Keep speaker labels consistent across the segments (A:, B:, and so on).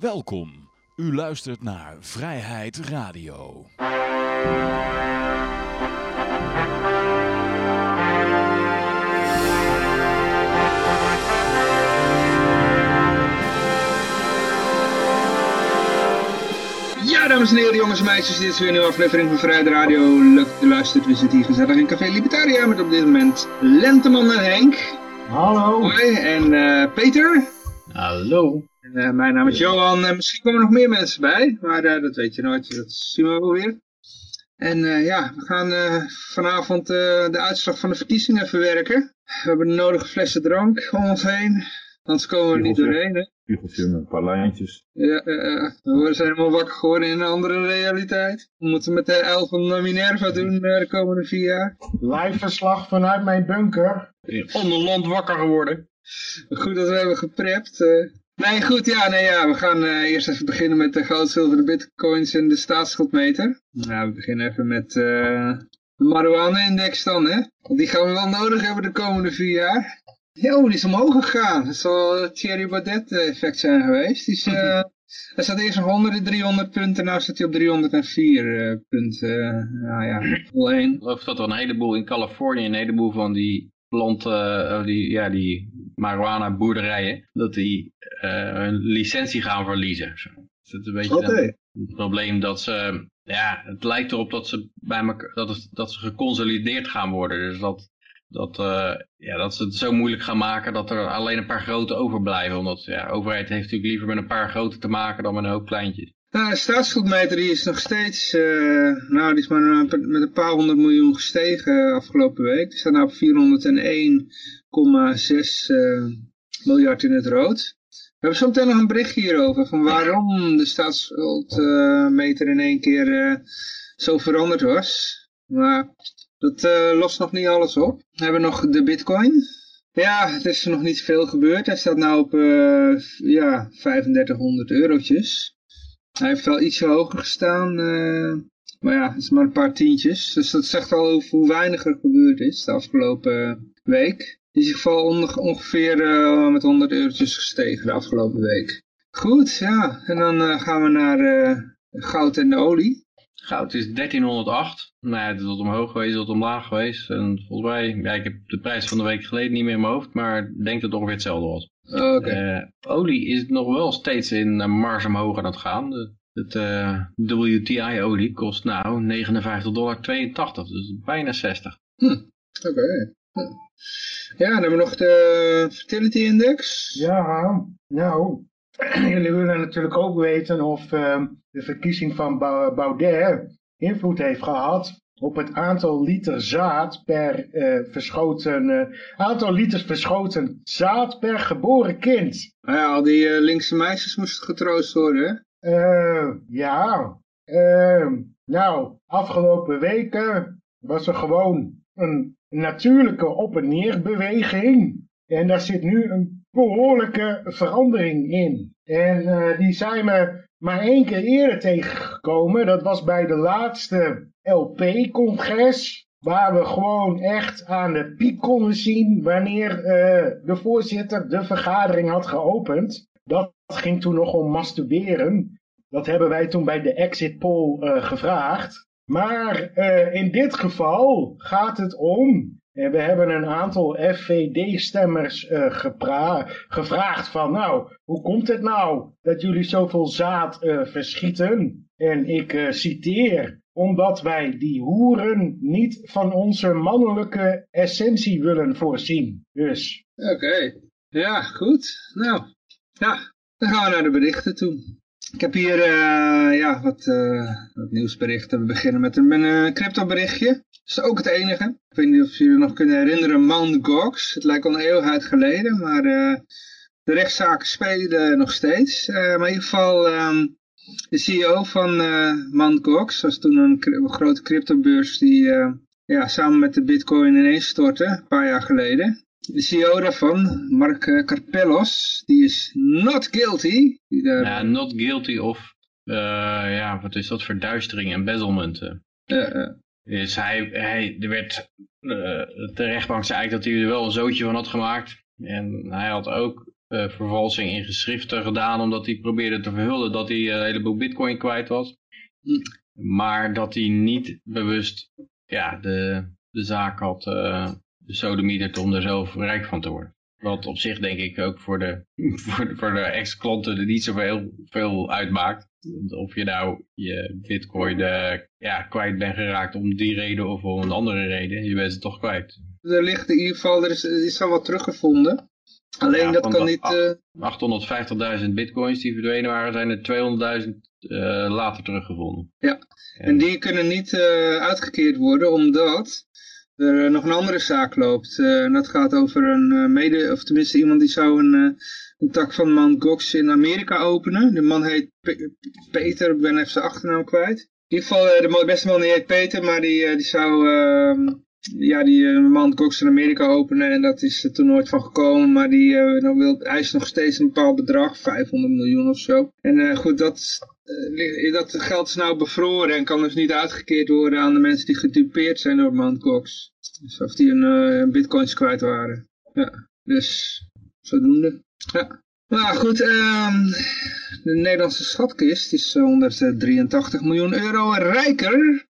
A: Welkom. U luistert naar Vrijheid Radio.
B: Ja, dames en heren, jongens en meisjes, dit is weer een nieuwe aflevering van Vrijheid Radio. Leuk dat u luistert. We zitten hier gezellig in Café Libertaria met op dit moment Lenteman en Henk.
C: Hallo.
B: Hoi, en eh, Peter.
C: Hallo.
B: Eh, mijn naam is Johan. En misschien komen er nog meer mensen bij, maar eh, dat weet je nooit. Dat zien we wel weer. En eh, ja, we gaan eh, vanavond eh, de uitslag van de verkiezingen verwerken. We hebben de nodige flessen drank om ons heen. Anders komen we er niet doorheen, hè.
C: Spiegeltje met een paar lijntjes.
B: Ja, eh, eh, we zijn helemaal wakker geworden in een andere realiteit. We moeten met de elf van Minerva doen eh, de komende vier jaar.
D: Live verslag vanuit mijn bunker.
B: In onderland wakker geworden. Goed dat we hebben geprept. Eh. Nee, goed, ja, nee, ja, we gaan eh, eerst even beginnen met de goud, zilver, de bitcoins en de staatsschuldmeter. Nou, we beginnen even met eh, de marijuana-index dan, hè. Want die gaan we wel nodig hebben de komende vier jaar. Ja, oh, die is omhoog gegaan. Dat zal het Thierry Baudet-effect zijn geweest. Die is, eh, hij zat eerst nog onder de 300 punten, nu zit hij op 304 eh, punten. Eh, nou ja, één.
E: Ik geloof dat er een heleboel in Californië, een heleboel van die planten, eh, die, ja, die marijuana boerderijen, dat die eh, hun licentie gaan verliezen. Is het een beetje het probleem dat ze, ja, het lijkt erop dat ze bij elkaar, dat, het, dat ze geconsolideerd gaan worden. Dus dat, dat, eh, ja, dat ze het zo moeilijk gaan maken dat er alleen een paar grote overblijven. Omdat ja, de overheid heeft natuurlijk liever met een paar grote te maken dan met een hoop kleintjes.
B: De staatsschuldmeter die is nog steeds, eh, nou die is maar met een paar honderd miljoen gestegen afgelopen week. Die staat nou op 401,6 eh, miljard in het rood. We hebben zo meteen nog een berichtje hierover van waarom de staatsschuldmeter in één keer eh, zo veranderd was. Maar dat eh, lost nog niet alles op. We hebben nog de bitcoin. Ja, het is nog niet veel gebeurd. Hij staat nou op eh, ja, 3500 eurotjes. Hij heeft wel ietsje hoger gestaan, eh, maar ja, het is maar een paar tientjes. Dus dat zegt al over hoe weinig er gebeurd is de afgelopen week. In ieder geval onge- ongeveer eh, met 100 eurotjes gestegen de afgelopen week. Goed, ja. En dan eh, gaan we naar goud en de olie.
E: Goud is 1308. Nou ja, het is wat omhoog geweest, wat omlaag geweest. En volgens mij, ik heb de prijs van de week geleden niet meer in mijn hoofd, maar ik denk dat het ongeveer hetzelfde was.
B: Oké.
E: Eh, olie is nog wel steeds in uh, marge omhoog aan het gaan. De, het eh, WTI-olie kost nou 59,82 dollar, dus bijna 60.
B: Oké. Hm. Ja, dan hebben we nog de fertility index.
D: Ja, nou, jullie willen natuurlijk ook weten of ehm, de verkiezing van Ba- Baudet invloed heeft gehad op het aantal liter zaad per eh, verschoten, eh, aantal liters verschoten zaad per geboren kind.
B: Nou ja, al die eh, linkse meisjes moesten getroost worden, hè?
D: Eh, ja, nou, afgelopen weken was er gewoon een natuurlijke op- en neerbeweging. En daar zit nu een behoorlijke verandering in. En die zijn we maar één keer eerder tegengekomen. Dat was bij de laatste LP-congres. Waar we gewoon echt aan de piek konden zien wanneer eh, de voorzitter de vergadering had geopend. Dat ging toen nog om masturberen. Dat hebben wij toen bij de exit poll eh, gevraagd. Maar eh, in dit geval gaat het om. En we hebben een aantal FVD-stemmers gevraagd van, nou, hoe komt het nou dat jullie zoveel zaad verschieten? En ik citeer, omdat wij die hoeren niet van onze mannelijke essentie willen voorzien. Dus,
B: Oké, ja, goed. Nou, ja, dan gaan we naar de berichten toe. Ik heb hier eh, ja, wat, eh, wat nieuwsberichten. We beginnen met een, een crypto berichtje. Dat is ook het enige. Ik weet niet of jullie nog kunnen herinneren, Mt. Gox. Het lijkt al een eeuwigheid geleden, maar eh, de rechtszaken spelen nog steeds. Maar in ieder geval, ehm, de CEO van eh Mt. Gox, was toen een, grote cryptobeurs die eh, ja, samen met de bitcoin ineens stortte, een paar jaar geleden. De CEO daarvan, Mark eh, Karpellos, die is not guilty. Die daar,
E: Ja, not guilty of, eh, ja, wat is dat, verduistering, embezzlement. eh.
B: eh, eh,
E: Dus hij, hij er werd, eh, de rechtbank zei eigenlijk dat hij er wel een zootje van had gemaakt. En hij had ook eh, vervalsing in geschriften gedaan, omdat hij probeerde te verhullen dat hij een heleboel bitcoin kwijt was. Maar dat hij niet bewust ja, de, de zaak had uh, besodemieterd om er zelf rijk van te worden. Wat op zich denk ik ook voor de, voor de, voor de ex-klanten niet zoveel veel uitmaakt. Of je nou je bitcoin uh, ja, kwijt bent geraakt om die reden of om een andere reden. Je bent ze toch kwijt.
B: Er ligt in ieder geval, er is, is al wat teruggevonden. Alleen ja, dat kan niet...
E: Uh... 850.000 bitcoins die verdwenen waren, zijn er 200.000 uh, later teruggevonden.
B: Ja, en, en die kunnen niet uh, uitgekeerd worden omdat er nog een andere zaak loopt. Uh, en dat gaat over een mede, of tenminste iemand die zou een, een tak van Mount Gox in Amerika openen. De man heet Peter, ik ben even zijn achternaam kwijt. In ieder geval, de beste man die heet Peter, maar die, die zou ehm, ja, die uh, man Cox in Amerika openen en dat is er toen nooit van gekomen. Maar die uh, wil, eist nog steeds een bepaald bedrag, 500 miljoen of zo. En uh, goed, dat, dat geld is nou bevroren en kan dus niet uitgekeerd worden aan de mensen die gedupeerd zijn door Mount Cox. Dus die een bitcoins kwijt waren. Ja, dus zodoende. Ja. Nou goed, um, de Nederlandse schatkist is 183 miljoen euro rijker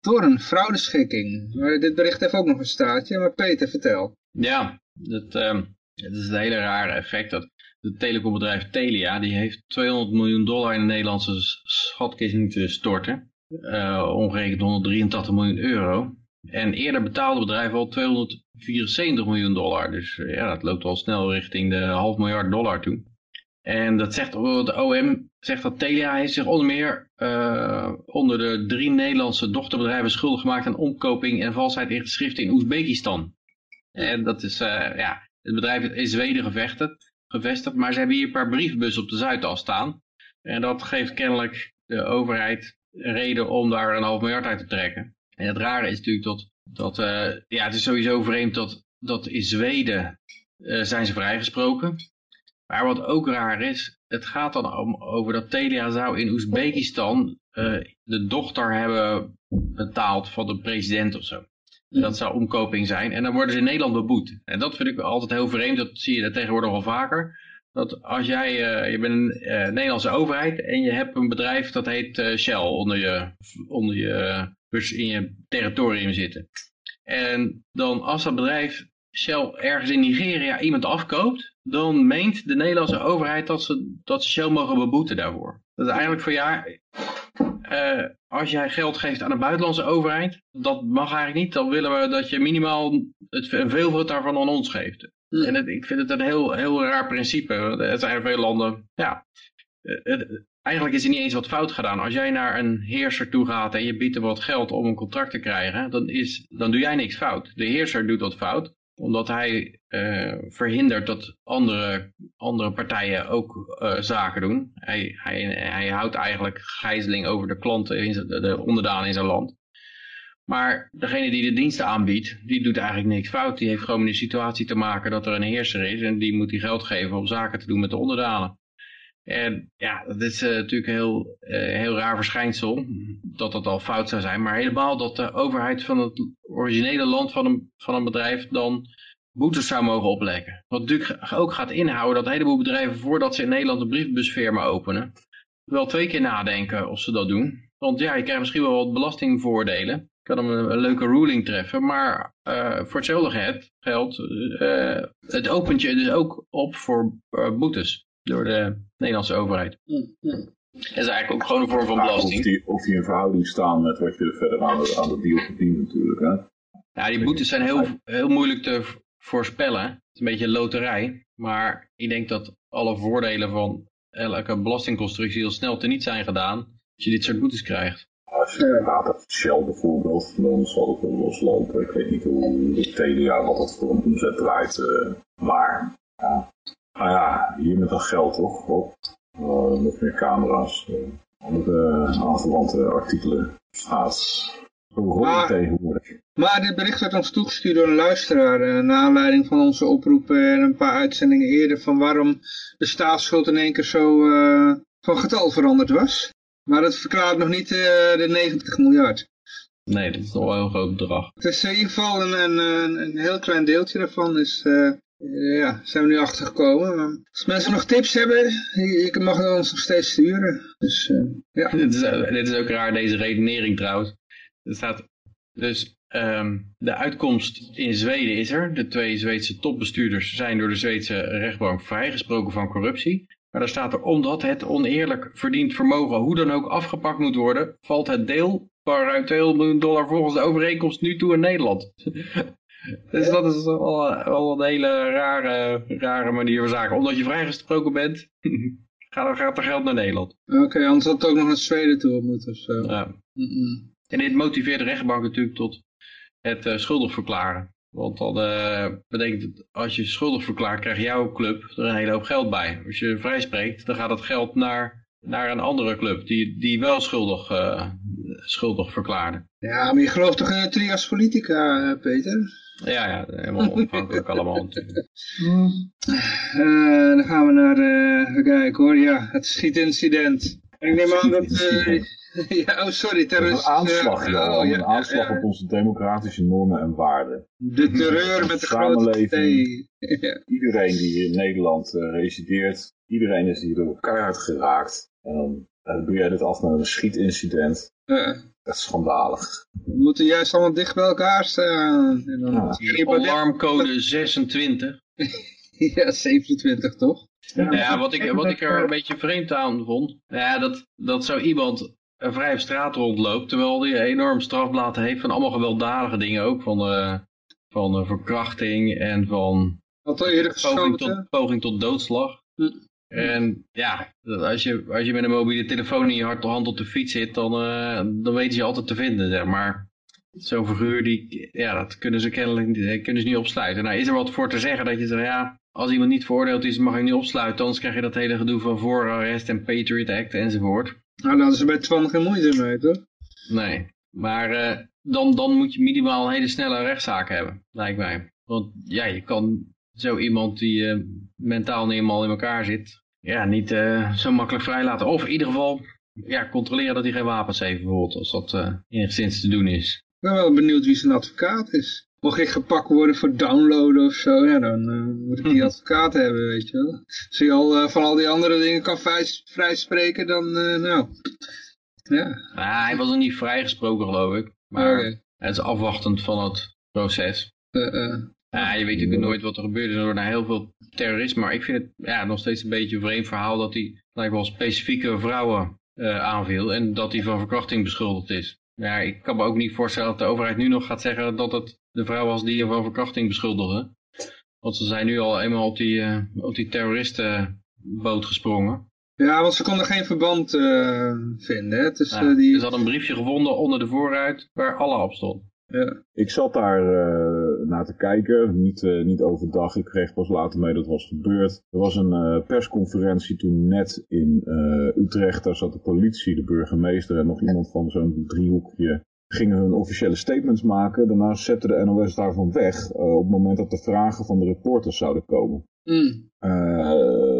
B: door een fraudeschikking. Maar dit bericht heeft ook nog een staartje, maar Peter, vertel.
E: Ja, dat, uh, het is een hele rare effect. Dat het telecombedrijf Telia, die heeft 200 miljoen dollar in de Nederlandse schatkist moeten storten. Uh, omgerekend 183 miljoen euro. En eerder betaalde bedrijf al 274 miljoen dollar. Dus uh, ja, dat loopt al snel richting de half miljard dollar toe. En dat zegt de OM zegt dat Telia heeft zich onder meer uh, onder de drie Nederlandse dochterbedrijven schuldig gemaakt aan omkoping en valsheid in geschriften in Oezbekistan. En dat is, uh, ja, het bedrijf is in Zweden gevestigd, gevestigd, maar ze hebben hier een paar brievenbussen op de Zuidas staan. En dat geeft kennelijk de overheid reden om daar een half miljard uit te trekken. En het rare is natuurlijk dat, dat uh, ja, het is sowieso vreemd dat, dat in Zweden zijn ze vrijgesproken. Maar wat ook raar is, het gaat dan om, over dat Telia zou in Oezbekistan uh, de dochter hebben betaald van de president of zo. Dat zou omkoping zijn. En dan worden ze in Nederland beboet. En dat vind ik altijd heel vreemd. Dat zie je tegenwoordig al vaker. Dat als jij, uh, je bent een uh, Nederlandse overheid en je hebt een bedrijf dat heet Shell onder je, onder je, in je territorium zitten. En dan als dat bedrijf Shell ergens in Nigeria iemand afkoopt, dan meent de Nederlandse overheid dat ze, dat ze Shell mogen beboeten daarvoor. Dat is eigenlijk voor jaar, uh, als jij geld geeft aan een buitenlandse overheid, dat mag eigenlijk niet, dan willen we dat je minimaal het, een veelvoud daarvan aan ons geeft. Hmm. En het, ik vind het een heel, heel raar principe. Er zijn veel landen, ja, het, eigenlijk is er niet eens wat fout gedaan. Als jij naar een heerser toe gaat en je biedt hem wat geld om een contract te krijgen, dan, is, dan doe jij niks fout. De heerser doet wat fout omdat hij uh, verhindert dat andere, andere partijen ook uh, zaken doen. Hij, hij, hij houdt eigenlijk gijzeling over de klanten, in de, de onderdanen in zijn land. Maar degene die de diensten aanbiedt, die doet eigenlijk niks fout. Die heeft gewoon met de situatie te maken dat er een heerser is en die moet die geld geven om zaken te doen met de onderdanen. En ja, dat is uh, natuurlijk een heel, uh, heel raar verschijnsel, dat dat al fout zou zijn. Maar helemaal dat de overheid van het originele land van een, van een bedrijf dan boetes zou mogen opleggen. Wat natuurlijk ook gaat inhouden dat een heleboel bedrijven voordat ze in Nederland een briefbusfirma openen, wel twee keer nadenken of ze dat doen. Want ja, je krijgt misschien wel wat belastingvoordelen. Je kan hem een, leuke ruling treffen, maar uh, voor hetzelfde geld, uh, het opent je dus ook op voor boetes door de Nederlandse overheid. Mm -hmm. Dat is eigenlijk ook gewoon een vorm van belasting.
C: Of die, of die in verhouding staan met wat je verder aan de, aan de deal verdient natuurlijk. Hè?
E: Ja, die boetes zijn heel, heel moeilijk te voorspellen. Het is een beetje een loterij. Maar ik denk dat alle voordelen van elke belastingconstructie heel snel teniet zijn gedaan. Als je dit soort boetes krijgt.
C: Als je over Shell bijvoorbeeld, dan zal het wel loslopen. Ik weet niet hoe de TDA wat dat voor een omzet draait. Uh, maar ja, nou ja, hier met dat geld toch? Op. Uh, nog meer camera's, uh, andere aanverwante artikelen staat.
B: Maar, maar dit bericht werd ons toegestuurd door een luisteraar. Uh, naar aanleiding van onze oproepen en een paar uitzendingen eerder. Van waarom de staatsschuld in één keer zo uh, van getal veranderd was. Maar dat verklaart nog niet uh, de 90 miljard.
E: Nee, dat is nog wel een heel groot bedrag.
B: Het is in ieder geval een, een, een heel klein deeltje daarvan. Is, Eh, ja, zijn we nu achtergekomen. Maar als mensen nog tips hebben, je, mag ons nog steeds sturen. Dus eh, ja.
E: dit, is, eh, dit is ook raar, deze redenering trouwens. Er staat dus ehm, de uitkomst in Zweden is er. De twee Zweedse topbestuurders zijn door de Zweedse rechtbank vrijgesproken van corruptie. Maar daar staat er, omdat het oneerlijk verdiend vermogen hoe dan ook afgepakt moet worden, valt het deel waaruit 2 miljoen dollar volgens de overeenkomst nu toe in Nederland. dus dat is wel, wel een hele rare, rare manier van zaken. Omdat je vrijgesproken bent, gaat, gaat er geld naar Nederland.
B: Oké, anders had het ook nog naar Zweden toe moeten of zo.
E: Ja. En dit motiveert de rechtbank natuurlijk tot het eh, schuldig verklaren. Want dan eh, betekent als je schuldig verklaart, krijgt jouw club er een hele hoop geld bij. Als je vrijspreekt, dan gaat dat geld naar, naar een andere club die, die wel schuldig, eh, schuldig verklaarde.
B: Ja, maar je gelooft toch in uh, trias politica, Peter?
E: Ja, ja, helemaal onafhankelijk allemaal natuurlijk.
B: Eh, dan gaan we naar, eh even kijken hoor, ja, het schietincident. Ik neem aan dat, eh, ja, oh sorry,
C: Een
B: terrorist.
C: aanslag, ja,
B: oh,
C: een aanslag
B: ja.
C: op onze democratische normen en waarden.
B: De terreur met de grote. T.
C: Iedereen die in Nederland eh, resideert, iedereen is hier door keihard geraakt. En dan doe jij dit af met een schietincident.
B: Ja.
C: Dat is schandalig.
B: We moeten juist allemaal dicht bij elkaar staan. En dan
C: Ja.
E: Alarmcode 26.
B: Ja, 27 toch?
E: Ja, wat ik, wat ik er een beetje vreemd aan vond, ja, dat, dat zo iemand eh, vrij straat rondloopt, terwijl hij enorm strafblad heeft van allemaal gewelddadige dingen ook, van, eh, van eh, verkrachting en van
B: al eerder
E: poging tot, poging tot doodslag. En ja, als je, als je met een mobiele telefoon in je hart- hand op de fiets zit, dan, eh, dan weten ze je altijd te vinden, zeg maar. Zo'n figuur, die, ja, dat kunnen ze kennelijk niet, eh, kunnen ze niet opsluiten. Nou, is er wat voor te zeggen dat je zegt, ja, als iemand niet veroordeeld is, mag je niet opsluiten. Anders krijg je dat hele gedoe van voorarrest en Patriot Act enzovoort.
B: Nou, daar hadden ze bij Twan geen moeite mee, toch?
E: Nee, maar eh, dan, dan moet je minimaal een hele snelle rechtszaak hebben, lijkt mij. Want ja, je kan zo iemand die eh, mentaal niet helemaal in elkaar zit, ja, niet eh, zo makkelijk vrijlaten. Of in ieder geval ja, controleren dat hij geen wapens heeft, bijvoorbeeld, als dat eh, enigszins te doen is.
B: Ik ben wel benieuwd wie zijn advocaat is. Mocht ik gepakt worden voor downloaden of zo, ja, dan moet ik die advocaat hebben, weet je wel. Als je al van al die andere dingen kan vrij, vrijspreken, dan, nou, ja.
E: Ah, hij was nog niet vrijgesproken, geloof ik. Maar het is afwachtend van het proces.
B: Eh, eh.
E: Ja, je weet natuurlijk nooit wat er gebeurt. Er wordt naar heel veel terrorisme. Maar ik vind het ja, nog steeds een beetje een vreemd verhaal dat hij lijkt wel specifieke vrouwen eh, aanviel. En dat hij van verkrachting beschuldigd is. Ja, ik kan me ook niet voorstellen dat de overheid nu nog gaat zeggen dat het de vrouw was die hem van verkrachting beschuldigde. Want ze zijn nu al eenmaal op die, eh, op die terroristenboot gesprongen.
B: Ja, want ze konden geen verband eh, vinden, hè.
E: Ja,
B: eh, die,
E: Ze hadden een briefje gevonden onder de voorruit waar Allah op stond.
B: Ja.
C: Ik zat daar eh, naar te kijken, niet, eh, niet overdag. Ik kreeg pas later mee dat het was gebeurd. Er was een eh, persconferentie toen net in Utrecht. Daar zat de politie, de burgemeester en nog iemand van zo'n driehoekje. Gingen hun officiële statements maken. Daarna zette de NOS daarvan weg op het moment dat de vragen van de reporters zouden komen.
B: Mm.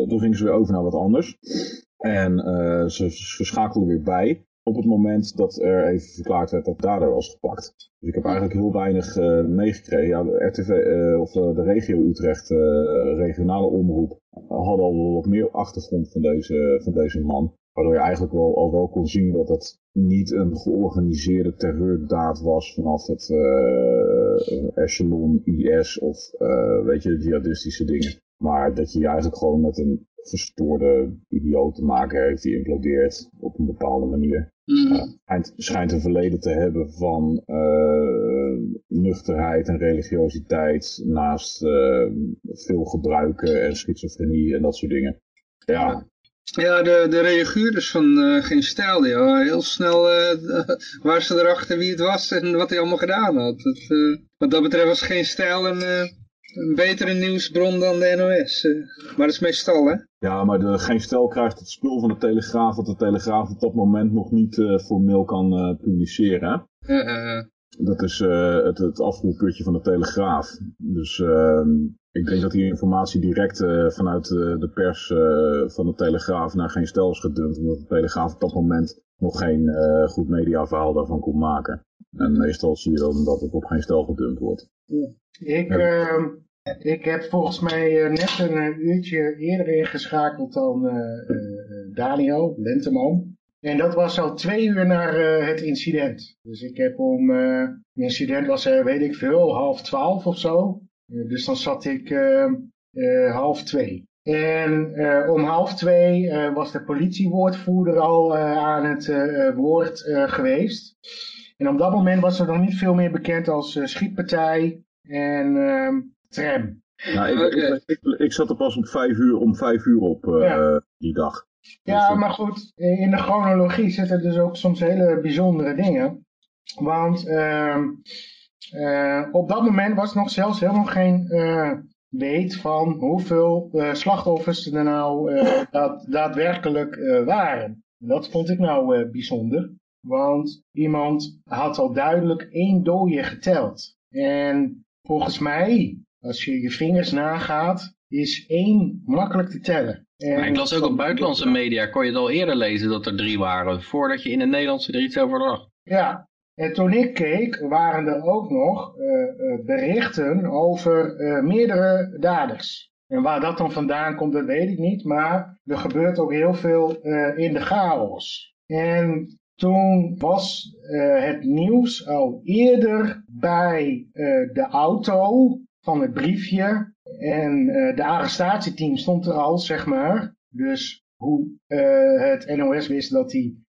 C: Toen gingen ze weer over naar wat anders. En ze, ze schakelden weer bij op het moment dat er even verklaard werd dat dader was gepakt. Dus ik heb eigenlijk heel weinig eh, meegekregen. Ja, de RTV, eh, of eh, de regio Utrecht, regionale omroep, hadden al wel wat meer achtergrond van deze, van deze man. Waardoor je eigenlijk wel, al wel kon zien dat het niet een georganiseerde terreurdaad was vanaf het echelon IS of weet je, jihadistische dingen. Maar dat je je eigenlijk gewoon met een verstoorde idioot te maken heeft die implodeert op een bepaalde manier.
B: Mm.
C: Ja, schijnt, schijnt een verleden te hebben van eh, nuchterheid en religiositeit naast eh, veel gebruiken en schizofrenie en dat soort dingen. Ja,
B: Ja, de, de reaguurders van Geen Stijl, hadden heel snel eh, waren ze erachter wie het was en wat hij allemaal gedaan had. Dat, wat dat betreft was Geen Stijl een, een betere nieuwsbron dan de NOS. eh. maar dat is meestal, hè?
C: ja maar de, geen stel krijgt het spul van de Telegraaf dat de Telegraaf op dat moment nog niet eh, formeel kan eh, publiceren. hè? Dat is het, het afvoerputje van de Telegraaf. Dus ehm, ik denk dat die informatie direct vanuit de pers van de Telegraaf naar geen stel is gedumpt. Omdat de Telegraaf op dat moment nog geen goed mediaverhaal daarvan kon maken. En meestal zie je dan dat het op geen stel gedumpt wordt.
D: Ik, ehm, Ik heb volgens mij eh, net een eh, uurtje eerder ingeschakeld dan eh, Daniel, Lenteman. En dat was al twee uur na het incident. Dus ik heb om, het incident was er, weet ik veel, half twaalf of zo. Dus dan zat ik eh, eh, half twee. En om half twee was de politiewoordvoerder al aan het woord geweest. En op dat moment was er nog niet veel meer bekend als schietpartij en ehm, tram.
C: Nou, ik, ik, ik, ik zat er pas om vijf uur, om vijf uur op eh,
D: Ja.
C: die dag.
D: Ja,
C: Dus,
D: maar goed, in de chronologie zitten dus ook soms hele bijzondere dingen. Want ehm, eh, op dat moment was nog zelfs helemaal geen eh, weet van hoeveel eh, slachtoffers er nou eh, daad- daadwerkelijk eh, waren. Dat vond ik nou eh, bijzonder. Want iemand had al duidelijk één dode geteld. En volgens mij, als je je vingers nagaat, is één makkelijk te tellen. En
E: Maar ik las ook op buitenlandse media, kon je het al eerder lezen dat er drie waren, voordat je in de Nederlandse er iets over.
D: Ja, en toen ik keek, waren er ook nog eh, eh, berichten over eh, meerdere daders. En waar dat dan vandaan komt, dat weet ik niet. Maar er gebeurt ook heel veel in de chaos. En toen was eh, het nieuws al eerder bij eh, de auto van het briefje. En eh, de arrestatieteam stond er al, zeg maar. Dus hoe het NOS wist dat die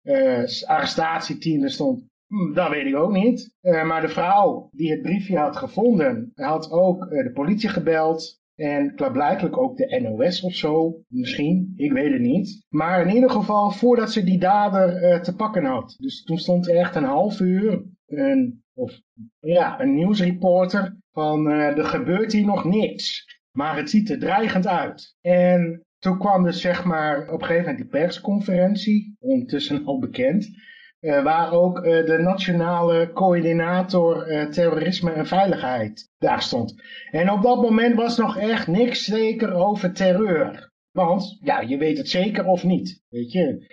D: arrestatieteam er stond, hm, dat weet ik ook niet. Maar de vrouw die het briefje had gevonden, had ook de politie gebeld. En klaarblijkelijk ook de NOS of zo, misschien, ik weet het niet. Maar in ieder geval voordat ze die dader eh, te pakken had. Dus toen stond er echt een half uur een, of, ja, een nieuwsreporter van eh, er gebeurt hier nog niks. Maar het ziet er dreigend uit. En toen kwam dus zeg maar op een gegeven moment die persconferentie, ondertussen al bekend. Eh, waar ook eh, de nationale coördinator eh, terrorisme en veiligheid daar stond. En op dat moment was nog echt niks zeker over terreur. Want, ja, je weet het zeker of niet. Weet je,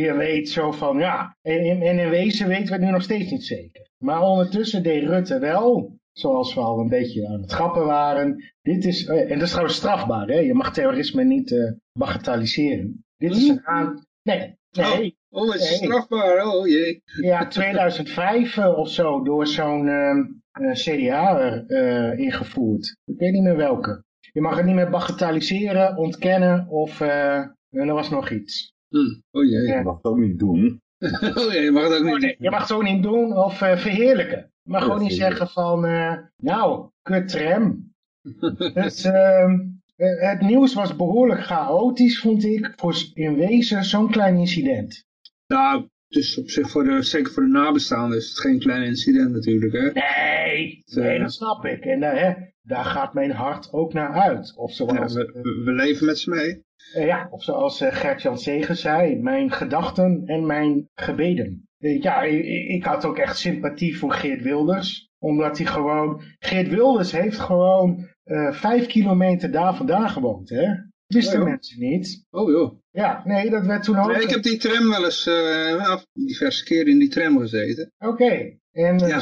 D: je, weet zo van, ja, en, in wezen weten we het nu nog steeds niet zeker. Maar ondertussen deed Rutte wel, zoals we al een beetje aan het grappen waren. Dit is, en dat is trouwens strafbaar, hè? je mag terrorisme niet bagatelliseren. Dit is een aan... Nee, nee,
B: Oh, het is strafbaar. Oh jee.
D: ja, 2005 eh, of zo door zo'n ehm, eh, CDA eh, ingevoerd. Ik weet niet meer welke. Je mag het niet meer bagatelliseren, ontkennen of eh, en er was nog iets.
B: Hm. Oh jee.
D: Ja.
C: Ik mag het ook niet doen.
B: Oh jee, je mag het ook niet doen.
D: Je mag het zo niet doen of verheerlijken. Je mag gewoon niet zeggen van, eh, nou, kut tram. dus ehm, eh, het nieuws was behoorlijk chaotisch, vond ik, voor in wezen zo'n klein incident.
B: Nou, dus op zich voor de, zeker voor de nabestaanden is het geen klein incident natuurlijk, hè.
D: Nee, nee, dat snap ik. En daar, hè, daar gaat mijn hart ook naar uit. Of zoals,
B: we, we- we leven met ze mee.
D: eh, ja, of zoals eh, Gert-Jan Segers zei, mijn gedachten en mijn gebeden. Eh, ja, ik, ik had ook echt sympathie voor Geert Wilders. Omdat hij gewoon... Geert Wilders heeft gewoon eh, vijf kilometer daar vandaan gewoond, hè? Wisten
B: joh.
D: mensen niet.
B: Oh joh.
D: Ja, nee, dat werd toen ook...
B: Nee, ik heb die tram wel eens, eh, diverse keren in die tram gezeten.
D: Oké. En
B: Ja,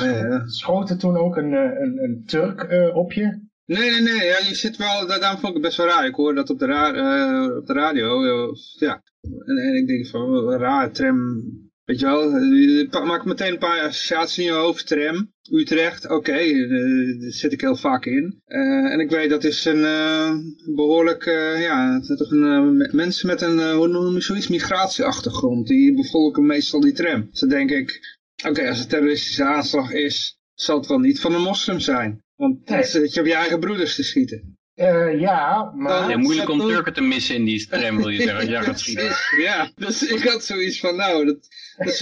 D: er toen ook een, eh, een, een Turk eh, op je?
B: Nee, nee, nee, ja, je zit wel, da- daarom vond ik het best wel raar. Ik hoor dat op de, ra op de radio, ja. En, en ik denk van, raar tram, weet je wel. Je pa- maakt meteen een paar associaties in je hoofd, tram. Utrecht, oké, eh, daar zit ik heel vaak in. Eh, en ik weet dat is een eh, behoorlijk, eh, ja, toch een, eh, me- mensen met een, eh, hoe noem je zoiets, migratieachtergrond, die bevolken meestal die tram. Dus dan denk ik, oké, als het een terroristische aanslag is, zal het wel niet van een moslim zijn. Want
D: Nee.
B: zit je op je eigen broeders te schieten.
D: Eh, ja, maar...
E: Ja, moeilijk om Turken te missen in die tram, wil je zeggen, als jij gaat schieten.
B: Ja, dus ik had zoiets van, nou, dat,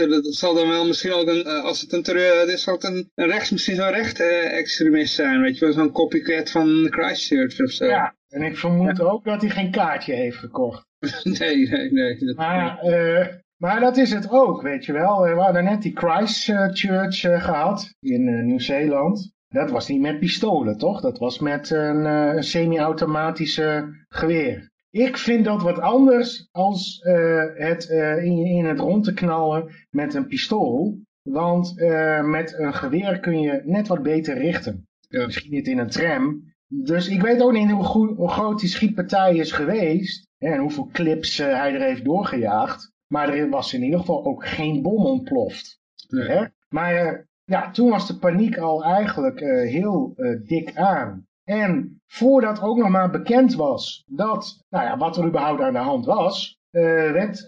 B: dat, zal dan wel misschien ook een, eh, als het een terreur, dit zal het een, een rechts, misschien zo'n recht eh, extremist zijn, weet je wel, zo'n copycat van Christchurch of zo.
D: Ja, en ik vermoed ook dat hij geen kaartje heeft gekocht.
B: Nee, nee, nee. Dat,
D: Maar, eh, maar dat is het ook, weet je wel. We hadden net die Christchurch eh, gehad in eh, Nieuw-Zeeland. Dat was niet met pistolen, toch? Dat was met een, eh, een semi-automatische geweer. Ik vind dat wat anders als eh, het eh, in, in het rond te knallen met een pistool. Want met een geweer kun je net wat beter richten. Misschien niet in een tram, dus ik weet ook niet hoe, goed, hoe groot die schietpartij is geweest. hè, En hoeveel clips hij er heeft doorgejaagd. Maar er was in ieder geval ook geen bom ontploft.
B: Nee.
D: Hè? Maar ja, toen was de paniek al eigenlijk eh, heel eh, dik aan. En voordat ook nog maar bekend was dat, nou ja, wat er überhaupt aan de hand was, eh, werd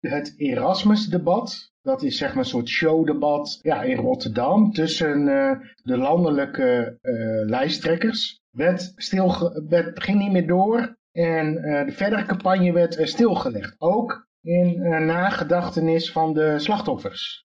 D: het Erasmus-debat, dat is zeg maar een soort showdebat ja, in Rotterdam tussen de landelijke lijsttrekkers, werd stilge werd, ging niet meer door en de verdere campagne werd stilgelegd. Ook in nagedachtenis van de slachtoffers.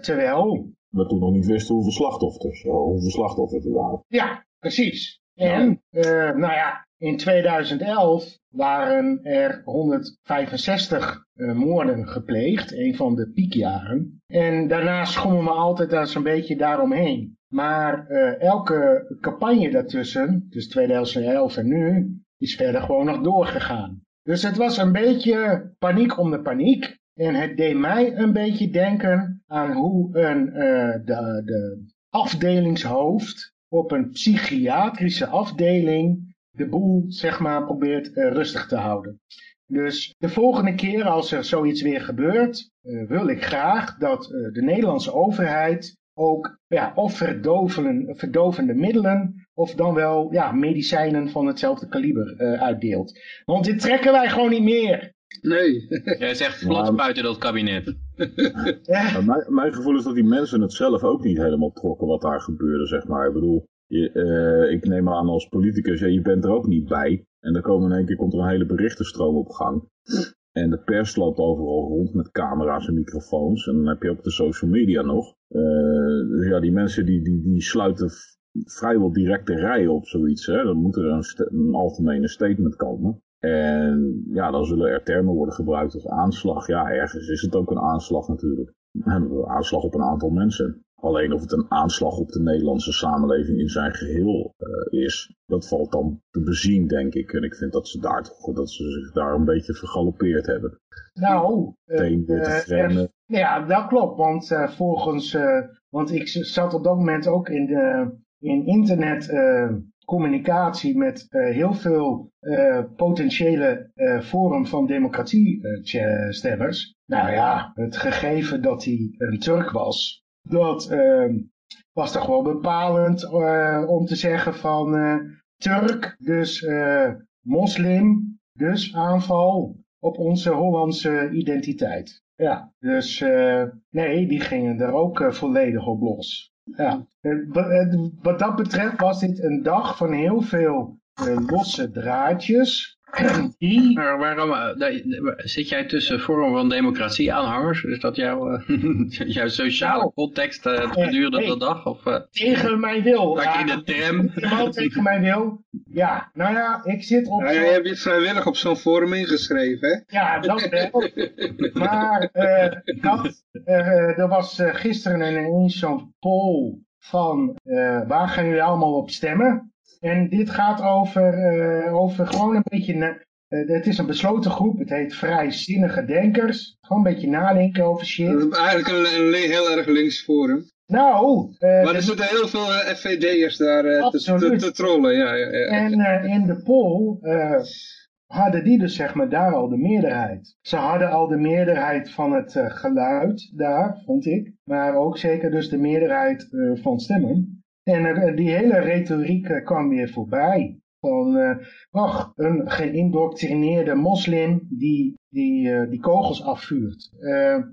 D: Terwijl
C: We toen nog niet wisten hoeveel slachtoffers, eh, hoeveel slachtoffers er waren.
D: Ja, precies. En, eh, nou ja, in 2011 waren er 165 eh, moorden gepleegd, een van de piekjaren. En daarna schommen we altijd daar zo'n beetje daaromheen. Maar elke campagne daartussen, dus 2011 en nu, is verder gewoon nog doorgegaan. Dus het was een beetje paniek om de paniek. En het deed mij een beetje denken aan hoe een, eh, de, de afdelingshoofd op een psychiatrische afdeling de boel, zeg maar, probeert eh, rustig te houden. Dus de volgende keer als er zoiets weer gebeurt, eh, wil ik graag dat de Nederlandse overheid ook ja, of verdoven, verdovende middelen of dan wel ja, medicijnen van hetzelfde kaliber uitdeelt. Want dit trekken wij gewoon niet meer.
B: Nee.
E: Jij zegt plat buiten dat kabinet.
D: Ja,
C: mijn, mijn gevoel is dat die mensen het zelf ook niet helemaal trokken wat daar gebeurde, zeg maar. Ik bedoel, je, eh, ik neem aan als politicus, ja, je bent er ook niet bij. En dan komen in één keer komt er een hele berichtenstroom op gang. En de pers loopt overal rond met camera's en microfoons. En dan heb je ook de social media nog. Eh, dus ja, die mensen die, die, die sluiten vrijwel direct de rij op zoiets. Hè. Dan moet er een algemene statement komen. En ja, dan zullen er termen worden gebruikt als aanslag. Ja, ergens is het ook een aanslag natuurlijk. Een aanslag op een aantal mensen. Alleen of het een aanslag op de Nederlandse samenleving in zijn geheel eh, is, dat valt dan te bezien, denk ik. En ik vind dat ze, daar, toch- dat ze zich daar een beetje vergalopeerd hebben.
D: nou, eh, eh. Ja, dat klopt. Want volgens, want ik zat op dat moment ook in, de, in internet communicatie met eh, heel veel eh, potentiële eh, Forum van Democratie eh, tje- stemmers. Nou ja, het gegeven dat hij een Turk was, dat eh, was toch wel bepalend om te zeggen van Turk, dus moslim, dus aanval op onze Hollandse identiteit. Ja, dus nee, die gingen er ook volledig op los. Ja. Eh, eh, Wat dat betreft was dit een dag van heel veel eh, losse draadjes. Die,
E: Maar waarom eh, daar- zit jij tussen Forum van Democratie aanhangers? Is dat jouw, eh, jouw sociale
D: Nou,
E: context eh, gedurende
D: hey.
E: de dag? Of eh
D: tegen mijn wil. Ja,
E: in de tram?
D: Tegen mijn wil. Ja, nou ja, ik zit op
B: Nou, je hebt je vrijwillig op zo'n forum ingeschreven, hè?
D: Ja, dat wel. Maar eh, ik had, eh, er was gisteren ineens zo'n poll van eh, waar gaan jullie allemaal op stemmen? En dit gaat over, eh, over gewoon een beetje, na- eh, het is een besloten groep, het heet Vrijzinnige Denkers. Gewoon een beetje nadenken over
B: Dat
D: shit.
B: is eigenlijk een, een heel erg links forum.
D: Nou, eh,
B: Maar er zitten heel veel FVD'ers daar te, te, trollen, ja. ja, ja.
D: En in de poll hadden die dus zeg maar daar al de meerderheid. Ze hadden al de meerderheid van het geluid daar, vond ik. Maar ook zeker dus de meerderheid van stemmen. En eh, die hele retoriek eh, kwam weer voorbij. Van, eh ach, een geïndoctrineerde moslim die, die, die kogels afvuurt.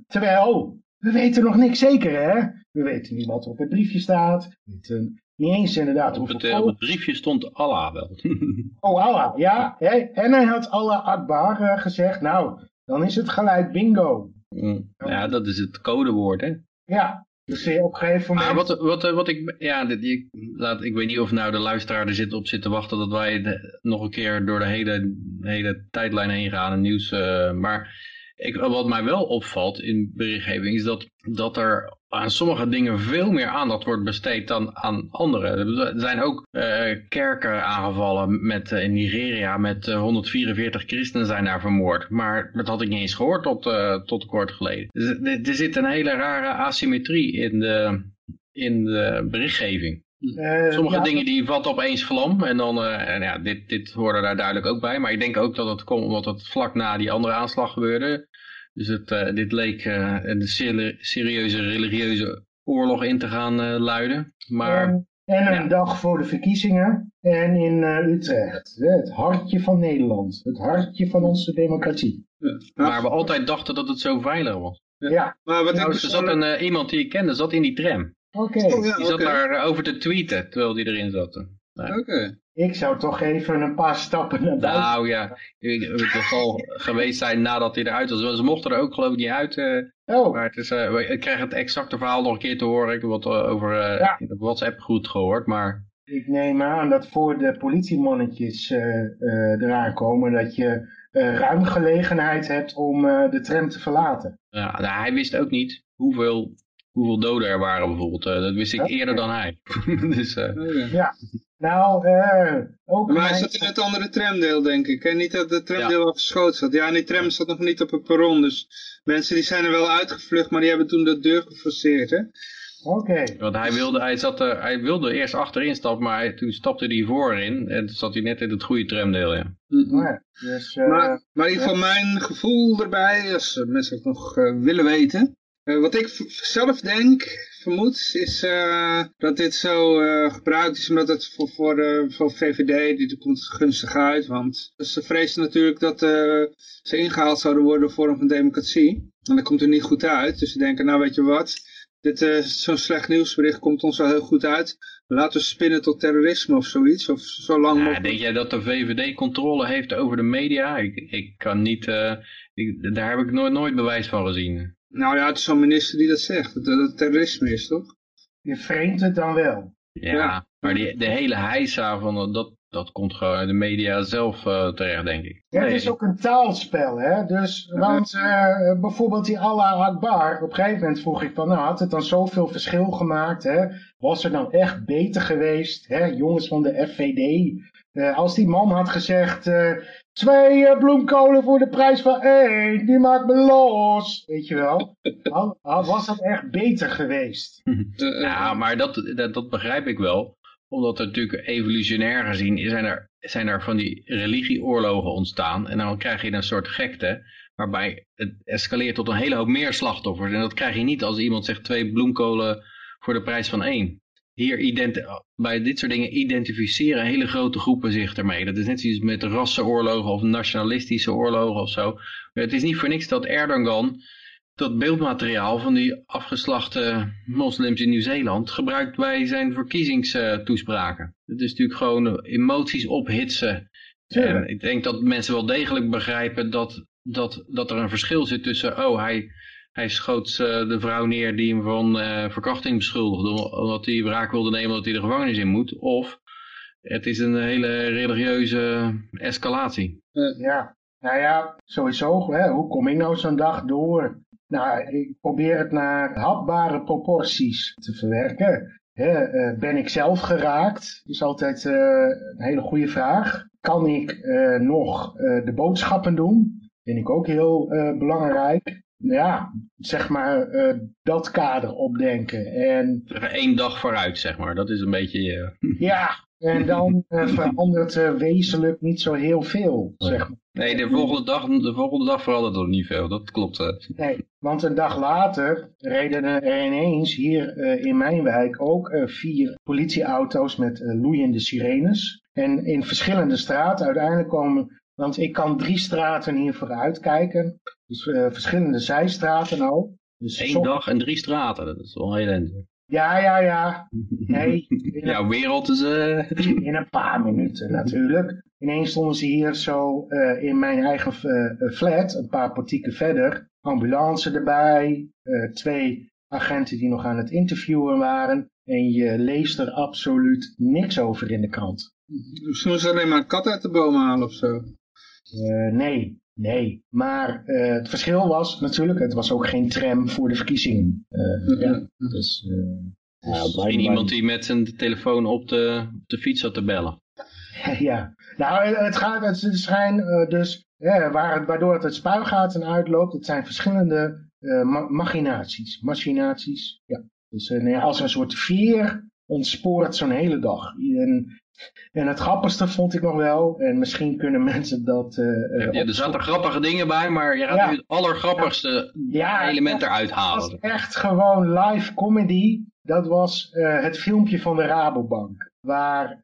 D: Terwijl, we weten nog niks zeker hè. We weten niet wat er op het briefje staat. We weten niet eens inderdaad
E: Op
D: hoeveel
E: het, op het briefje stond Allah wel.
D: Oh, Allah, ja. hè. En hij had Allah Akbar gezegd. Nou, dan is het gelijk bingo.
E: Mm. ja, dat is het codewoord, hè?
D: Ja, dus op een gegeven moment...
E: Maar wat, wat, eh, wat ik, ja, ik, laat, ik weet niet of nou de luisteraar er zit op zit te wachten dat wij de- nog een keer door de hele, hele tijdlijn heen gaan en nieuws. eh, maar ik, wat mij wel opvalt in berichtgeving is dat, dat er aan sommige dingen veel meer aandacht wordt besteed dan aan andere. Er zijn ook eh, kerken aangevallen met, eh, in Nigeria met eh, 144 christenen zijn daar vermoord. Maar dat had ik niet eens gehoord tot, eh, tot kort geleden. Dus er, er zit een hele rare asymmetrie in de, in de berichtgeving.
D: Eh,
E: Sommige
D: ja,
E: dingen die vatten opeens vlam en dan, eh, en ja, dit, dit hoorde daar duidelijk ook bij. Maar ik denk ook dat het komt omdat het vlak na die andere aanslag gebeurde. Dus het, eh, dit leek eh, een seri- serieuze religieuze oorlog in te gaan eh, luiden. Maar
D: En, en een
E: ja.
D: dag voor de verkiezingen. En in eh, Utrecht. hè, Het hartje van Nederland. Het hartje van onze democratie.
B: Ja.
E: waar we altijd dachten dat het zo veilig was.
B: Maar wat ik
E: Trouwens, er zat
B: persoonlijk-
E: een, iemand die ik kende, zat in die tram.
D: Oké,
B: Oh, ja,
E: Die zat
B: oké.
E: daar over te tweeten terwijl die erin zat.
B: Oké.
D: ik zou toch even een paar stappen naar buiten.
E: Nou ja, ik- het zal geweest zijn nadat hij eruit was. Ze mochten er ook geloof ik niet uit. eh,
D: oh,
E: maar het is, eh, ik krijg het exacte verhaal nog een keer te horen. Ik heb wat eh, over eh,
D: Ja.
E: de WhatsApp goed gehoord. Maar
D: ik neem aan dat voor de politiemannetjes eh, eh, eraan komen dat je eh, ruim gelegenheid hebt om eh, de tram te verlaten.
E: ja, nou, hij wist ook niet hoeveel, hoeveel doden er waren bijvoorbeeld. Eh, dat wist ik eerder dan hij. dus eh,
B: Oké.
D: Nou, eh, ook
B: Maar hij
D: mijn-
B: zat in het andere tramdeel, denk ik. En niet dat de tramdeel afgeschoten zat. Ja, en die tram zat nog niet op het perron. Dus mensen die zijn er wel uitgevlucht, maar die hebben toen de deur geforceerd, hè?
D: Oké,
E: want hij wilde, hij, zat, eh, hij wilde eerst achterin stappen, maar hij- toen stapte hij voorin. En toen zat hij net in het goede tramdeel. Ja.
D: Ja, dus eh,
B: Maar, maar in ieder geval mijn gevoel erbij, als mensen het nog willen weten. Eh, wat ik zelf denk, vermoed, is eh, dat dit zo eh, gebruikt is omdat het voor, voor, voor VVD, die komt gunstig uit. Want ze vrezen natuurlijk dat ze ingehaald zouden worden voor een van democratie. En dat komt er niet goed uit. Dus ze denken, nou weet je wat, dit zo'n slecht nieuwsbericht komt ons wel heel goed uit. Laten we spinnen tot terrorisme of zoiets. Of zo lang
E: Ja, denk jij dat de VVD controle heeft over de media? Ik, ik kan niet, ik, daar heb ik nooit, nooit bewijs van gezien.
B: Nou ja, het is zo'n minister die dat zegt. Dat dat het terrorisme is, toch?
D: je vreemdt het dan wel.
E: Ja,
B: Ja.
E: maar die, de hele heisa van dat, dat komt gewoon uit de media zelf eh, terecht, denk ik.
D: Ja, het is ook een taalspel, hè. Dus, want eh, bijvoorbeeld die Allah Akbar, op een gegeven moment vroeg ik van, nou had het dan zoveel verschil gemaakt, hè? Was het nou echt beter geweest, hè? Jongens van de FVD, eh, als die man had gezegd, eh, twee eh, bloemkolen voor de prijs van één, die maakt me los, weet je wel. Was dat echt beter geweest?
E: Ja, maar dat, dat, dat begrijp ik wel. Omdat er natuurlijk evolutionair gezien zijn er, zijn er van die religieoorlogen ontstaan. En dan krijg je een soort gekte. Waarbij het escaleert tot een hele hoop meer slachtoffers. En dat krijg je niet als iemand zegt twee bloemkolen voor de prijs van één. Hier bij dit soort dingen identificeren hele grote groepen zich ermee. Dat is net zoiets met rassenoorlogen of nationalistische oorlogen of zo. Het is niet voor niks dat Erdogan dat beeldmateriaal van die afgeslachte moslims in Nieuw-Zeeland gebruikt bij zijn verkiezingstoespraken. Het is natuurlijk gewoon emoties ophitsen. En ik denk dat mensen wel degelijk begrijpen dat, dat, dat er een verschil zit tussen, oh hij, hij schoot eh, de vrouw neer die hem van eh, verkrachting beschuldigde, omdat hij wraak wilde nemen dat hij de gevangenis in moet. Of het is een hele religieuze escalatie.
D: Ja, nou ja, sowieso, hè, hoe kom ik nou zo'n dag door? Nou, ik probeer het naar hapbare proporties te verwerken. Eh, ben ik zelf geraakt? Is altijd eh, een hele goede vraag. Kan ik eh, nog eh, de boodschappen doen? Vind ik ook heel eh, belangrijk. Ja, zeg maar eh, dat kader opdenken. En
E: Eén dag vooruit, zeg maar. Dat is een beetje... eh,
D: ja, en dan eh, verandert er wezenlijk niet zo heel veel, zeg maar.
E: Nee, de volgende dag, de volgende dag verandert er niet veel. Dat klopt.
D: Nee, want een dag later reden er ineens hier in mijn wijk ook vier politieauto's met loeiende sirenes. En in verschillende straten uiteindelijk komen, want ik kan drie straten hier vooruit kijken. Dus eh, verschillende zijstraten ook. Dus
E: Eén dag en drie straten. Dat is wel heel ellendig.
D: Ja, ja, ja. Nee, een,
E: Jouw wereld is... eh,
D: in een paar minuten natuurlijk. Ineens stonden ze hier zo eh, in mijn eigen eh, flat, een paar portieken verder. Ambulance erbij, eh, twee agenten die nog aan het interviewen waren. En je leest er absoluut niks over in de krant.
B: Misschien moesten ze alleen maar een kat uit de boom halen of zo.
D: Eh, nee, nee. Maar eh, het verschil was natuurlijk, het was ook geen tram voor de verkiezingen. Eh, ja, dus, eh, ja,
E: misschien
D: blijkbaar-
E: iemand die met zijn telefoon op de, op de fiets zat te bellen.
D: Ja, nou het- gaat, het eh, dus, waar het, waardoor het het spuigaten uitloopt, het zijn verschillende eh, ma- machinaties, machinaties, ja. Dus eh, nee, als een soort veer ontspoort zo'n hele dag. En, en het grappigste vond ik nog wel, en misschien kunnen mensen dat... eh, eh,
E: Ja, er zaten grappige dingen bij, maar je gaat
D: Ja.
E: nu het allergrappigste
D: Ja,
E: element
D: het
E: eruit
D: was
E: halen.
D: echt gewoon live comedy. Dat was eh, het filmpje van de Rabobank. Waar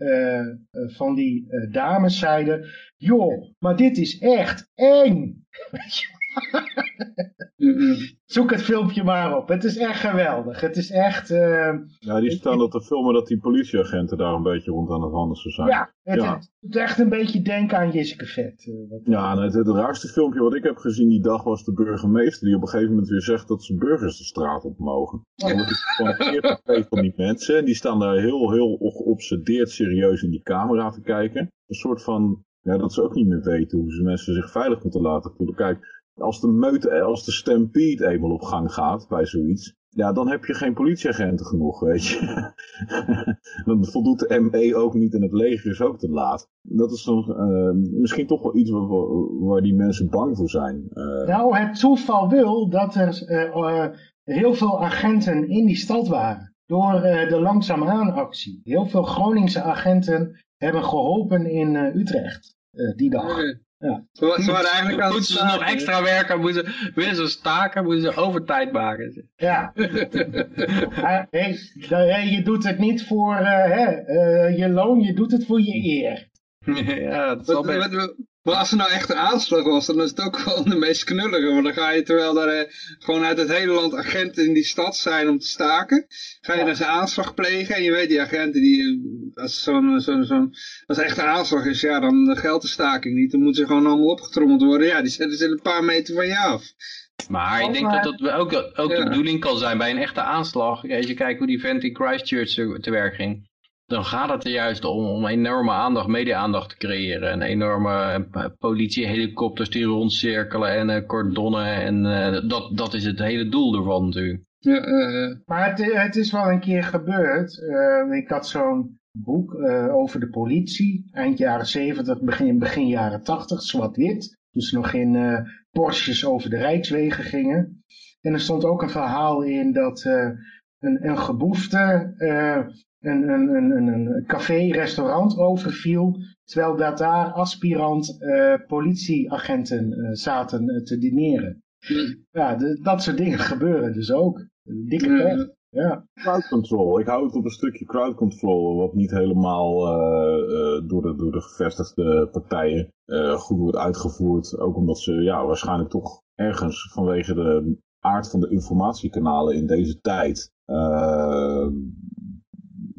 D: van die dames zeiden... joh, maar dit is echt eng. Weet je? Zoek het filmpje maar op. Het is echt geweldig. Het is echt... eh,
C: Ja, die staan dat te filmen dat die politieagenten daar een beetje rond aan het handelen zijn.
D: ja, het,
C: Ja.
D: doet echt een beetje denken aan Jessica Vet. eh, wat-
C: Ja, en het, het raarste filmpje wat ik heb gezien die dag was de burgemeester die op een gegeven moment weer zegt dat zijn burgers de straat op mogen. Wordt het gewoon een keer van die mensen en die staan daar heel, heel geobsedeerd serieus in die camera te kijken. Een soort van, ja, dat ze ook niet meer weten hoe ze mensen zich veilig moeten laten voelen. Kijk, als de meute, als de stampede eenmaal op gang gaat bij zoiets, ja, dan heb je geen politieagenten genoeg, weet je. dan voldoet de ME ook niet en het leger is ook te laat. Dat is nog, eh, misschien toch wel iets waar, waar die mensen bang voor zijn. Eh,
D: Nou, het toeval wil dat er eh, eh, heel veel agenten in die stad waren. Door eh, de langzaamaan actie. Heel veel Groningse agenten hebben geholpen in eh, Utrecht eh, die dag. Ja.
B: Ze, ze waren eigenlijk aan het
E: Moeten ze nog extra werken, moeten, willen ze staken, moeten ze overtijd maken.
D: Ja. Hey, da- hey, je doet het niet voor eh, hè, eh, je loon, je doet het voor je eer.
E: ja, dat is wel
B: Wat-
E: best.
B: wat- Maar als er nou echt een aanslag was, dan is het ook wel de meest knullige. Want dan ga je, terwijl er eh, gewoon uit het hele land agenten in die stad zijn om te staken, ga je
D: Ja.
B: dus een aanslag plegen. En je weet, die agenten, die, eh, als, zo'n, zo'n, zo'n, als er echt een aanslag is, ja, dan geldt de staking niet. Dan moeten ze gewoon allemaal opgetrommeld worden. Ja, die zetten ze een paar meter van je af.
E: Maar ik denk
D: eh,
E: dat dat ook, ook
B: ja.
E: de bedoeling kan zijn bij een echte aanslag. Als je kijkt hoe die vent in Christchurch te, te werk ging. Dan gaat het er juist om, om enorme aandacht, media-aandacht te creëren. En enorme eh, politiehelikopters die rondcirkelen en eh, cordonnen. En eh, dat, dat is het hele doel ervan natuurlijk.
D: Maar het, het is wel een keer gebeurd. Ik had zo'n boek over de politie. Eind jaren 70, begin, begin jaren 80, zwart-wit. Ze nog in Porsches over de Rijkswegen gingen. En er stond ook een verhaal in dat een, een geboefte een, een, een, een, een café-restaurant overviel. Terwijl dat daar aspirant eh, politieagenten eh, zaten eh, te dineren.
B: hm,
D: Ja, de- dat soort dingen gebeuren dus ook. Dikke
B: Ja.
D: pech. Ja.
C: Crowd control. Ik hou het op een stukje crowd control, wat niet helemaal eh, eh, door, de, door de gevestigde partijen eh, goed wordt uitgevoerd. Ook omdat ze ja, waarschijnlijk toch ergens vanwege de aard van de informatiekanalen in deze tijd,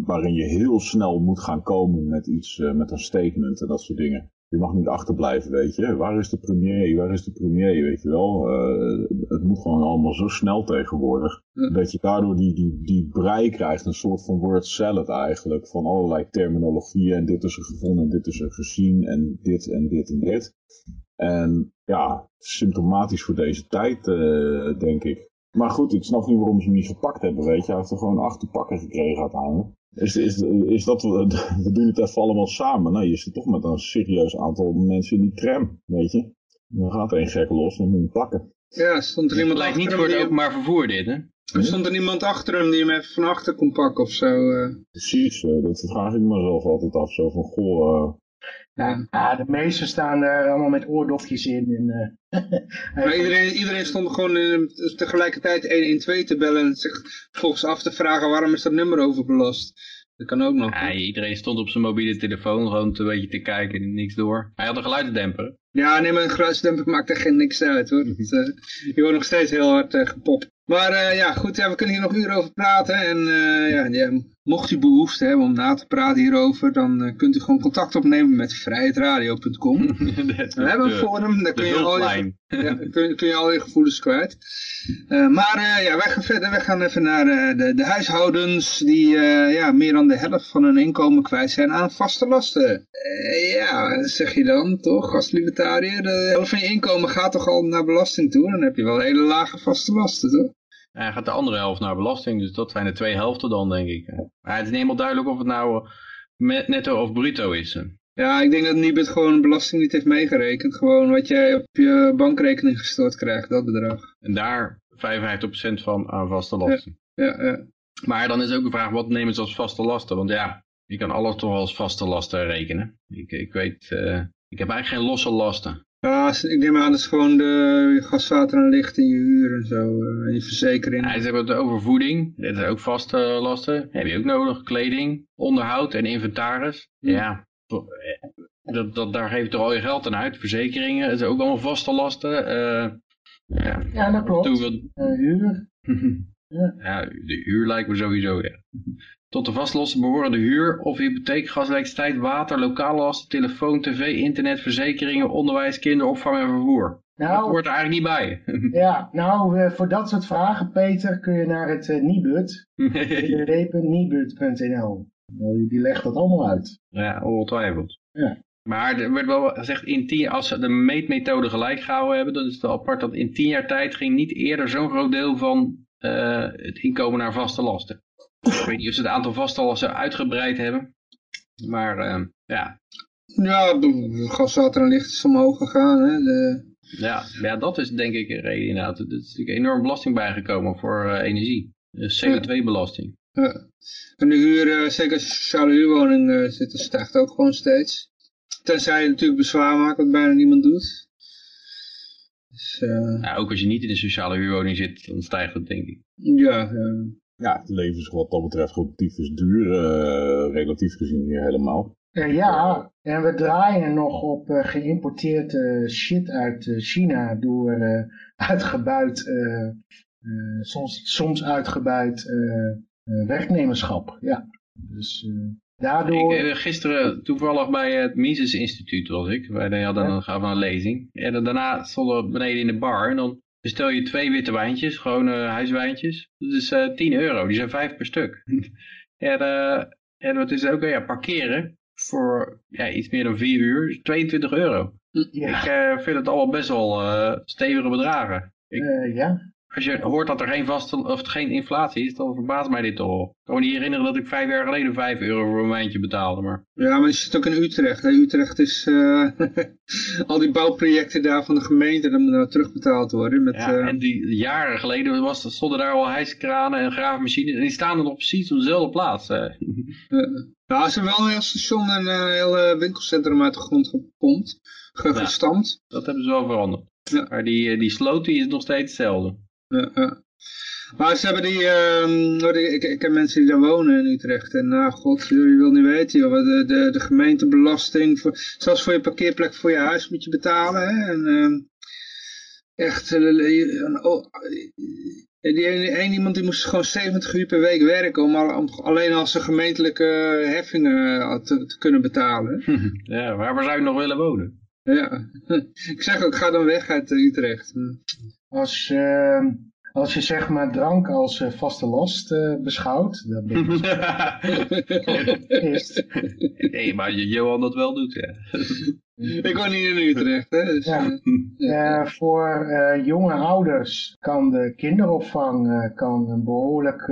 C: waarin je heel snel moet gaan komen met iets, eh, met een statement en dat soort dingen. Je mag niet achterblijven, weet je. Waar is de premier? Waar is de premier, weet je wel? Eh, het moet gewoon allemaal zo snel tegenwoordig.
B: Ja.
C: Dat je daardoor die, die, die brei krijgt, een soort van word salad eigenlijk. Van allerlei terminologieën en dit is er gevonden en dit is er gezien en dit en dit en dit. En ja, symptomatisch voor deze tijd, eh, denk ik. Maar goed, ik snap niet waarom ze hem niet gepakt hebben, weet je. Hij heeft er gewoon acht te pakken gekregen uiteindelijk. Is, is, is dat, we doen het even allemaal samen. Nee, je zit toch met een serieus aantal mensen in die tram, weet je. Dan gaat er één gek los, dan moet je hem pakken.
B: ja, stond er iemand
E: lijkt niet voor het openbaar vervoer dit, hè?
B: Er stond er niemand achter hem die hem even van achter kon pakken of zo. eh.
C: Precies, eh, dat vraag ik mezelf altijd af. Zo van, goh, eh,
D: Ja, ja, de meesten staan er allemaal met oordopjes in. En, eh,
B: Maar iedereen, iedereen stond gewoon in, tegelijkertijd 112 te bellen en zich volgens af te vragen waarom is dat nummer overbelast. Dat kan ook nog.
E: Ja, iedereen stond op zijn mobiele telefoon gewoon een beetje te kijken en niks door. Hij had een geluidsdemper.
B: Ja, nee, maar een geluidsdemper maakt echt geen niks uit hoor. Dat, eh, je wordt nog steeds heel hard eh, gepopt. Maar eh, ja, goed, ja, we kunnen hier nog uren over praten. En ja, ja, mocht u behoefte hebben om na te praten hierover, dan kunt u gewoon contact opnemen met vrijheidradio.com. We hebben een forum, daar kun je, al je, ja, kun, je- kun je al je gevoelens kwijt. Maar ja, wij gaan verder. Wij gaan even naar de, de huishoudens die ja, meer dan de helft van hun inkomen kwijt zijn aan vaste lasten. Ja, zeg je dan toch als libertariër? De helft van je inkomen gaat toch al naar belasting toe? Dan heb je wel hele lage vaste lasten, toch?
E: Hij gaat de andere helft naar belasting, dus dat zijn de twee helften dan, denk ik. Maar het is niet helemaal duidelijk of het nou eh, met- netto of bruto is.
B: Ja, ik denk dat Nibud gewoon belasting niet heeft meegerekend. Gewoon wat jij op je bankrekening gestort krijgt, dat bedrag.
E: En daar 55% van aan vaste lasten.
B: Ja, ja.
E: Maar dan is ook de vraag, wat nemen ze als vaste lasten? Want ja, je kan alles toch als vaste lasten rekenen. Ik, ik weet, uh, ik heb eigenlijk geen losse lasten.
B: Ja, ik neem aan dat is gewoon de gas, water en licht en je huur en zo, en je verzekering.
E: Ja, ze hebben het over voeding, dat is ook vaste lasten. Heb je ook nodig, kleding, onderhoud en inventaris. Ja, dat, dat, daar geef je toch al je geld aan uit. Verzekeringen, dat is ook allemaal vaste lasten. Uh,
D: ja. ja, dat klopt. We... Uh, huur.
E: ja. ja, de huur lijkt me sowieso, ja. Tot de vastlossen behoren de huur of hypotheek, gas, elektriciteit, water, lokale lasten, telefoon, tv, internet, verzekeringen, onderwijs, kinderopvang en vervoer. Nou, dat hoort er eigenlijk niet bij.
D: ja, nou, uh, voor dat soort vragen, Peter, kun je naar het uh, Nibud. www.nibud.nl Die legt dat allemaal uit.
E: Ja, ongetwijfeld. Ja. Maar er werd wel gezegd, in tien, als ze de meetmethode gelijk gehouden hebben, dan is het wel apart dat in tien jaar tijd ging niet eerder zo'n groot deel van uh, het inkomen naar vaste lasten. Ik weet niet of ze het aantal vaste lasten uitgebreid hebben. Maar uh, ja.
B: Ja, gaswater en licht is omhoog gegaan. Hè? De...
E: Ja, ja, dat is denk ik een reden inderdaad. Er is natuurlijk enorm belasting bijgekomen voor uh, energie. CO2-belasting.
B: Ja. En de huur, zeker sociale huurwoning, zit, stijgt ook gewoon steeds. Tenzij je natuurlijk bezwaar maakt, wat bijna niemand doet.
E: Dus, uh... ja, ook als je niet in een sociale huurwoning zit, dan stijgt het denk ik.
B: Ja,
C: ja. Ja het leven is wat dat betreft gewoon tyfus duur, uh, relatief gezien hier helemaal.
D: Uh, ja, en we draaien nog op geïmporteerde shit uit China door uitgebuit, soms, soms uitgebuit werknemerschap. Ja, dus... Daardoor...
E: Ik, gisteren toevallig bij het Mises Instituut was ik. Wij hadden een, gaven een lezing. En daarna stonden we beneden in de bar. En dan bestel je twee witte wijntjes, gewone huiswijntjes. Dat is uh, eh, 10 euro. Die zijn vijf per stuk. en, uh, en wat is ook, ja, parkeren voor ja, iets meer dan 4 uur, 22 euro. Ja. Ik vind het allemaal best wel stevige bedragen. Ik,
D: ja.
E: Als je hoort dat er geen, vaste, of geen inflatie is, dan verbaast mij dit toch. Ik kan me niet herinneren dat ik vijf jaar geleden vijf euro voor een wijntje betaalde. Maar...
B: Ja, maar je zit ook in Utrecht. Hè? Utrecht is uh, al die bouwprojecten daar van de gemeente, moet nou terugbetaald worden. Met,
E: ja, uh... en die jaren geleden was, stonden daar al hijskranen en graafmachines. En die staan er nog precies op dezelfde plaats. Uh.
B: Ja, ze hebben wel een heel station en een heel winkelcentrum uit de grond gepompt, gestampt.
E: Dat hebben ze wel veranderd. Ja. Maar die, die sloot die is nog steeds hetzelfde
B: Maar ze hebben die, uh, ik, ik ken mensen die daar wonen in Utrecht. En nou god, je wil niet weten joh, de, de, de gemeentebelasting, voor, zelfs voor je parkeerplek voor je huis moet je betalen. Hè? En uh, echt, uh, oh, die één iemand die moest gewoon 70 uur per week werken om, al, om alleen al zijn gemeentelijke heffingen te, te, kunnen betalen.
E: Ja, waar zou je nog willen wonen?
B: Ja, ik zeg ook, ga dan weg uit Utrecht.
D: Als, uh, als je zeg maar drank als uh, vaste last uh, beschouwt, dan ben je
E: Nee, maar Johan dat wel doet, ja.
B: Ik woon niet in Utrecht, hè. Dus,
D: ja. voor jonge ouders kan de kinderopvang kan een behoorlijk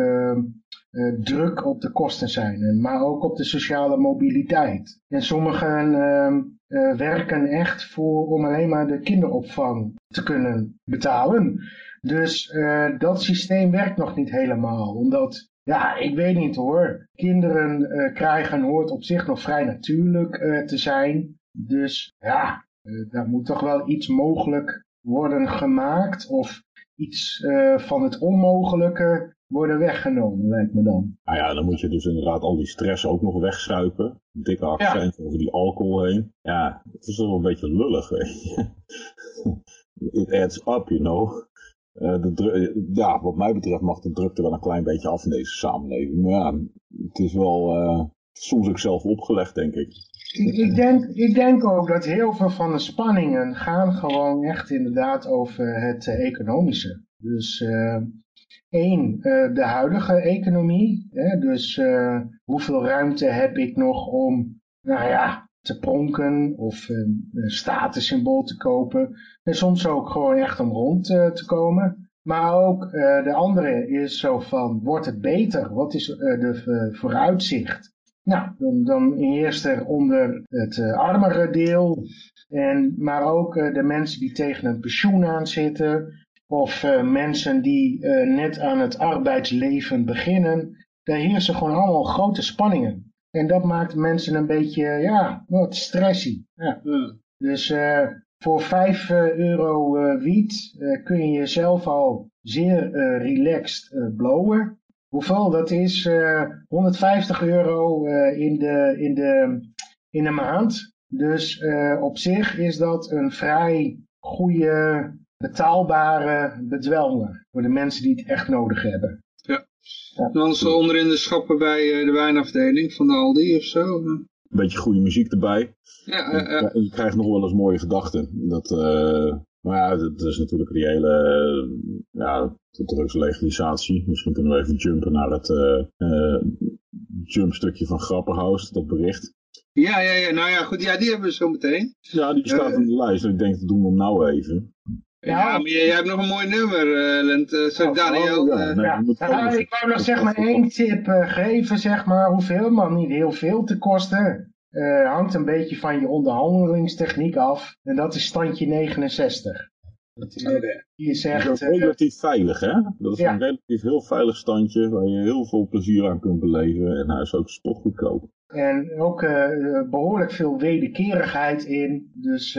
D: druk op de kosten zijn, maar ook op de sociale mobiliteit. En sommigen ehm, uh, werken echt voor om alleen maar de kinderopvang te kunnen betalen. Dus uh, dat systeem werkt nog niet helemaal. Omdat, ja, ik weet niet hoor. Kinderen uh, krijgen hoort op zich nog vrij natuurlijk te zijn. Dus ja, daar moet toch wel iets mogelijk worden gemaakt. Of iets van het onmogelijke worden weggenomen, lijkt me dan.
C: Nou ja, dan moet je dus inderdaad al die stress ook nog wegzuipen. Dikke accent over die alcohol heen. Ja, het is wel een beetje lullig, weet je. It adds up, you know. Uh, de ja, wat mij betreft mag de drukte wel een klein beetje af in deze samenleving. Maar ja, het is wel uh, soms ook zelf opgelegd, denk ik.
D: Ik, ik, denk, ik denk ook dat heel veel van de spanningen gaan gewoon echt inderdaad over het uh, economische. Dus Eén, uh, de huidige economie. Hè? Dus uh, hoeveel ruimte heb ik nog om, nou ja, te pronken of een statussymbool te kopen. En soms ook gewoon echt om rond uh, te komen. Maar ook de andere is zo van, wordt het beter? Wat is de vooruitzicht? Nou, dan, dan heerst er onder het armere deel, en, maar ook de mensen die tegen een pensioen aan zitten, of eh, mensen die eh, net aan het arbeidsleven beginnen. Daar heersen gewoon allemaal grote spanningen. En dat maakt mensen een beetje, ja, wat stressy. Ja. Dus eh, voor 5 euro wiet kun je jezelf al zeer relaxed blowen. Hoeveel? Dat is 150 euro in, de, in, de, in de maand. Dus op zich is dat een vrij goede betaalbare bedwelmen voor de mensen die het echt nodig hebben.
B: Ja. ja. Dan zo onderin de schappen bij eh, de wijnafdeling van de Aldi of zo.
C: Een beetje goede muziek erbij. Ja, en je krijgt nog wel eens mooie gedachten. Dat, uh, maar ja, dat is natuurlijk die hele uh, ja, drugslegalisatie. Misschien kunnen we even jumpen naar het uh, jumpstukje van Grapperhaus, dat bericht.
B: Ja, ja, ja, nou ja, goed, ja, die hebben we zo meteen.
C: Ja, die staat op de lijst. Ik denk, dat doen we hem nou even.
B: Ja, maar jij, hebt nog een mooi nummer, uh, Lent. Uh, oh, Daniel. Oh,
D: ja, nee, ja. ik wou nog zeg maar één tip uh, geven, zeg maar. Hoeft helemaal niet heel veel te kosten. hangt een beetje van je onderhandelingstechniek af. En dat is standje 69. Dat,
C: zegt, dat is relatief veilig, hè? Dat is een relatief heel veilig standje waar je heel veel plezier aan kunt beleven. En hij is ook spotgoedkoop.
D: En ook behoorlijk veel wederkerigheid in. Dus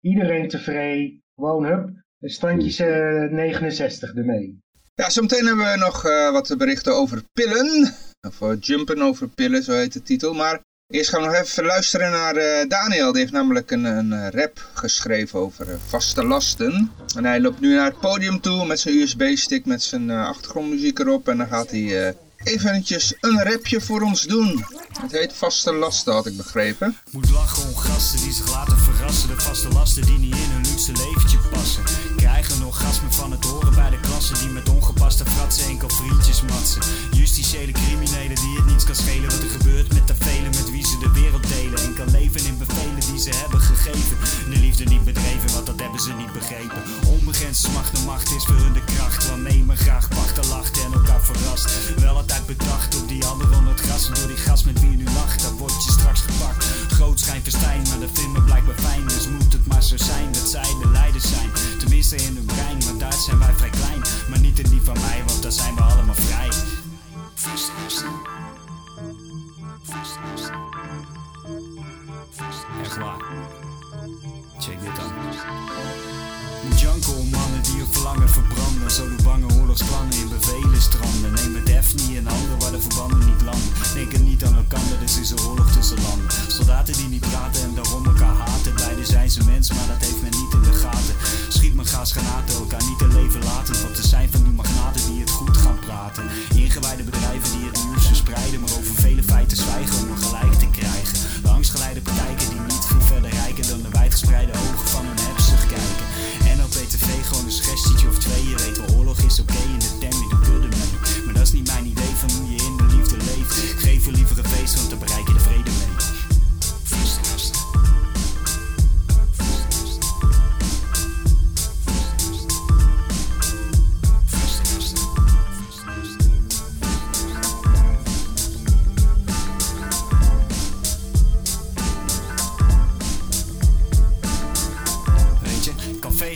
D: iedereen tevreden. Gewoon hup, standjes 69 ermee.
B: Ja, zometeen hebben we nog uh, wat berichten over pillen. Of uh, jumpen over pillen, zo heet de titel. Maar eerst gaan we nog even luisteren naar uh, Daniel. Die heeft namelijk een, een rap geschreven over vaste lasten. En hij loopt nu naar het podium toe met zijn USB-stick met zijn achtergrondmuziek erop. En dan gaat hij eventjes een rapje voor ons doen. Het heet vaste lasten, had ik begrepen.
F: Moet lachen om gasten die zich laten verrassen. De vaste lasten die niet in hun luxe leventje passen. Krijgen nog gas meer het horen bij de klassen. Die met ongepaste fratsen enkel vriendjes matsen. Justitiële criminelen die het niets kan schelen. Wat er gebeurt met de velen met wie ze de wereld delen. En kan leven in bevelen die ze hebben gegeven. De liefde niet bedreven, want dat hebben ze niet begrepen. Onbegrensd smacht de macht is voor hun de kracht. Want nemen graag pachten, lachten en elkaar verrast. Wel altijd bedacht op die anderen onder het gras. Door die gas met wie je nu lacht, dan word je straks gepakt. Groot schijnverstijn, maar dat vinden blijkbaar fijn. Dus moet het maar zo zijn dat zij de leiders zijn. Tenminste in hun brein, want daar zijn wij vrij klein. Maar niet in die van mij, want daar zijn we allemaal vrij. Echt waar. Check dit dan. Om mannen die op verlangen verbranden. Zo de bange oorlogsplannen in bevelen stranden. Neem het Daphne en anderen waar de verbanden niet landen. Denken niet aan elkaar, dus is er oorlog tussen landen. Soldaten die niet praten en daarom elkaar haten. Beide zijn ze mens, maar dat heeft men niet in de gaten. Schiet mijn gaasgranaten, elkaar niet een leven laten. Want er zijn van die magnaten die het goed gaan praten. Ingewijde bedrijven die het nieuws verspreiden. Maar over vele feiten zwijgen om een gelijk te krijgen. Langsgeleide praktijken die niet veel verder rijken dan de wijdgespreide ogen van hun. NLP-TV gewoon een suggestie of twee. Je weet wel, oorlog is oké in de term, je doet kudde mee. Maar dat is niet mijn idee van hoe je in de liefde leeft. Geef je liever een feest, want dan bereik je de vrede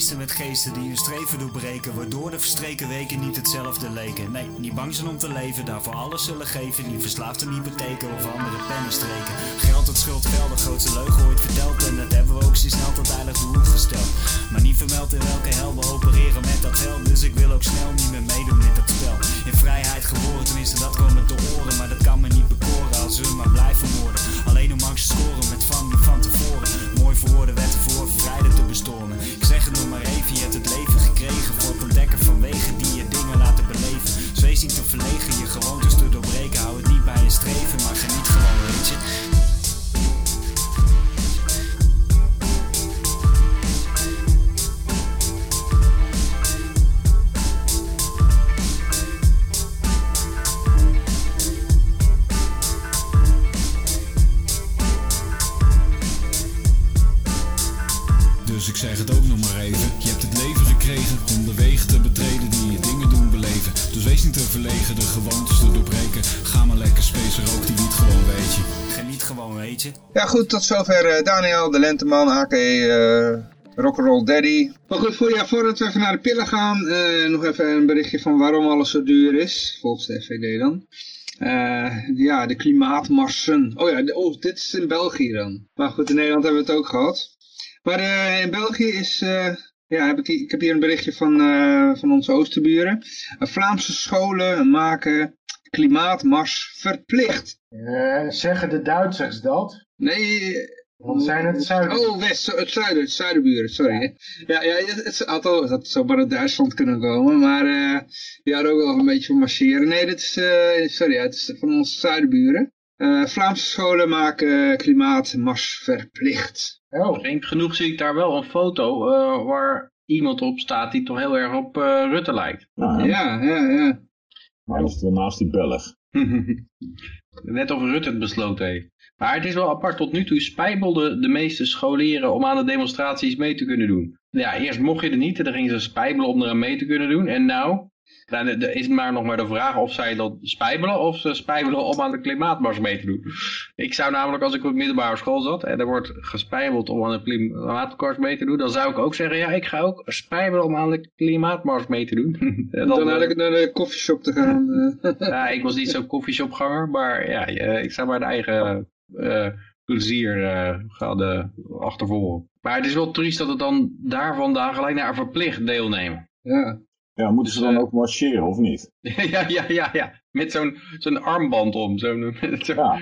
F: mee. met geesten die hun streven doorbreken, waardoor de verstreken weken niet hetzelfde leken. Nee, niet bang zijn om te leven, daarvoor alles zullen geven. Die verslaafd aan hypotheken of andere pennenstreken. Geld het schuld de grootste leugen ooit verteld. En dat hebben we ook zo snel tot heilig doel gesteld. Maar niet vermeld in welke hel we opereren met dat geld. Dus ik wil ook snel niet meer meedoen met dat spel. In vrijheid geboren, tenminste dat komen te horen. Maar dat kan me niet bekoren als we maar blijven moorden. Alleen om angst te scoren met van die van tevoren. Mooi verwoorden wetten voor vrijheid te bestormen. Nog maar even, je hebt het leven gekregen voor het ontdekken van wegen die je dingen laten beleven. Zwees niet te verlegen, je gewoontes te doorbreken.
B: Goed, tot zover uh, Daniel, de Lenteman, a.k.a. Uh, Rock'n'Roll Daddy. Maar goed, voor, ja, voordat we even naar de pillen gaan, eh, nog even een berichtje van waarom alles zo duur is, volgens de FVD dan. Eh, ja, de klimaatmarsen. Oh ja, de- oh, dit is in België dan. Maar goed, in Nederland hebben we het ook gehad. Maar eh, in België is, eh, ja, heb ik, ik heb hier een berichtje van, eh, van onze oosterburen. Uh, Vlaamse scholen maken klimaatmars verplicht.
D: Eh, zeggen de Duitsers dat?
B: Nee,
D: Want zijn het zuiden?
B: Oh, West, het zuiden, het zuidenburen, sorry. Ja, ja, het, het, althans, dat zou maar uit Duitsland kunnen komen, maar eh die hadden ook wel een beetje van marcheren. Nee, dit is, eh, sorry, het is van onze zuidenburen. Eh, Vlaamse scholen maken klimaatmars verplicht.
D: Oh,
E: Vreemd genoeg zie ik daar wel een foto eh, waar iemand op staat die toch heel erg op eh, Rutte lijkt.
C: Ja.
B: Ja, ja, ja.
C: Maar dat is wel naast die Belg.
E: Net of Rutte het besloten heeft. Maar het is wel apart, tot nu toe spijbelden de meeste scholieren om aan de demonstraties mee te kunnen doen. Ja, eerst mocht je er niet, en dan gingen ze spijbelen om eraan mee te kunnen doen. En nou, dan is maar nog maar de vraag of zij dat spijbelen of ze spijbelen om aan de klimaatmars mee te doen. Ik zou namelijk, als ik op middelbare school zat en er wordt gespijbeld om aan de klimaatmars mee te doen, dan zou ik ook zeggen, ja, ik ga ook spijbelen om aan de klimaatmars mee te doen. En
B: Dan
E: eh,
B: naar de, naar de koffieshop te gaan. eh.
E: ja, ik was niet zo'n koffieshopganger, maar ja, eh, ik zou maar de eigen eh, plezier eh gaan eh, achtervolgen. Maar het is wel triest dat het dan daar vandaan gelijk naar verplicht deelnemen.
B: ja.
C: Ja, moeten ze dan ook marcheren of niet?
E: ja, ja, ja, ja. Met zo'n zo'n armband om. Zo'n zo
C: Ja.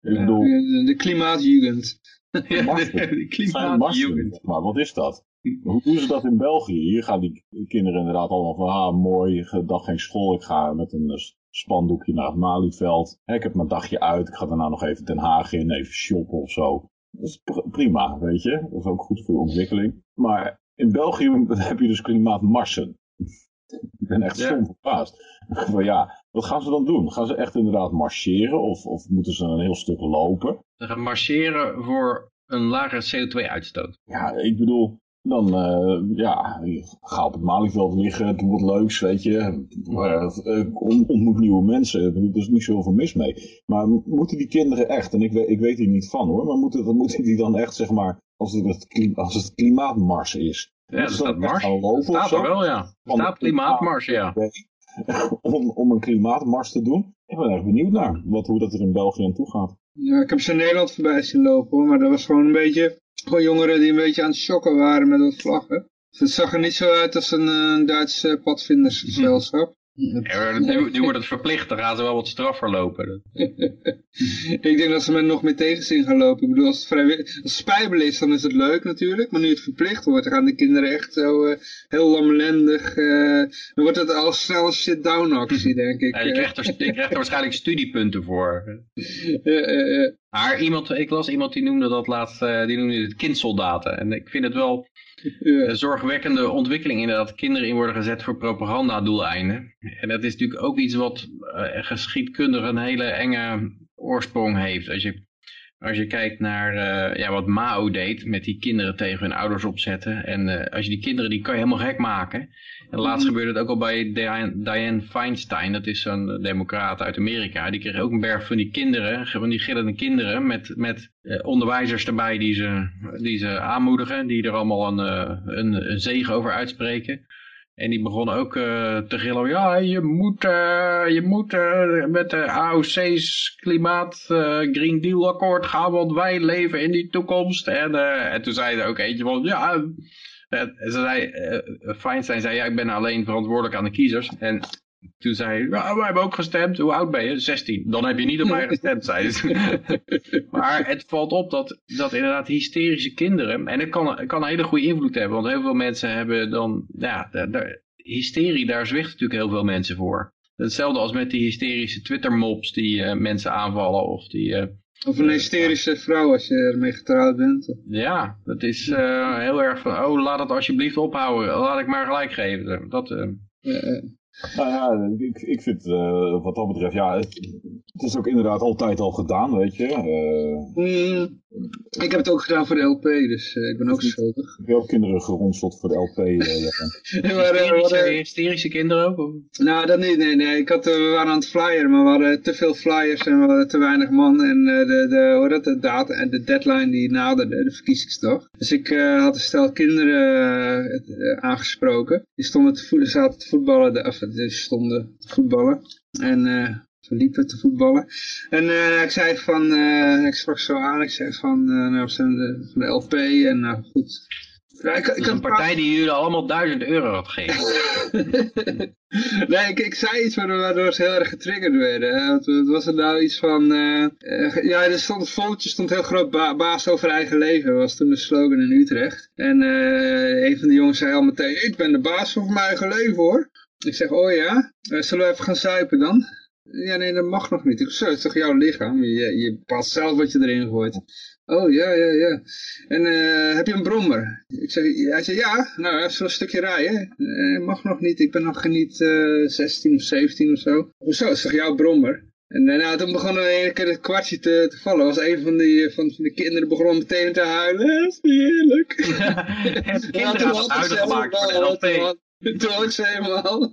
C: Ik bedoel,
B: De, klimaatjugend.
E: de, klimaatjugend.
C: maar wat is dat? Hoe doen ze dat in België? Hier gaan die kinderen inderdaad allemaal van, ah mooi, dag geen school, ik ga met een spandoekje naar het Malieveld. Ik heb mijn dagje uit, ik ga daarna nog even Den Haag in, even shoppen of zo. Dat is pr- prima, weet je. Dat is ook goed voor je ontwikkeling. Maar in België heb je dus klimaatmarsen. Ik ben echt stom verbaasd. Van ja, wat gaan ze dan doen? Gaan ze echt inderdaad marcheren of, of moeten ze een heel stuk lopen?
E: Ze gaan marcheren voor een lagere CO2-uitstoot.
C: Ja, ik bedoel, dan eh, ja, ga op het Malieveld liggen, doe wat leuks, weet je. Eh, on- ontmoet nieuwe mensen, er is niet zoveel mis mee. Maar moeten die kinderen echt, en ik weet, ik weet hier niet van hoor, maar moeten, moeten die dan echt, zeg maar, als het, als het klimaatmars is,
E: Ja,
C: ze
E: staat mars. Er staat er wel, ja. Er staat klimaatmars, ja.
C: om, om een klimaatmars te doen? Ik ben echt benieuwd naar wat, hoe dat er in België aan toe gaat.
B: Ja, ik heb ze in Nederland voorbij zien lopen hoor, maar dat was gewoon een beetje, gewoon jongeren die een beetje aan het shocken waren met wat vlaggen. Dus het zag er niet zo uit als een, eh, een Duits eh, padvindersgezelschap.
E: Ja, nu, nu wordt het verplicht, dan gaan ze wel wat straffer lopen.
B: ik denk dat ze met nog meer tegenzin gaan lopen. Ik bedoel, als het vrijwillig, als spijbelen is, dan is het leuk natuurlijk. Maar nu het verplicht wordt, dan gaan de kinderen echt zo eh, heel lamlendig. eh, dan wordt het al snel een sit-down actie, denk ik.
E: Ja, je, krijgt er, je krijgt er waarschijnlijk studiepunten voor. Maar iemand, ik las iemand die noemde dat laatst, eh, die noemde het kindsoldaten. En ik vind het wel
B: eh,
E: een zorgwekkende ontwikkeling inderdaad. Kinderen in worden gezet voor propagandadoeleinden. En dat is natuurlijk ook iets wat eh, geschiedkundig een hele enge oorsprong heeft. Als je, als je kijkt naar eh, ja, wat Mao deed met die kinderen tegen hun ouders opzetten. En eh, als je die kinderen, die kan je helemaal gek maken. Laatst gebeurde het ook al bij Diane, Feinstein, dat is zo'n democraat uit Amerika. Die kreeg ook een berg van die kinderen, van die gillende kinderen, met, met eh, onderwijzers erbij die ze, die ze aanmoedigen, die er allemaal een, eh, een, een zegen over uitspreken. En die begonnen ook eh, te gillen, ja, je moet, eh, je moet eh, met de AOC's klimaat eh, Green Deal akkoord gaan, want wij leven in die toekomst. En, eh, en toen zei er ook eentje van, ja, eh, ze zei, eh, Feinstein zei, ja, ik ben alleen verantwoordelijk aan de kiezers. En toen zei hij, wij hebben ook gestemd. Hoe oud ben je? 16. Dan heb je niet op mij gestemd, zei ze. maar het valt op dat, dat inderdaad hysterische kinderen, en het kan, kan een hele goede invloed hebben, want heel veel mensen hebben dan, ja, daar, hysterie, daar zwicht natuurlijk heel veel mensen voor. Hetzelfde als met die hysterische Twitter-mobs die eh, mensen aanvallen of die... eh,
B: of een hysterische vrouw als je ermee getrouwd bent.
E: ja, dat is eh, heel erg van, oh, laat het alsjeblieft ophouden. Laat ik maar gelijk geven. Dat, eh,
B: Eh, eh,
C: Nou ja, ik, ik vind eh, wat dat betreft, ja, het- Het is ook inderdaad altijd al gedaan, weet je. Eh,
B: Mm, ik heb het ook gedaan voor de LP, dus eh, ik ben ook schuldig.
C: ik heb ook kinderen geronseld voor de LP. eh, ja.
B: maar, eh, we
E: Hysterische,
B: hadden-
E: hysterische kinderen ook? of?
B: nou, dat niet. Nee, nee. Ik had, eh, we waren aan het flyeren, maar we hadden te veel flyers en we hadden te weinig man. En eh, de, de, hoe dat, de data en de deadline die naderde, de verkiezingsdag. Dus ik eh, had een stel kinderen eh, eh, aangesproken. Die stonden te, zaten te voetballen, de, of die stonden te voetballen. En eh, liepen te voetballen. En eh, ik zei van, eh, ik sprak zo aan, ik zei van, we zijn de, van de LP en nou goed. Ja, ik, ik
E: een partij die jullie allemaal duizend euro had gegeven.
B: nee, ik, ik zei iets waardoor, ze heel erg getriggerd werden. Wat, wat was er nou iets van... ja, er stond een fotootje, stond heel groot ba- baas over eigen leven. Was toen de slogan in Utrecht. En een van de jongens zei al meteen... Ik ben de baas over mijn eigen leven hoor. Ik zeg, oh ja? Zullen we even gaan zuipen dan? Ja, nee, dat mag nog niet. Ik zeg, het is toch jouw lichaam? Je, je bepaalt zelf wat je erin gooit. Oh, ja, ja, ja. En eh, heb je een brommer? Ik zeg, hij zei, ja, nou, even een stukje rijden. Eh, mag nog niet, ik ben nog niet eh 16 of 17 of zo. Hoezo, is toch jouw brommer? En eh, nou, toen begon er een keer het kwartje te, te vallen. was een van, die, van de kinderen begon meteen te huilen. Dat is heerlijk.
E: Het
B: Ja,
E: kinderen
B: toen
E: had
B: had
E: het uitgemaakt voor de LP.
B: ze helemaal.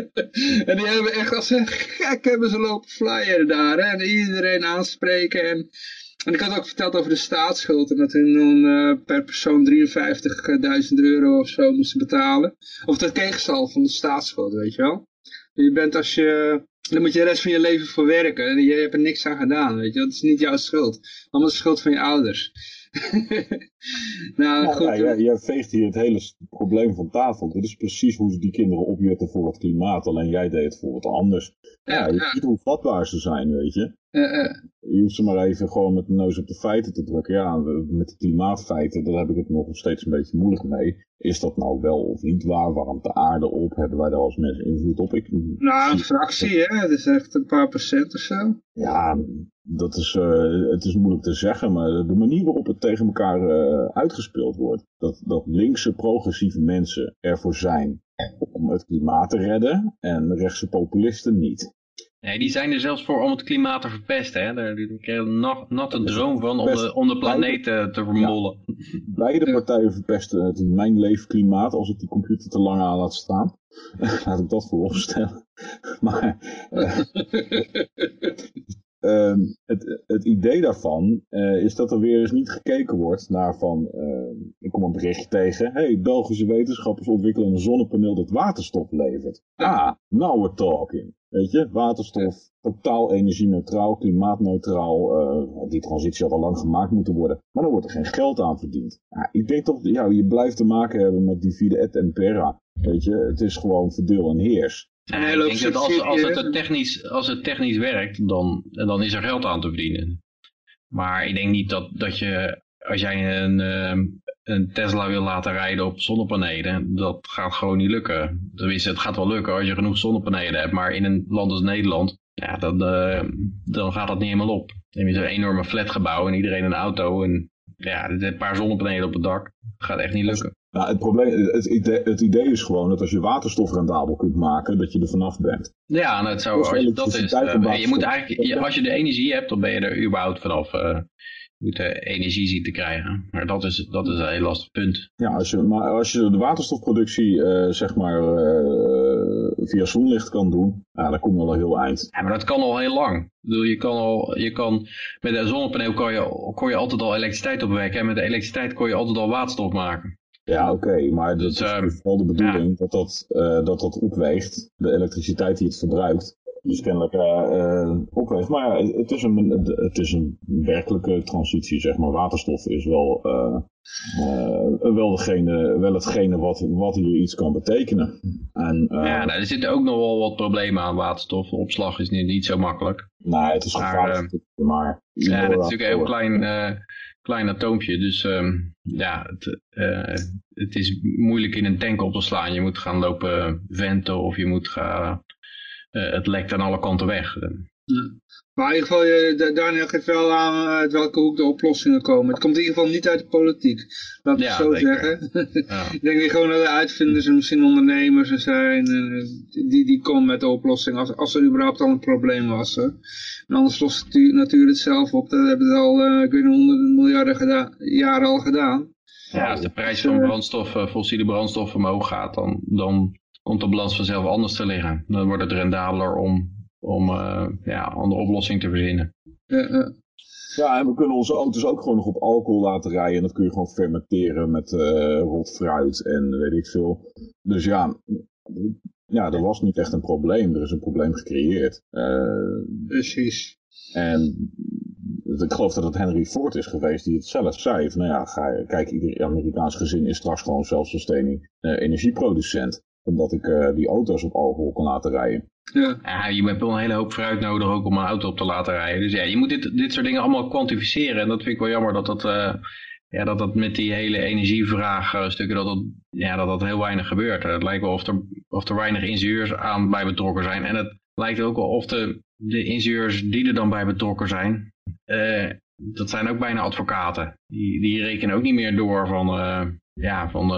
B: en die hebben echt als een gek hebben ze lopen flyeren daar. En iedereen aanspreken. En, en ik had ook verteld over de staatsschuld. En dat hun dan eh, per persoon 53.000 euro of zo moesten betalen. Of dat kreeg ze al van de staatsschuld, weet je wel. Je bent als je... Dan moet je de rest van je leven voor werken. En je hebt er niks aan gedaan, weet je. Dat is niet jouw schuld. Allemaal de schuld van je ouders. nou, goed.
C: ja, jij, jij veegt hier het hele probleem van tafel. Dit is precies hoe ze die kinderen opjutten voor het klimaat. Alleen jij deed het voor wat anders. Ja,
B: Ja,
C: je
B: ja.
C: ziet hoe vatbaar ze zijn, weet je.
B: Eh, eh.
C: Je hoeft ze maar even gewoon met de neus op de feiten te drukken. Ja, met de klimaatfeiten, daar heb ik het nog steeds een beetje moeilijk mee. Is dat nou wel of niet waar? Warmt de aarde op? Hebben wij daar als mensen invloed op? Ik,
B: Nou, een fractie, hè. Het is echt een paar procent of zo.
C: ja, dat is, eh, het is moeilijk te zeggen, maar de manier waarop het tegen elkaar eh, uitgespeeld wordt. Dat, dat linkse progressieve mensen ervoor zijn om het klimaat te redden en rechtse populisten niet.
E: Nee, die zijn er zelfs voor om het klimaat te verpesten. Hè? Daar kregen een nat- natte droom van om de, om de planeet eh, te vermollen.
C: Beide partijen verpesten het mijn leefklimaat als ik die computer te lang aan laat staan. laat ik dat vooropstellen. maar eh, ehm, het, het idee daarvan eh, is dat er weer eens niet gekeken wordt naar van, eh, ik kom een berichtje tegen, hey, Belgische wetenschappers ontwikkelen een zonnepaneel dat waterstof levert. Ah, now we're talking. Weet je, waterstof, totaal energie-neutraal, klimaatneutraal. eh, die transitie had al lang gemaakt moeten worden. Maar dan wordt er geen geld aan verdiend. Ja, ik denk toch, ja, je blijft te maken hebben met divide et impera. Weet je, het is gewoon verdeel en heers.
B: En hij
E: ik
B: loopt
E: denk dat als, als, het technisch, als het technisch werkt, dan, dan is er geld aan te verdienen. Maar ik denk niet dat, dat je, als jij een, ehm, een Tesla wil laten rijden op zonnepanelen, dat gaat gewoon niet lukken. Tenminste, het gaat wel lukken als je genoeg zonnepanelen hebt, maar in een land als Nederland, ja, dan, eh, dan gaat dat niet helemaal op. Dan heb je zo'n enorme flatgebouw en iedereen een auto en ja, een paar zonnepanelen op het dak. Dat gaat echt niet lukken.
C: Nou, het, probleem, het, idee, het idee is gewoon dat als je waterstof rendabel kunt maken, dat je er vanaf bent.
E: Ja, nou, het zou, als je, dat is, eh, je moet eigenlijk, je- als je de energie hebt, dan ben je er überhaupt vanaf. eh je moet de energie zien te krijgen. Maar dat is, dat is een heel lastig punt.
C: Ja, als je, maar als je de waterstofproductie eh, zeg maar eh, via zonlicht kan doen, dan kom je al heel eind.
E: Ja, maar dat kan al heel lang. Ik bedoel, je kan al, je kan, met een zonnepaneel kon je, kon je altijd al elektriciteit opwekken. En met de elektriciteit kon je altijd al waterstof maken.
C: Ja, oké, maar dat
E: Dus,
C: is
E: ehm,
C: vooral de bedoeling dat, dat, eh, dat dat opweegt, de elektriciteit die het verbruikt. Dus kennelijk eh, eh, opweegt. Maar ja, het is, een, het is een werkelijke transitie, zeg maar. Waterstof is wel, wel, degene, wel hetgene wat, wat hier iets kan betekenen. En,
E: ja, nou, er zitten ook nog wel wat problemen aan waterstof. Opslag is niet, niet zo makkelijk.
C: nou, het is
E: maar,
C: gevaarlijk, maar...
E: Ja, dat is natuurlijk een heel klein, klein atoompje. Dus ehm, ja, het, eh, het is moeilijk in een tank op te slaan. Je moet gaan lopen venten of je moet gaan... eh, het lekt aan alle kanten weg.
B: Maar in ieder geval, Da- Daniel geeft wel aan eh, uit welke hoek de oplossingen komen. Het komt in ieder geval niet uit de politiek. Laat ik
E: Ja,
B: het zo
E: zeker.
B: zeggen.
E: Ja.
B: Ik denk gewoon dat de uitvinders en misschien ondernemers er zijn. En, eh, die, die komen met de oplossing als, als er überhaupt al een probleem was. Hè. En anders lost de tu- natuur het zelf op. Dat hebben ze al, eh, ik weet niet, honderden miljarden gedaan, jaren al gedaan.
E: Ja, als de prijs
B: Dus,
E: van
B: eh,
E: brandstoffen, fossiele brandstoffen omhoog gaat, dan, dan komt de balans vanzelf anders te liggen. Dan wordt het rendabeler om, om eh, ja, een andere oplossing te verzinnen.
C: Ja, en we kunnen onze auto's ook gewoon nog op alcohol laten rijden. En dat kun je gewoon fermenteren met eh rot fruit en weet ik veel. Dus ja, ja, er was niet echt een probleem. Er is een probleem gecreëerd. Eh,
B: precies.
C: en ik geloof dat het Henry Ford is geweest die het zelf zei. Van, nou ja, ga, kijk, ieder Amerikaans gezin is straks gewoon zelfsustaining eh, energieproducent. Omdat ik eh, die auto's op alcohol kan laten rijden.
B: Ja.
E: Je hebt wel een hele hoop fruit nodig ook om een auto op te laten rijden. Dus ja, je moet dit, dit soort dingen allemaal kwantificeren. En dat vind ik wel jammer dat dat, eh, ja, dat, dat met die hele energievraag stukken, dat dat, ja, dat dat heel weinig gebeurt. Het lijkt wel of er, of er weinig ingenieurs aan bij betrokken zijn. En het lijkt ook wel of de, de ingenieurs die er dan bij betrokken zijn, eh, dat zijn ook bijna advocaten. Die, die rekenen ook niet meer door van, eh, ja, van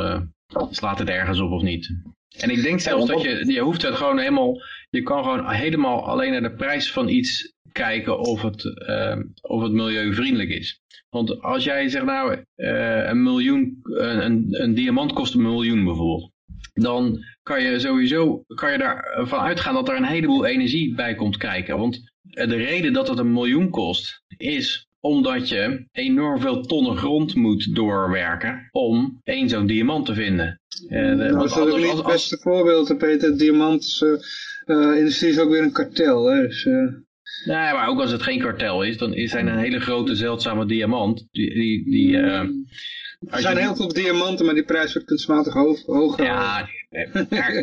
E: slaat het ergens op of niet. En ik denk zelfs dat je, je hoeft het gewoon helemaal, je kan gewoon helemaal alleen naar de prijs van iets kijken of het, eh, of het milieuvriendelijk is. Want als jij zegt nou, eh, een miljoen, een, een, een diamant kost een miljoen bijvoorbeeld. Dan kan je sowieso, kan je daarvan uitgaan dat er een heleboel energie bij komt kijken. Want de reden dat het een miljoen kost, is omdat je enorm veel tonnen grond moet doorwerken om één zo'n diamant te vinden. Eh,
B: Nou, dat is niet het beste voorbeeld, hè, Peter. De diamantindustrie is ook weer een kartel. Hè? Dus, eh,
E: Nee, maar ook als het geen kartel is, dan is zijn een hele grote zeldzame diamant. Die, die, die, eh,
B: er zijn
E: je-
B: heel veel diamanten, maar die prijs wordt kunstmatig hoog, hoog gehouden.
E: Ja, eh, maar,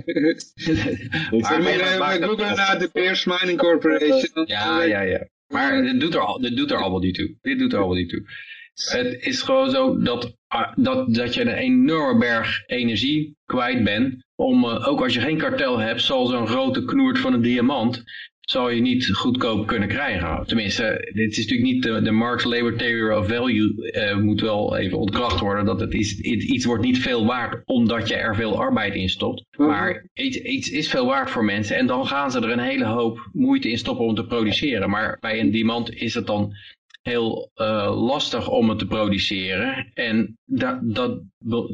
C: Ik
B: Maar
E: maar-
B: googlen naar de Beers Mining Corporation.
E: ja, ja, ja. Maar dit doet, er, al- dit doet er allemaal niet toe. Dit doet er allemaal niet toe. Het is gewoon zo dat, ah, dat, dat je een enorme berg energie kwijt bent. Om, eh, ook als je geen kartel hebt, zal zo'n grote knoert van een diamant zal je niet goedkoop kunnen krijgen. Tenminste, dit is natuurlijk niet de, de Marx Labor Theory of Value eh, moet wel even ontkracht worden. Dat het is, iets iets wordt niet veel waard omdat je er veel arbeid in stopt. Maar iets, iets is veel waard voor mensen en dan gaan ze er een hele hoop moeite in stoppen om te produceren. Maar bij een diamant is het dan heel eh, lastig om het te produceren. En dat, dat,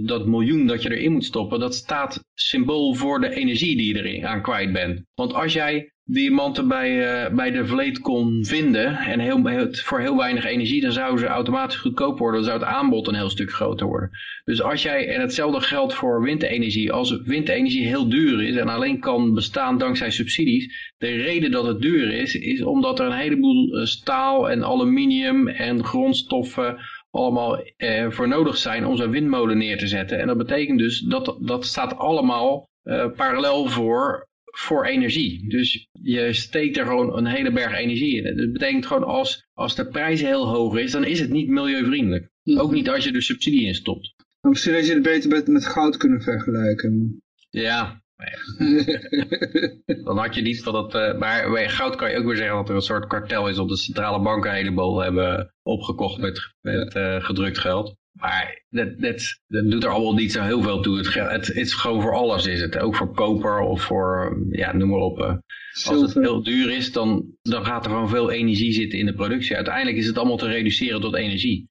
E: dat miljoen dat je erin moet stoppen, dat staat symbool voor de energie die je erin aan kwijt bent. Want als jij diamanten bij, eh, bij de vleet kon vinden en heel, heel- voor heel weinig energie, dan zouden ze automatisch goedkoop worden. Dan zou het aanbod een heel stuk groter worden. Dus als jij, en hetzelfde geldt voor windenergie, als windenergie heel duur is en alleen kan bestaan dankzij subsidies, de reden dat het duur is, is omdat er een heleboel eh, staal en aluminium en grondstoffen allemaal eh, voor nodig zijn om zo'n windmolen neer te zetten. En dat betekent dus dat dat staat allemaal eh, parallel voor voor energie. Dus je steekt er gewoon een hele berg energie in. Dat betekent gewoon als, als de prijs heel hoog is, dan is het niet milieuvriendelijk. Ook niet als je er subsidie in stopt.
B: Maar misschien had je het beter met, met goud kunnen vergelijken.
E: Ja, dan had je niet van dat... eh, maar bij goud kan je ook weer zeggen dat er een soort kartel is... de centrale banken een heleboel hebben opgekocht met, met eh, gedrukt geld. Maar dat, dat, dat doet er allemaal niet zo heel veel toe. Het, het, het is gewoon voor alles is het. Ook voor koper of voor, ja, noem maar op. eh. Als het heel duur is, dan, dan gaat er gewoon veel energie zitten in de productie. Uiteindelijk is het allemaal te reduceren tot energie.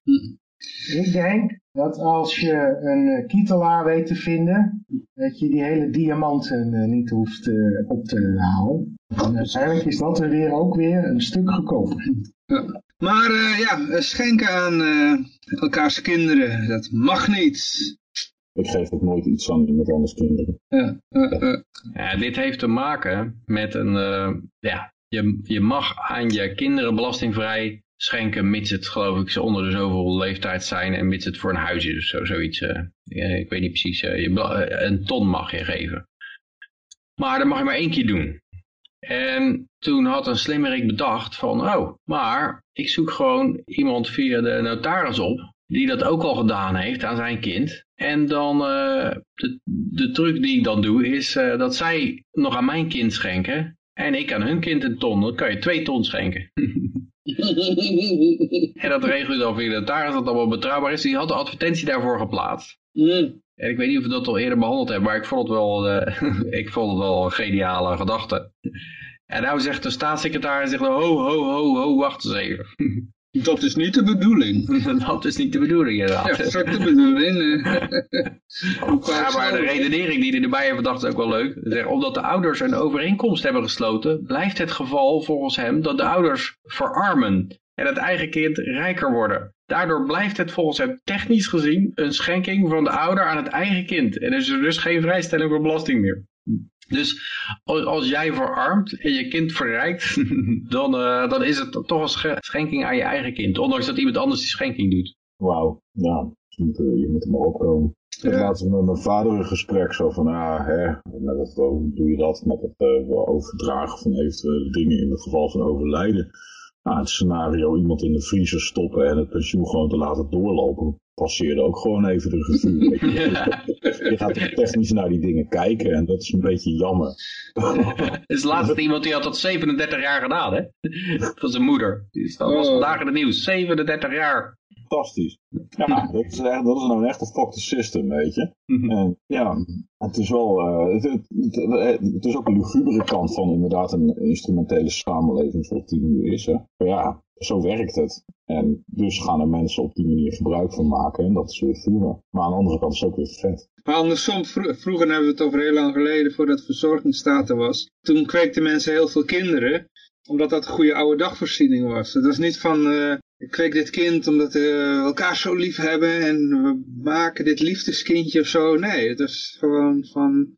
D: Ik denk dat als je een eh, kietelaar weet te vinden, dat je die hele diamanten eh, niet hoeft eh, op te halen. En uiteindelijk is dat er weer ook weer een stuk goedkoper.
B: Maar eh, ja, schenken aan eh, elkaars kinderen, dat mag niet.
C: Ik geef ook nooit iets aan iemand anders kinderen.
B: Ja.
E: Ja, dit heeft te maken met een, eh, ja, je, je mag aan je kinderen belastingvrij schenken, mits het geloof ik ze onder de zoveel leeftijd zijn en mits het voor een huis is of zo, zoiets. eh. Ik weet niet precies, eh, je, een ton mag je geven. Maar dat mag je maar één keer doen. En toen had een slimmerik bedacht van, oh, maar ik zoek gewoon iemand via de notaris op, die dat ook al gedaan heeft aan zijn kind. En dan, eh, de, de truc die ik dan doe, is eh, dat zij nog aan mijn kind schenken. En ik aan hun kind een ton, dan kan je twee ton schenken. en dat regel je dan via de notaris, dat allemaal betrouwbaar is. Die had de advertentie daarvoor geplaatst.
B: Mm.
E: En ik weet niet of we dat al eerder behandeld hebben, maar ik vond het wel, eh, ik vond het wel een geniale gedachte. En nou zegt de staatssecretaris, zegt, ho, ho, ho, ho, wacht eens even.
B: Dat is niet de bedoeling.
E: dat is niet de bedoeling
B: Ja,
E: inderdaad.
B: dat is ook de bedoeling.
E: Ja, maar de redenering die hij erbij heeft bedacht is ook wel leuk. Zegt, Omdat de ouders een overeenkomst hebben gesloten, blijft het geval volgens hem dat de ouders verarmen en het eigen kind rijker worden. Daardoor blijft het volgens hem technisch gezien een schenking van de ouder aan het eigen kind. En is er dus geen vrijstelling voor belasting meer. Dus als, jij verarmt en je kind verrijkt, dan, eh, dan is het toch een sch- schenking aan je eigen kind. Ondanks dat iemand anders die schenking doet.
C: Wauw, ja, je moet, er- je moet er maar opkomen. Ik
B: Ja.
C: laatst met mijn vader een gesprek zo van, ah, hè, met het, hoe doe je dat met het eh, overdragen van eventuele dingen in het geval van overlijden. Nou, het scenario iemand in de vriezer stoppen en het pensioen gewoon te laten doorlopen, passeerde ook gewoon even de revue. weet je. Gaat toch technisch naar die dingen kijken en dat is een beetje jammer.
E: is laatst iemand die had dat 37 jaar gedaan, hè? Van zijn moeder. Die was
B: Oh.
E: vandaag in het nieuws. 37 jaar.
C: Fantastisch. Ja, dat is, echt, dat is nou echt een fucked system, weet je. En ja, het is wel, eh, het, het, is ook een lugubere kant van inderdaad een instrumentele samenleving zoals die nu is. Hè. Maar ja, zo werkt het. En dus gaan er mensen op die manier gebruik van maken en dat is weer voeren. Maar aan de andere kant is het ook weer vet.
B: Maar andersom, vro- vroeger hebben we het over heel lang geleden, voordat verzorgingsstaat er was. Toen kweekten mensen heel veel kinderen, omdat dat een goede oude dagvoorziening was. Het was niet van, eh, ik kweek dit kind omdat we elkaar zo lief hebben en we maken dit liefdeskindje of zo. Nee, het was gewoon van,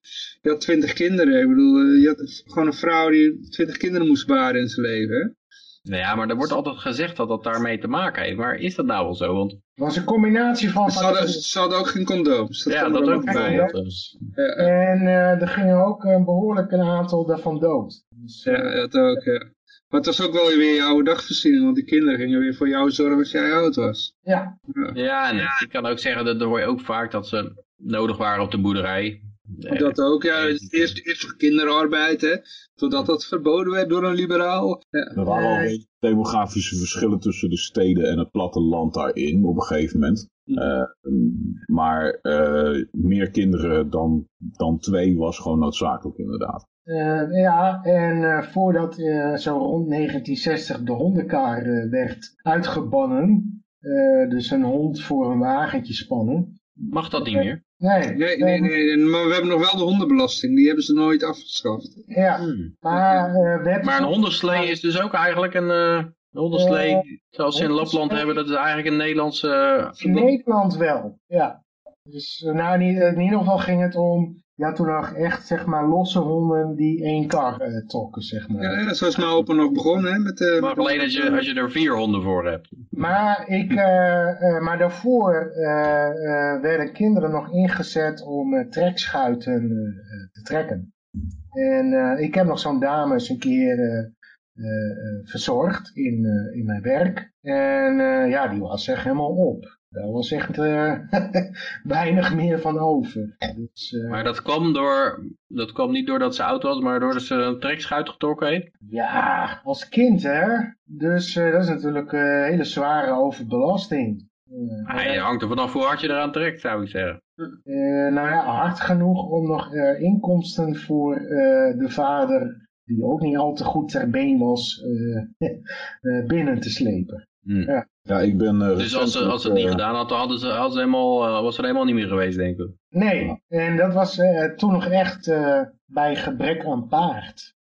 B: je had twintig kinderen. Ik bedoel, eh, je had gewoon een vrouw die twintig kinderen moest baren in zijn leven.
E: Nou ja, maar er wordt altijd gezegd dat dat daarmee te maken heeft. Maar is dat nou wel zo? Want
D: Het was een combinatie van...
B: Ze hadden, ze hadden ook geen condooms. Dat
E: ja, dat ook bij.
D: Ja.
E: Dus.
D: En eh, er gingen ook een behoorlijk een aantal daarvan dood. Dus, eh,
B: Ja, dat ook, ja. Maar het was ook wel weer je oude dagvoorziening, want die kinderen gingen weer voor jou zorgen als jij oud was.
D: ja,
E: Ja, en ik kan ook zeggen, dat hoor je ook vaak dat ze nodig waren op de boerderij. Eh,
B: Dat ook, ja. Eerst, eerst nog kinderarbeid, hè. Totdat dat verboden werd door een liberaal. Ja.
C: Er waren al
D: Nee.
C: demografische verschillen tussen de steden en het platteland daarin op een gegeven moment. Eh, maar eh, meer kinderen dan, dan twee was gewoon noodzakelijk inderdaad.
D: Eh, ja, en eh, voordat eh, zo rond 1960 de hondenkar eh, werd uitgebannen, eh, dus een hond voor een wagentje spannen.
E: Mag dat niet meer?
D: Nee,
B: Nee, nee, nee, nee, maar we hebben nog wel de hondenbelasting. Die hebben ze nooit afgeschaft.
D: Ja, maar eh, we hebben...
E: Maar een hondenslee is dus ook eigenlijk een... eh, een hondenslee, zoals ze in Lapland hebben, dat is eigenlijk een Nederlandse...
D: In Nederland wel, ja. Dus nou, in, in ieder geval ging het om, ja, toen nog echt, zeg maar, losse honden die één kar eh, trokken, zeg maar.
B: Ja, ja, zo is mijn opa nog begonnen, hè. Met, eh,
E: maar alleen als je, als je er vier honden voor hebt.
D: Maar, ik, eh, eh, maar daarvoor eh, eh, werden kinderen nog ingezet om eh, trekschuiten eh, te trekken. En eh, ik heb nog zo'n dame eens een keer eh, eh, eh, verzorgd in, eh, in mijn werk. En eh, ja, die was echt helemaal op. Daar was echt eh, weinig meer van over. Dus,
E: Maar dat kwam, door, dat kwam niet doordat ze oud was, maar doordat ze een trekschuit getrokken heeft.
D: Ja, als kind hè. Dus eh, dat is natuurlijk een hele zware overbelasting.
E: Ah, je hangt er vanaf hoe hard je eraan trekt, zou ik zeggen.
D: Nou ja, hard genoeg om nog inkomsten voor de vader, die ook niet al te goed ter been was, binnen te slepen.
E: Hm.
C: Ja, ik ben... eh,
E: Dus als ze, als ze het niet
C: eh,
E: gedaan had, dan hadden ze, hadden ze helemaal, eh, was er helemaal niet meer geweest, denk ik.
D: Nee, en dat was eh, toen nog echt eh, bij gebrek aan paard.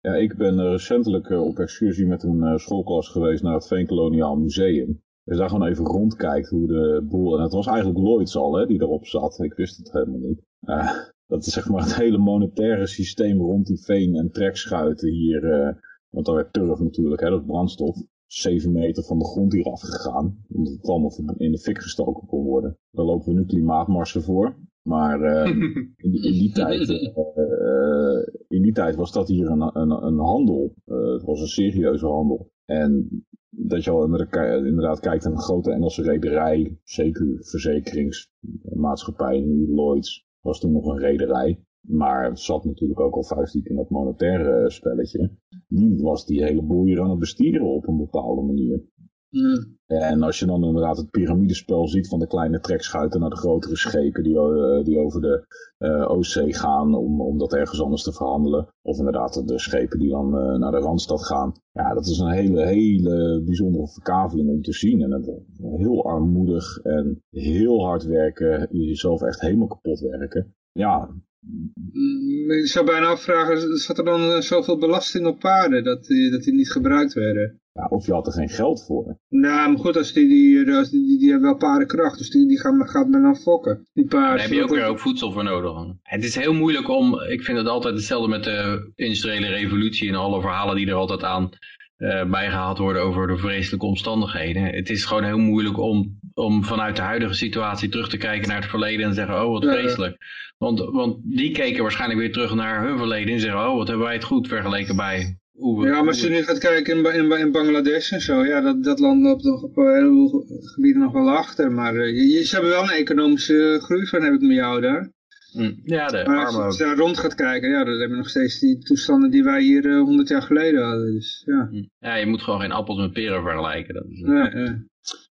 C: Ja, ik ben recentelijk op excursie met een schoolklas geweest naar het Veenkoloniaal Museum. Dus daar gewoon even rondkijkt hoe de boel... En het was eigenlijk Lloyds al, hè, die erop zat. Ik wist het helemaal niet. Dat is zeg maar het hele monetaire systeem rond die veen- en trekschuiten hier. eh, want daar werd turf natuurlijk, hè, dat brandstof. Zeven meter van de grond hier afgegaan. Omdat het allemaal in de fik gestoken kon worden. Daar lopen we nu klimaatmarsen voor. Maar eh, in, die, in, die tijd, eh, eh, in die tijd was dat hier een, een, een handel. Het was een serieuze handel. En dat je al inderdaad, inderdaad kijkt naar een grote Engelse rederij, zeker verzekeringsmaatschappij, nu Lloyds, was toen nog een rederij. Maar het zat natuurlijk ook al vuist diep in dat monetaire spelletje. Die was die hele boel hier aan het bestieren op een bepaalde manier.
B: Ja.
C: En als je dan inderdaad het piramidespel ziet van de kleine trekschuiten naar de grotere schepen die, eh, die over de uh, Oostzee gaan om, om dat ergens anders te verhandelen. Of inderdaad de schepen die dan uh, naar de Randstad gaan. Ja, dat is een hele, hele bijzondere verkaveling om te zien. En heel armoedig en heel hard werken. Jezelf echt helemaal kapot werken. Ja,
B: Mm, Ik zou bijna afvragen, zat er dan eh, zoveel belasting op paarden dat die, dat die niet gebruikt werden?
C: ja, of je had er geen geld voor.
B: Nou, maar goed, als die, die, als die, die, die hebben wel paardenkracht, dus die, die gaan, gaat men dan fokken. Die paarden.
E: Daar heb je ook weer ook voedsel voor nodig. Het is heel moeilijk om, ik vind het altijd hetzelfde met de industriële revolutie en alle verhalen die er altijd aan uh, bijgehaald worden over de vreselijke omstandigheden. Het is gewoon heel moeilijk om, om vanuit de huidige situatie terug te kijken naar het verleden en zeggen, oh wat vreselijk. Want, want die keken waarschijnlijk weer terug naar hun verleden en zeggen, oh wat hebben wij het goed vergeleken bij.
B: Ja, maar als je nu gaat kijken in, in, in Bangladesh en zo, ja, dat, dat land loopt nog op een heleboel gebieden nog wel achter. Maar uh, je, ze hebben wel een economische groei van, heb ik met jou daar.
E: Mm. Ja, de
B: maar als je daar rond gaat kijken, ja, dan hebben we nog steeds die toestanden die wij hier uh, 100 jaar geleden hadden. Dus, ja.
E: ja, je moet gewoon geen appels met peren vergelijken. Dat is, uh...
B: nee, nee.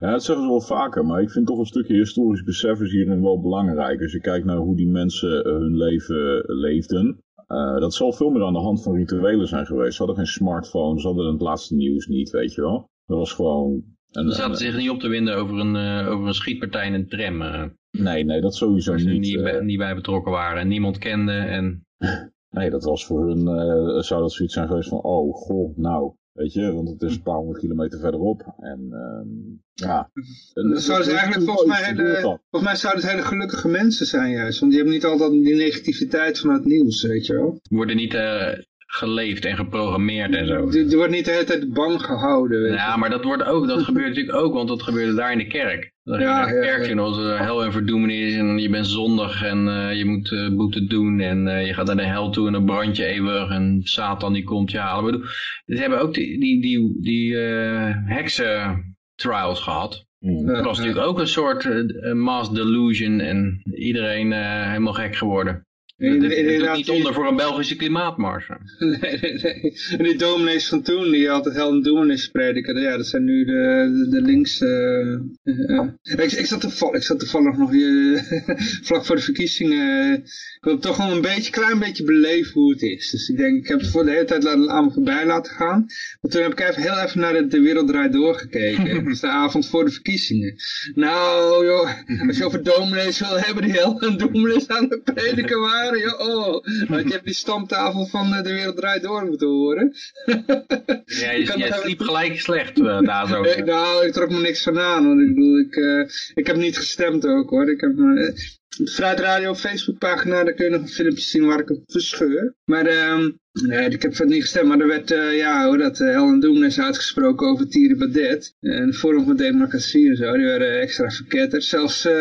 C: Ja, dat zeggen ze wel vaker, maar ik vind toch een stukje historisch besef is hierin wel belangrijk. Als je kijkt naar hoe die mensen hun leven leefden, uh, dat zal veel meer aan de hand van rituelen zijn geweest. Ze hadden geen smartphones, ze hadden het laatste nieuws niet, weet je wel. Dat was gewoon...
E: Ze zaten zich niet op te winden over een, uh, over een schietpartij in een tram. Uh,
C: nee, nee, dat sowieso
E: waar ze
C: niet.
E: Niet, bij, niet bij betrokken waren en niemand kende. En...
C: nee, dat was voor hun, zou dat zoiets zijn geweest van, oh, goh, nou, Weet je, want het is een paar honderd kilometer verderop. En um, ja.
B: Dat zouden ze eigenlijk volgens mij, hele, volgens mij zouden het hele gelukkige mensen zijn juist. Want die hebben niet altijd die negativiteit van het nieuws, weet je wel.
E: Worden niet uh, geleefd en geprogrammeerd en zo.
B: Die wordt niet de hele tijd bang gehouden. Weet
E: ja, maar dat, wordt ook, dat gebeurt natuurlijk ook, want dat gebeurde daar in de kerk. Dat
B: ja,
E: in de kerk
B: ja,
E: hel en verdoemenis en je bent zondig en uh, je moet uh, boete doen en je gaat naar de hel toe en dan brand je eeuwig en Satan die komt je halen. Bedoel, ze hebben ook die, die, die, die heksen trials gehad.
C: Mm.
E: Dat was natuurlijk ook een soort mass delusion en iedereen helemaal gek geworden. Het doet niet onder voor een Belgische klimaatmars.
B: Nee, nee, nee. En die dominees van toen, die altijd hel en dominees prediken, ja, dat zijn nu de, de, de links... Uh, uh. Ik, ik, zat toevallig, ik zat toevallig nog uh, vlak voor de verkiezingen... ik wil toch wel een beetje, klein beetje beleven hoe het is. Dus ik denk, ik heb het voor de hele tijd aan me voorbij laten gaan. Maar toen heb ik even, heel even naar de, de Wereld Draait doorgekeken. Dat is de avond voor de verkiezingen. Nou joh, als je over dominees wil hebben die hel en dominees aan het prediken waren... Ja, oh, want je hebt die stamtafel van de wereld draait door moeten horen.
E: ja, je, je, je sliep gelijk slecht uh, daar zo.
B: nou, ik trok me niks van aan, want ik bedoel, ik, uh, ik heb niet gestemd ook hoor. Ik heb uh, de Fruit Radio Facebookpagina, daar kun je nog een filmpje zien waar ik hem verscheur. Maar um, nee, ik heb het niet gestemd, maar er werd, uh, ja hoor, dat uh, Helen Doen is uitgesproken over Thierry Baudet. En de van Democratie en zo, die werden extra verketterd. Zelfs uh,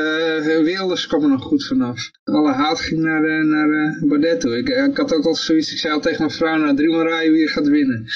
B: Wilders kwam er nog goed vanaf. Alle haat ging naar, uh, naar Baudet toe. Ik, ik had ook al zoiets, ik zei al tegen mijn vrouw, nou drie maar rijden wie gaat winnen.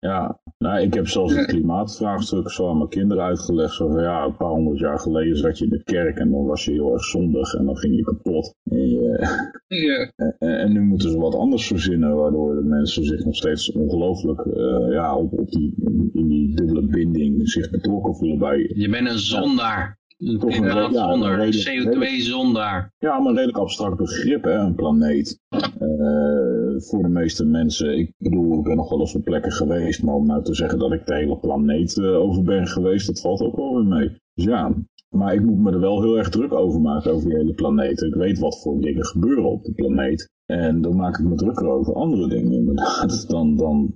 C: Ja, nou, ik heb zelfs het klimaatvraagstuk zo aan mijn kinderen uitgelegd. Zo van, ja, een paar honderd jaar geleden zat je in de kerk en dan was je heel erg zondig en dan ging je kapot. En, je,
B: ja.
C: en, en, nu moeten ze wat anders verzinnen, waardoor de mensen zich nog steeds ongelooflijk uh, ja, op, op die, in, in, die dubbele binding zich betrokken voelen bij...
E: Je bent een zondaar. Een
C: Toch een, ja,
E: zonder, CO2-zondaar.
C: Ja, maar een redelijk abstract begrip, hè, een planeet. Uh, voor de meeste mensen, ik bedoel, ik ben nog wel eens op plekken geweest, maar om nou te zeggen dat ik de hele planeet uh, over ben geweest, dat valt ook wel weer mee. Dus ja, maar ik moet me er wel heel erg druk over maken over die hele planeet. Ik weet wat voor dingen gebeuren op de planeet. En dan maak ik me drukker over andere dingen inderdaad dan, dan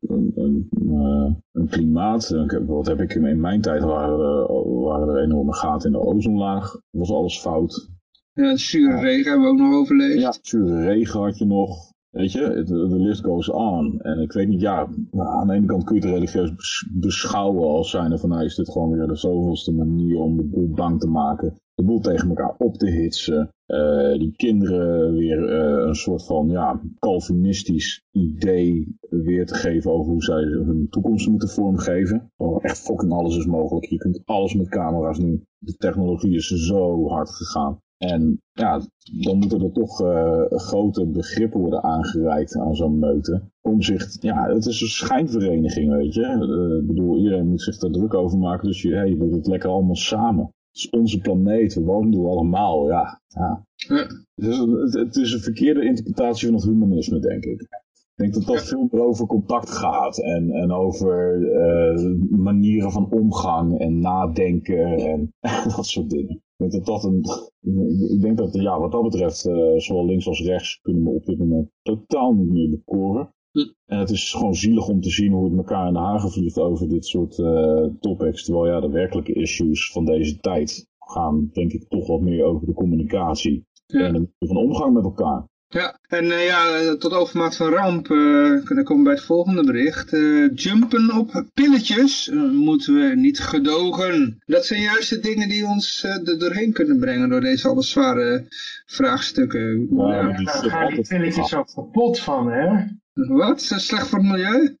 C: een, een, een klimaat. Wat heb ik in mijn tijd waren, waren er enorme gaten in de ozonlaag. Was alles fout.
B: Ja, zure regen hebben we ook nog overleefd.
C: Ja, zure regen had je nog. Weet je, de list goes on. En ik weet niet, ja, aan de ene kant kun je het religieus beschouwen als zijn van, nou is dit gewoon weer de zoveelste manier om de boel bang te maken. De boel tegen elkaar op te hitsen. Uh, die kinderen weer uh, een soort van, ja, Calvinistisch idee weer te geven over hoe zij hun toekomst moeten vormgeven. Oh, echt fucking alles is mogelijk. Je kunt alles met camera's nu. De technologie is zo hard gegaan. En ja, dan moeten er toch uh, grote begrippen worden aangereikt aan zo'n meute. Om zich, ja, het is een schijnvereniging, weet je. Uh, ik bedoel, iedereen moet zich daar druk over maken. Dus je, hey, je doet het lekker allemaal samen. Het is onze planeet, we wonen er allemaal, ja. ja. Het, is een, het, is een verkeerde interpretatie van het humanisme, denk ik. Ik denk dat dat veel meer over contact gaat en, en over uh, manieren van omgang en nadenken en dat soort dingen. Ik denk dat dat een, ik denk dat, ja, wat dat betreft, uh, zowel links als rechts kunnen we op dit moment totaal niet meer bekoren. En het is gewoon zielig om te zien hoe het elkaar in de hagen vliegt over dit soort uh, topics. Terwijl ja, de werkelijke issues van deze tijd gaan denk ik toch wat meer over de communicatie. Ja. En de manier van omgang met elkaar.
B: Ja, en uh, ja, tot overmaat van ramp, uh, dan komen we bij het volgende bericht. Uh, jumpen op pilletjes moeten we niet gedogen. Dat zijn juist de dingen die ons er doorheen kunnen brengen door deze alle zware vraagstukken.
D: Ja, ja. Daar gaan die pilletjes ook kapot van, hè?
B: Wat? Is dat slecht voor het milieu?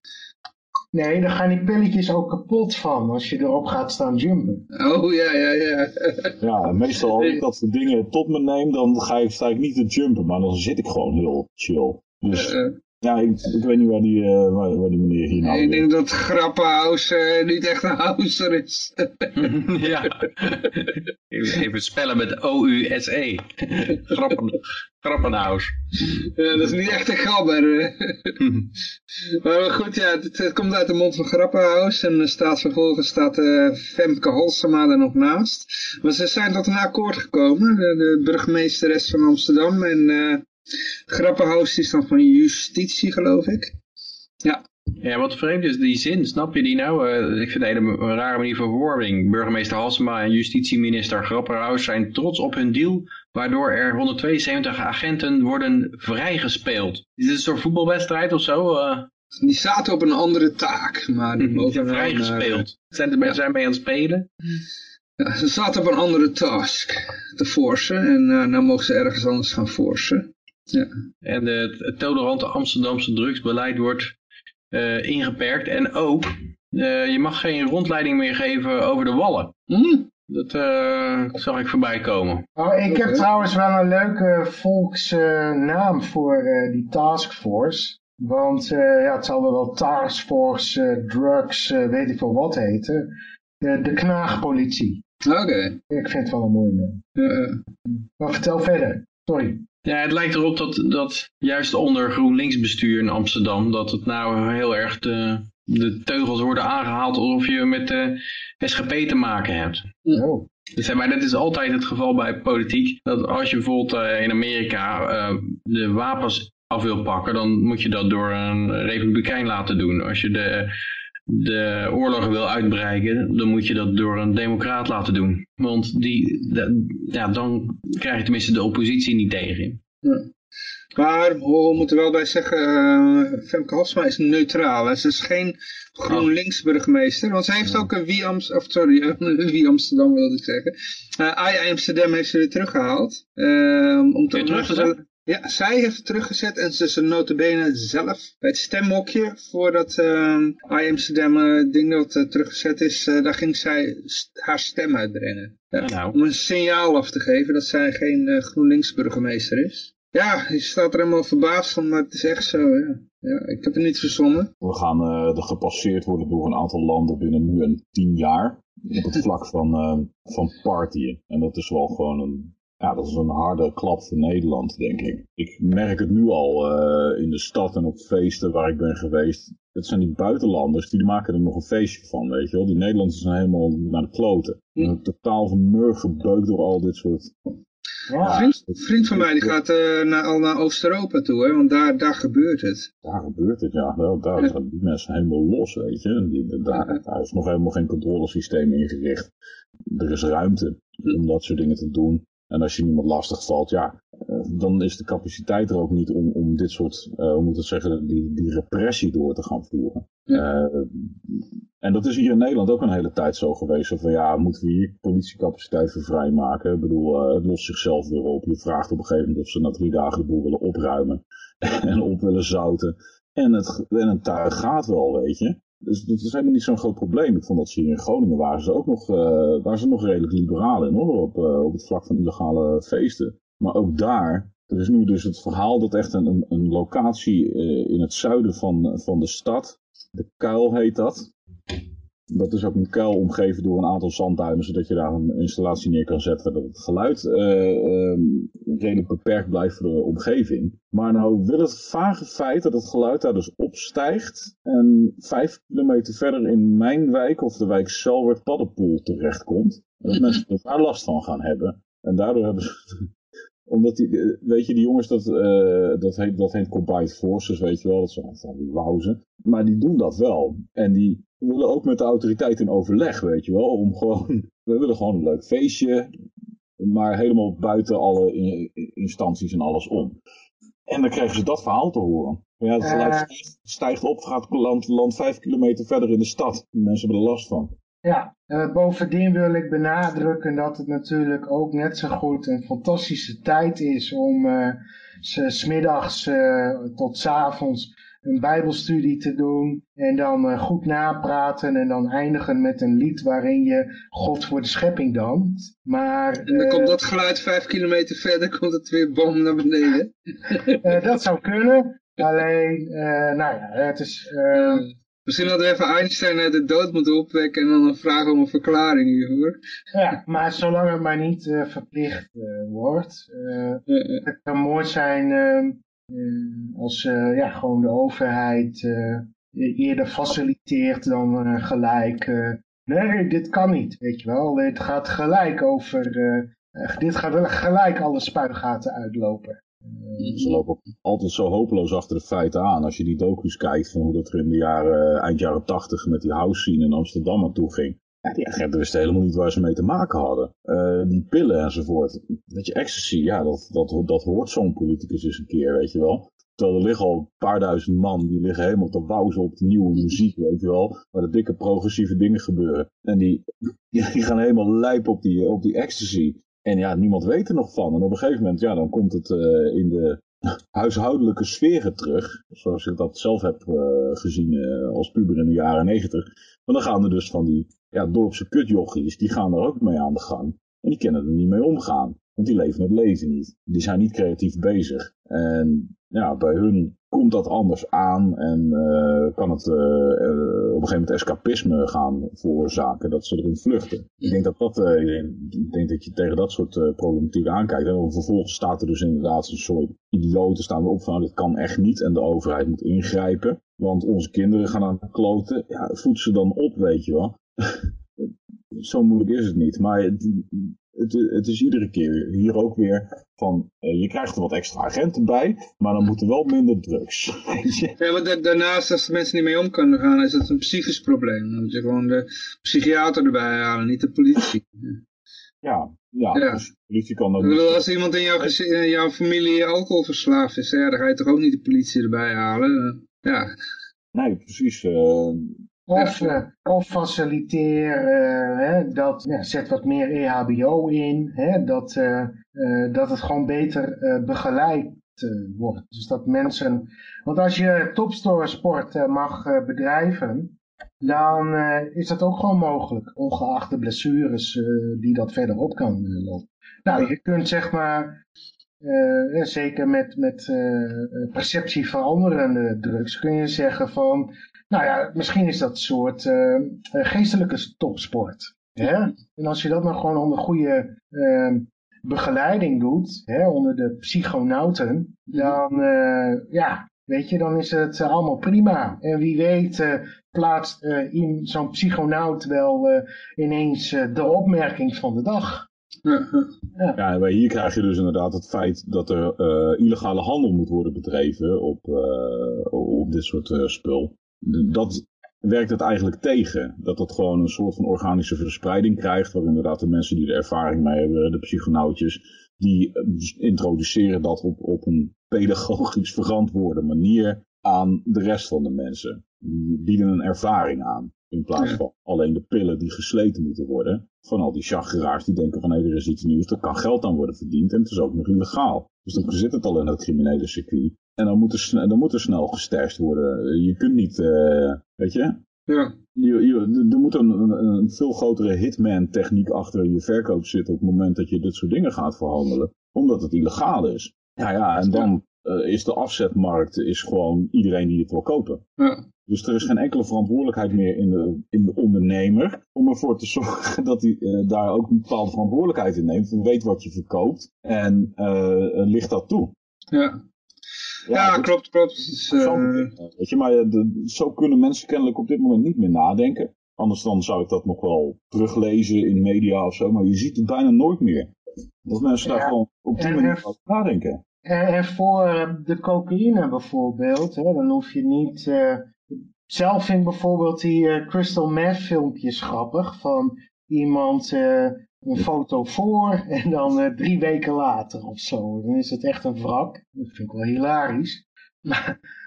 D: Nee, dan gaan die pilletjes ook kapot van als je erop gaat staan jumpen.
B: Oh, ja, ja, ja.
C: ja, meestal als ik dat soort dingen tot me neem, dan ga ik, sta ik niet te jumpen, maar dan zit ik gewoon heel chill. Dus uh, ja, ik, ik, weet niet waar die, uh, waar, waar, die meneer hier nou...
B: Ik denk dat Grappenhaus uh, niet echt een houser is.
E: ja. Even spellen met O-U-S-E. Grappen, Grappenhaus.
B: Ja, dat is niet echt een grabber. maar goed, ja, het, het, komt uit de mond van Grappenhaus. En staatsvervolgens staat uh, Femke Halsema er nog naast. Maar ze zijn tot een akkoord gekomen. De, de burgemeesteres van Amsterdam en... Uh, Grappenhaus is dan van justitie, geloof ik. Ja.
E: Ja, wat vreemd is die zin, snap je die nou? Uh, ik vind het een, een rare manier van verwoording. Burgemeester Halsema en justitieminister Grappenhaus zijn trots op hun deal, waardoor er 172 agenten worden vrijgespeeld. Is dit een soort voetbalwedstrijd of zo? Uh...
B: Die zaten op een andere taak, maar die mogen
E: zijn vrijgespeeld. Zijn, er, ja. zijn mee aan het spelen?
B: Ja, ze zaten op een andere task te forcen en uh, nou mogen ze ergens anders gaan forcen. Ja.
E: En de, het tolerante Amsterdamse drugsbeleid wordt uh, ingeperkt. En ook, uh, je mag geen rondleiding meer geven over de wallen.
B: Mm.
E: Dat uh, zag ik voorbij komen.
D: Oh, ik heb trouwens wel een leuke volksnaam voor die taskforce. Want ja, het zal wel taskforce drugs, weet ik veel wat heten. De, de knaagpolitie.
B: Oké. Okay.
D: Ik vind het wel een mooie naam. Maar vertel verder. Sorry.
E: Ja, het lijkt erop dat, dat juist onder GroenLinks bestuur in Amsterdam, dat het nou heel erg de, de teugels worden aangehaald alsof je met de SGP te maken hebt.
D: Oh.
E: Dus, maar dat is altijd het geval bij politiek. Dat als je bijvoorbeeld uh, in Amerika uh, de wapens af wil pakken, dan moet je dat door een republikein laten doen. Als je de de oorlog wil uitbreiden, dan moet je dat door een democraat laten doen. Want die, ja, dan krijg je tenminste de oppositie niet tegen.
B: Ja. Maar we moeten wel bij zeggen, uh, Femke Halsma is neutraal. Ze is geen GroenLinks burgemeester. Want ze heeft ook een Wie, Amst of, sorry, Wie Amsterdam wilde ik zeggen. Uh, I Amsterdam heeft ze weer teruggehaald. Uh, om te
E: terug
B: ja, zij heeft het teruggezet en ze is notabene zelf bij het stemhokje voor dat uh, I Amsterdam uh, ding dat uh, teruggezet is, uh, daar ging zij haar stem uitbrengen. Ja,
E: nou.
B: Om een signaal af te geven dat zij geen GroenLinks burgemeester is. Ja, je staat er helemaal verbaasd van, maar het is echt zo. Ja, ja ik heb het niet verzonnen.
C: We gaan er gepasseerd worden door een aantal landen binnen nu een tien jaar. Op het vlak van, van partyen. En dat is wel gewoon een ja, dat is een harde klap voor Nederland, denk ik. Ik merk het nu al uh, in de stad en op feesten waar ik ben geweest. Het zijn die buitenlanders, die maken er nog een feestje van, weet je wel. Die Nederlanders zijn helemaal naar de kloten. Hm. Totaal van gebeukt door al dit soort...
B: Ja, een vriend, vriend van mij die gaat uh, naar, al naar Oost-Europa toe, hè, want daar, daar gebeurt het.
C: Daar gebeurt het, ja. Wel, daar zijn die mensen helemaal los, weet je. Die, daar, daar is nog helemaal geen controlesysteem ingericht. Er is ruimte om dat soort dingen te doen. En als je niemand lastig valt, ja, eh, dan is de capaciteit er ook niet om, om dit soort, uh, hoe moet ik zeggen, die, die repressie door te gaan voeren. Ja. Uh, en dat is hier in Nederland ook een hele tijd zo geweest. Van ja, moeten we hier politiecapaciteit voor vrijmaken? Ik bedoel, uh, het lost zichzelf weer op. Je vraagt op een gegeven moment of ze na drie dagen de boel willen opruimen en op willen zouten. En het, en het tuig gaat wel, weet je. Dus dat is helemaal niet zo'n groot probleem. Ik vond dat ze hier in Groningen waren ze ook nog, uh, waren ze nog redelijk liberaal in hoor, op, uh, op het vlak van illegale feesten. Maar ook daar, er is nu dus het verhaal dat echt een, een, locatie uh, in het zuiden van, van de stad, de Kuil heet dat, dat is ook een kuil omgeven door een aantal zandduinen, zodat je daar een installatie neer kan zetten dat het geluid uh, redelijk beperkt blijft voor de omgeving. Maar nou wil het vage feit dat het geluid daar dus opstijgt en vijf kilometer verder in mijn wijk of de wijk Selwert Paddenpoel terechtkomt. En dat mensen daar last van gaan hebben. En daardoor hebben ze omdat die, eh, weet je, die jongens, dat, uh, dat, heet, dat heet Combined Forces, weet je wel, dat zijn van die wauzen. Maar die doen dat wel. En die willen ook met de autoriteiten in overleg, weet je wel, om gewoon, we willen gewoon een leuk feestje, maar helemaal buiten alle instanties en alles om. En dan krijgen ze dat verhaal te horen. Ja, het geluid uh, stijgt op, gaat land, land vijf kilometer verder in de stad. Mensen hebben er last van.
D: Ja, uh, bovendien wil ik benadrukken dat het natuurlijk ook net zo goed een fantastische tijd is om uh, smiddags uh, tot s avonds een bijbelstudie te doen en dan goed napraten en dan eindigen met een lied waarin je God voor de schepping dankt. Maar,
B: en dan komt dat geluid vijf kilometer verder, komt het weer bom naar beneden.
D: dat zou kunnen, alleen, nou ja, het is...
B: Misschien hadden we even Einstein uit de dood moeten opwekken en dan een vraag om een verklaring hiervoor.
D: Ja, maar zolang het maar niet uh, verplicht uh, wordt. Uh, het kan mooi zijn ehm, als ja, gewoon de overheid eerder faciliteert dan gelijk. nee, dit kan niet, weet je wel. Het gaat gelijk over, dit gaat wel gelijk alle spuigaten uitlopen.
C: Ze lopen altijd zo hopeloos achter de feiten aan. Als je die docu's kijkt van hoe dat er in de jaren, eind jaren tachtig met die house scene in Amsterdam aan toe ging. Ja, die agenten wisten helemaal niet waar ze mee te maken hadden. Uh, die pillen enzovoort. Dat je ecstasy, ja, dat, dat, dat hoort zo'n politicus eens een keer, weet je wel. Terwijl er liggen al een paar duizend man, die liggen helemaal te wauzen op de nieuwe muziek, weet je wel. Waar de dikke progressieve dingen gebeuren. En die, die gaan helemaal lijp op die, op die ecstasy. En ja, niemand weet er nog van. En op een gegeven moment, ja, dan komt het uh, in de huishoudelijke sferen terug. Zoals ik dat zelf heb uh, gezien uh, als puber in de jaren negentig. Maar dan gaan er dus van die ja, dorpse kutjochies, die gaan er ook mee aan de gang. En die kunnen er niet mee omgaan. Want die leven het leven niet. Die zijn niet creatief bezig. En ja, bij hun komt dat anders aan en uh, kan het uh, op een gegeven moment escapisme gaan veroorzaken, dat ze erin vluchten. Ik denk dat dat, ik denk dat je tegen dat soort problematiek aankijkt. En vervolgens staat er dus inderdaad een soort idioten staan erop van, nou, dit kan echt niet en de overheid moet ingrijpen. Want onze kinderen gaan aan kloten. Ja, voed ze dan op, weet je wel. Zo moeilijk is het niet. Maar het, het, is iedere keer hier ook weer van, uh, je krijgt er wat extra agenten bij, maar dan moeten wel minder drugs.
B: ja, maar daarnaast, als de mensen niet mee om kunnen gaan, is het een psychisch probleem. Dan moet je gewoon de psychiater erbij halen, niet de politie.
C: Ja, ja, ja. Dus de politie kan
B: dan... Bedoel, als iemand in jouw, in jouw familie alcoholverslaafd is, ja, dan ga je toch ook niet de politie erbij halen? Ja.
C: Nee, precies. Uh,
D: of, uh, of faciliteer, uh, hè, dat, ja, zet wat meer EHBO in, hè, dat, uh, dat het gewoon beter begeleid wordt. Dus dat mensen, want als je topsport mag bedrijven, dan is dat ook gewoon mogelijk, ongeacht de blessures die dat verder op kan lopen. Nou, je kunt zeg maar, zeker met, met perceptie veranderende drugs, kun je zeggen van, nou ja, misschien is dat een soort uh, geestelijke topsport. Hè? En als je dat nou gewoon onder goede uh, begeleiding doet, hè, onder de psychonauten, dan, uh, ja, weet je, dan is het allemaal prima. En wie weet plaatst in zo'n psychonaut wel ineens de opmerking van de dag.
C: Ja. ja, hier krijg je dus inderdaad het feit dat er illegale handel moet worden bedreven op, op dit soort spul dat werkt het eigenlijk tegen. Dat het gewoon een soort van organische verspreiding krijgt, waar inderdaad de mensen die er ervaring mee hebben, de psychonautjes, die eh, introduceren dat op, op een pedagogisch verantwoorde manier aan de rest van de mensen. Die bieden een ervaring aan. In plaats van alleen de pillen die gesleten moeten worden. Van al die chageraars die denken van hé, er is iets nieuws, er kan geld aan worden verdiend en het is ook nog illegaal. Dus dan zit het al in het criminele circuit. En dan moet er, dan moet er snel gesterst worden. Je kunt niet, uh, weet je?
B: Ja.
C: Je, je, er moet een, een, veel grotere hitman-techniek achter je verkoop zitten op het moment dat je dit soort dingen gaat verhandelen. Omdat het illegaal is. Ja, ja, en dan eh, is de afzetmarkt is gewoon iedereen die het wil kopen.
B: Ja.
C: Dus er is geen enkele verantwoordelijkheid meer in de, in de ondernemer om ervoor te zorgen dat hij eh, daar ook een bepaalde verantwoordelijkheid in neemt. Weet wat je verkoopt en eh, ligt dat toe.
B: Ja. Ja, klopt, klopt. Dus,
C: zo,
B: eh,
C: weet je, maar eh, de- zo kunnen mensen kennelijk op dit moment niet meer nadenken. Anders dan zou ik dat nog wel teruglezen in media of zo, maar je ziet het bijna nooit meer. Dat mensen daar gewoon op die manier
D: eh,
C: over nadenken.
D: En, voor eh, de cocaïne bijvoorbeeld, hè, dan hoef je niet... eh, zelf vind ik bijvoorbeeld die eh, crystal meth filmpjes grappig. Van iemand eh, een foto voor en dan eh, drie weken later of zo. Dan is het echt een wrak. Dat vind ik wel hilarisch.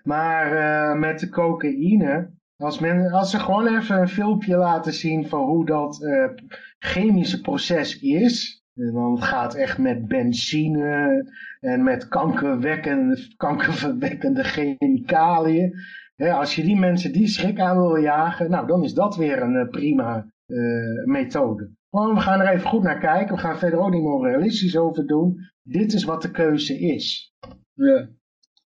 D: Maar, eh, met de cocaïne... Als, men, als ze gewoon even een filmpje laten zien van hoe dat eh, chemische proces is... En dan gaat echt met benzine en met kankerverwekkende chemicaliën. Als je die mensen die schrik aan wil jagen, nou dan is dat weer een prima methode. Gewoon, we gaan er even goed naar kijken. We gaan verder ook niet moralistisch over doen. Dit is wat de keuze is.
B: ja.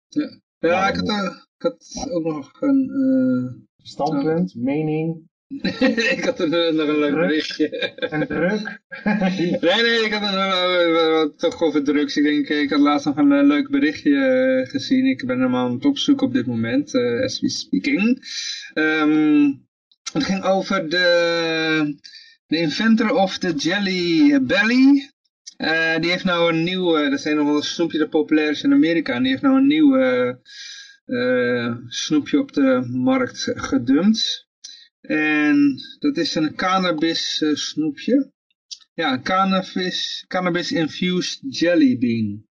B: Ja, ja
C: Ja,
B: ik, had, ook- ik had ook nog een... eh,
D: Standpunt, mening
B: ik had een, nog een leuk
D: Druk.
B: berichtje.
D: en druk.
B: Nee, nee, ik had een, toch over drugs. Ik denk, eh, ik had laatst nog een eh, leuk berichtje gezien. Ik ben hem aan het opzoeken op dit moment, eh, as we speaking. Ehm, het ging over de, de inventor of the Jelly Belly. Eh, die heeft nou een nieuwe, dat zijn nog wel een snoepje dat populair is in Amerika. En die heeft nou een nieuw eh, snoepje op de markt gedumpt. En dat is een cannabis eh, snoepje. Ja, een cannabis, cannabis infused jelly bean.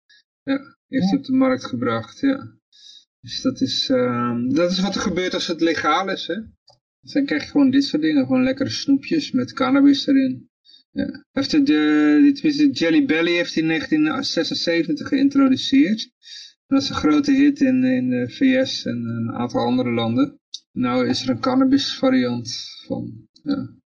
B: Ja, heeft hij op de markt gebracht, ja. Dus dat is, ehm, dat is wat er gebeurt als het legaal is, hè. Dan krijg je gewoon dit soort dingen, gewoon lekkere snoepjes met cannabis erin. Ja. Heeft de, de, tenminste, Jelly Belly heeft in 1976 geïntroduceerd. Dat is een grote hit in, in de VS en een aantal andere landen. Nou is er een cannabis variant van, ja.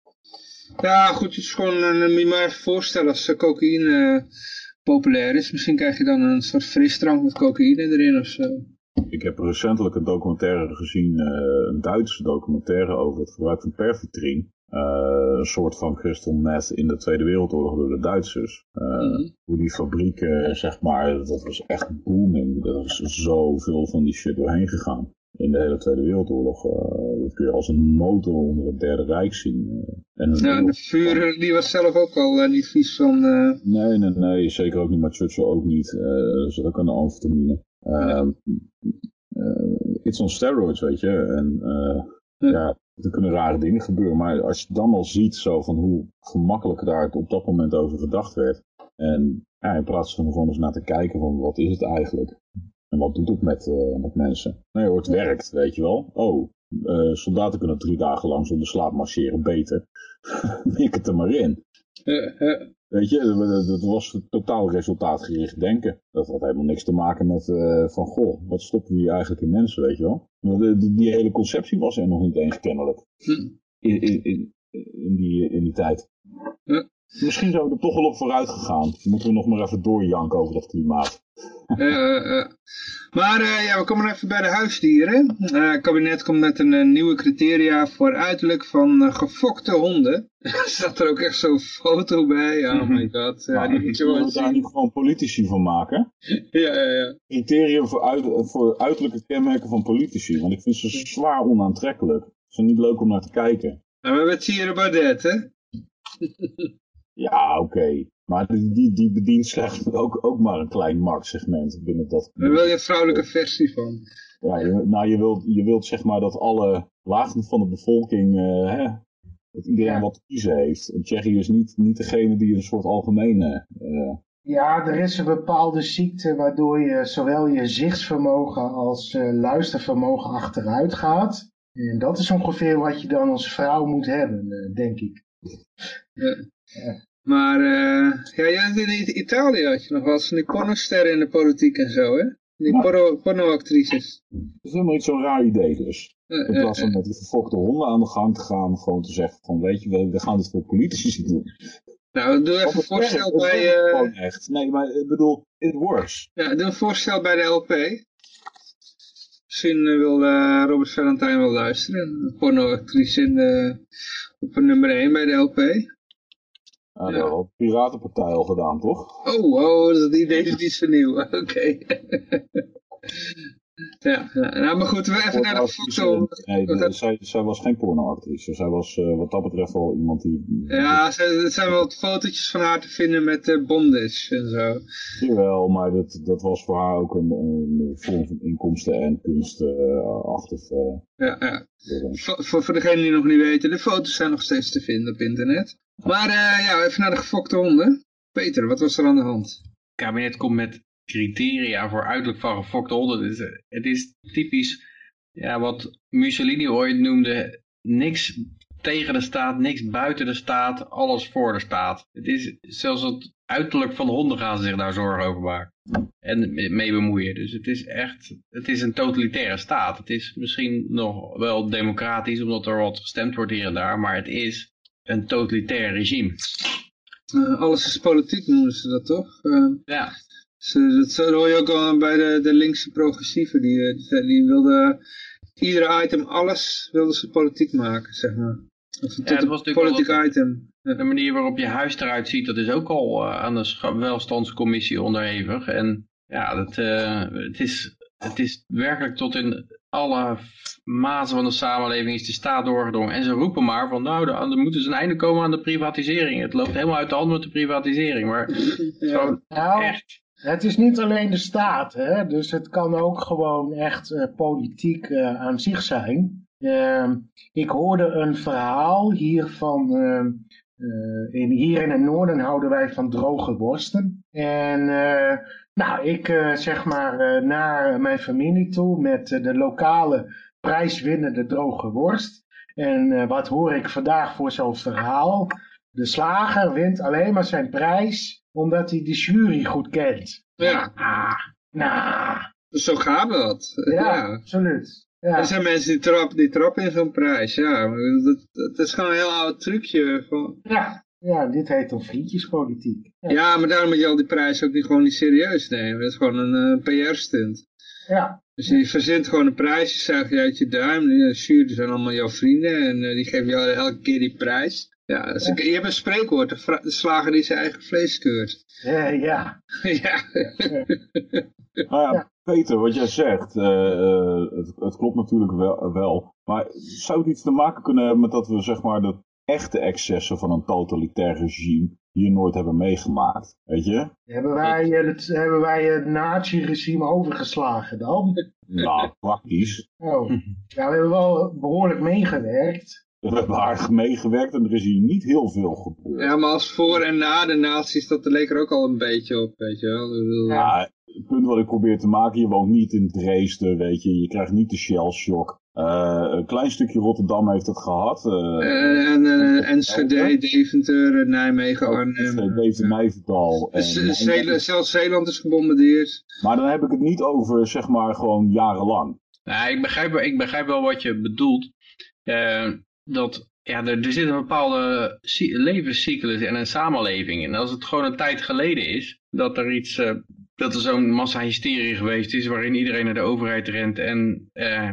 B: Ja, goed, het is gewoon, een, moet maar even voorstellen als cocaïne eh, populair is. Misschien krijg je dan een soort frisdrank met cocaïne erin of zo.
C: Ik heb recentelijk een documentaire gezien, eh, een Duitse documentaire over het gebruik van pervitrine. Eh, een soort van crystal meth in de Tweede Wereldoorlog door de Duitsers. Eh,
B: Mhm.
C: Hoe die fabrieken, zeg maar, dat was echt booming. Er is zoveel van die shit doorheen gegaan. In de hele Tweede Wereldoorlog. dat kun je als een motor onder het Derde Rijk zien. en
B: de Führer die was zelf ook al niet vies van...
C: Nee, nee, nee, zeker ook niet, maar Churchill ook niet. Er zit ook aan de amfetamine. Ehm eh, it's on steroids, weet je. En eh,
B: Ja.
C: er kunnen rare dingen gebeuren. Maar als je dan al ziet zo van hoe gemakkelijk daar op dat moment over gedacht werd. En ja, in plaats van gewoon eens naar te kijken van wat is het eigenlijk? En wat doet het met, eh, met mensen? Nee hoor, het werkt, weet je wel. Oh, eh, soldaten kunnen drie dagen lang zonder slaap marcheren, beter. Mik het er maar in. Weet je, dat- was totaal resultaatgericht denken. Dat had helemaal niks te maken met eh, van, goh, wat stoppen we hier eigenlijk in mensen, weet je wel. De- die, die hele conceptie was er nog niet eens kennelijk.
B: hm.
C: In, in, in, in, die, in die tijd.
B: Ja.
C: Misschien zijn we er toch wel op vooruit gegaan. Moeten we nog maar even doorjanken over dat klimaat.
B: Eh, eh, eh. Maar ja, we komen even bij de huisdieren. Het kabinet komt met een nieuwe criteria voor uiterlijk van gefokte honden. Er staat er ook echt zo'n foto bij. Oh my god. Ja,
C: Maar
B: die moet je wel
C: daar niet gewoon politici van maken?
B: Ja, ja, ja.
C: Criterium voor, uit, voor uiterlijke kenmerken van politici. Want ik vind ze zwaar onaantrekkelijk. Ze zijn niet leuk om naar te kijken.
B: Nou, we hebben Thierry Baudet, hè?
C: Ja, oké. Maar die, die, die bedient slechts ook, ook maar een klein marktsegment binnen dat.
B: Daar wil je een vrouwelijke versie van.
C: Ja, je, nou, je wilt, je wilt zeg maar dat alle lagen van de bevolking, eh, hè, dat iedereen
D: Ja.
C: wat te kiezen heeft. En Tsjechië is niet, niet degene die een soort algemene... eh,
D: Ja, er is een bepaalde ziekte waardoor je zowel je zichtsvermogen als eh, luistervermogen achteruit gaat. En dat is ongeveer wat je dan als vrouw moet hebben, eh, denk ik.
B: Maar eh, ja, in Italië had je nog wel eens die pornosterren in de politiek en zo, hè? Die porno, pornoactrices.
C: Dat is helemaal niet zo'n raar idee dus.
B: Eh,
C: In
B: eh,
C: plaats van met die verfokte honden aan de gang te gaan, gewoon te zeggen van weet je, we, we gaan het voor politici doen.
B: nou, doe even een
C: het
B: voorstel
C: het
B: bij,
C: werkt
B: eh,
C: gewoon echt. Nee, maar ik bedoel, it works.
B: ja, doe een voorstel bij de LP. Misschien eh, wil eh, Robert Valentijn wel luisteren. Een pornoactrice in op nummer 1 bij de LP.
C: Ja, had de Piratenpartij al gedaan, toch?
B: Oh, oh, dat idee is niet zo nieuw. Oké. Ja, ja, nou, maar goed, we even naar de foto.
C: Nee, de- zij, zij was geen pornoactrice. Zij was eh, wat dat betreft wel iemand die...
B: Ja, er zijn wel wat fotootjes van haar te vinden met eh bondage en zo.
C: Jawel, maar dat, dat was voor haar ook een, een vorm van inkomsten en kunstachtig. eh
B: Ja, ja.
C: uh,
B: Voor, voor, degenen die nog niet weten, de foto's zijn nog steeds te vinden op internet. Maar eh, ja, even naar de gefokte honden. Peter, wat was er aan de hand?
E: Het kabinet komt met criteria voor uiterlijk van gefokte honden. Het is, het is typisch ja, wat Mussolini ooit noemde, niks tegen de staat, niks buiten de staat, alles voor de staat. Het is zelfs het uiterlijk van honden gaan ze zich daar zorgen over maken. En mee bemoeien. Dus het is echt, het is een totalitaire staat. Het is misschien nog wel democratisch, omdat er wat gestemd wordt hier en daar, maar het is een totalitair regime.
B: Eh, alles is politiek noemen ze dat toch? Eh,
E: Ja,
B: ze, dat zo hoor je ook al bij de, de linkse progressieven. Die, eh, die, wilden iedere item, alles wilden ze politiek maken, zeg maar. Of tot
E: dat
B: een
E: was natuurlijk
B: politiek item.
E: De manier waarop je huis eruit ziet, dat is ook al eh, aan de welstandscommissie onderhevig. En ja, dat, eh, het, is, het is werkelijk tot in alle mazen van de samenleving is de staat doorgedrongen. En ze roepen maar van nou, er er moet dus een einde komen aan de privatisering. Het loopt helemaal uit de hand met de privatisering. Maar het is
B: Ja.
E: gewoon
D: Nou,
E: echt...
D: het is niet alleen de staat, hè? dus het kan ook gewoon echt eh, politiek eh, aan zich zijn. Ehm, ik hoorde een verhaal hier van, ehm, eh, in, hier in het noorden houden wij van droge worsten. En nou, ik zeg maar naar mijn familie toe met de lokale prijswinnende droge worst. En wat hoor ik vandaag voor zo'n verhaal? De slager wint alleen maar zijn prijs omdat hij de jury goed kent.
B: Ja,
D: Ah, nou,
B: zo gaat dat.
D: ja,
B: Ja.
D: absoluut. Ja.
B: Er zijn mensen die trappen, die trappen in zo'n prijs, ja. Dat, dat is gewoon een heel oud trucje. Van...
D: Ja, ja, dit heet dan vriendjespolitiek. Ja,
B: Ja, maar daarom moet je al die prijzen ook niet gewoon niet serieus nemen. Dat is gewoon een eh, PR-stunt.
D: ja,
B: Dus je verzint gewoon een prijs, je zuigt je uit je duim. Die jury zijn allemaal jouw vrienden en eh, die geven jou elke keer die prijs. Ja, dus je hebt een spreekwoord, de, slager die zijn eigen vlees keurt.
D: Eh, ja.
B: ja.
C: Nou ja,
D: Ja.
C: Peter, wat jij zegt, eh, eh, het, het klopt natuurlijk wel, wel. Maar zou het iets te maken kunnen hebben met dat we zeg maar de echte excessen van een totalitair regime hier nooit hebben meegemaakt? Weet je?
D: Hebben wij, het, hebben wij het nazi-regime overgeslagen dan?
C: Nou, praktisch.
D: Oh, ja, we hebben wel behoorlijk meegewerkt.
C: We hebben hard meegewerkt en er is hier niet heel veel gebeurd.
B: ja, maar als voor en na de nazi's, dat leek er ook al een beetje op, weet je wel.
D: Ja.
C: Het punt wat ik probeer te maken, je woont niet in Dresden, weet je. Je krijgt niet de shell shock. Eh, een klein stukje Rotterdam heeft het gehad. eh
B: Eh, en Enschede, Deventer, eh, Nijmegen, Arnhem.
C: Deze Nijverdal. en
B: Z-
C: Nijmegen.
B: Zeeland- Zelfs Zeeland is gebombardeerd.
C: Maar dan heb ik het niet over, zeg maar, gewoon jarenlang.
E: Nou, ik begrijp, wel- ik begrijp wel wat je bedoelt. Dat ja, er, er zit een bepaalde cy- levenscyclus in een samenleving. En als het gewoon een tijd geleden is, dat er iets, eh, dat er zo'n massahysterie geweest is, waarin iedereen naar de overheid rent en eh,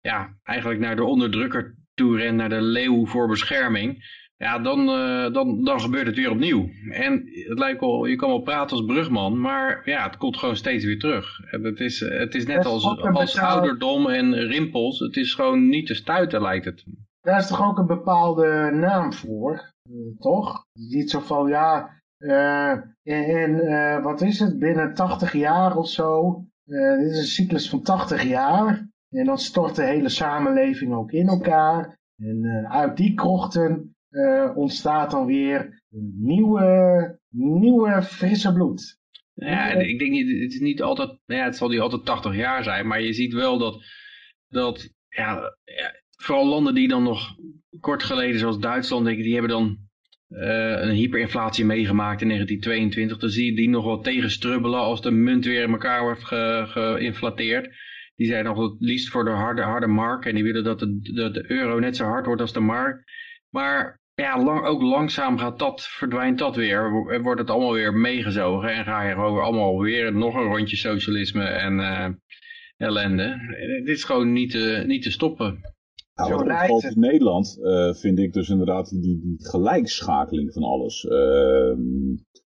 E: ja, eigenlijk naar de onderdrukker toe rent, naar de leeuw voor bescherming. Ja, dan, eh, dan, dan gebeurt het weer opnieuw. En het lijkt wel, je kan wel praten als brugman, maar ja, het komt gewoon steeds weer terug. En Het is, het is net als, als ouderdom en rimpels. Het is gewoon niet te stuiten, lijkt het.
D: Daar is toch ook een bepaalde naam voor, eh, toch? Niet zo van, ja, eh, en, eh, wat is het, binnen 80 jaar of zo, dit is een cyclus van 80 jaar, en dan stort de hele samenleving ook in elkaar, en uit die krochten ontstaat dan weer nieuwe, nieuwe frisse bloed.
E: Ja, ik denk niet, het is niet altijd, ja, het zal niet altijd 80 jaar zijn, maar je ziet wel dat, dat ja, vooral landen die dan nog kort geleden, zoals Duitsland, denk ik, die hebben dan eh, een hyperinflatie meegemaakt in 1922. Dan zie je die nog wel tegenstrubbelen als de munt weer in elkaar wordt ge, geïnflateerd. Die zijn nog het liefst voor de harde, harde mark. En die willen dat de, de, de euro net zo hard wordt als de mark. Maar ja, lang, ook langzaam gaat dat, verdwijnt dat weer. Wordt het allemaal weer meegezogen. En ga je gewoon allemaal weer nog een rondje socialisme en eh, ellende. Dit is gewoon niet, te niet te stoppen.
C: Nou, wat opvalt in Nederland eh, vind ik dus inderdaad die, die gelijkschakeling van alles. Ehm,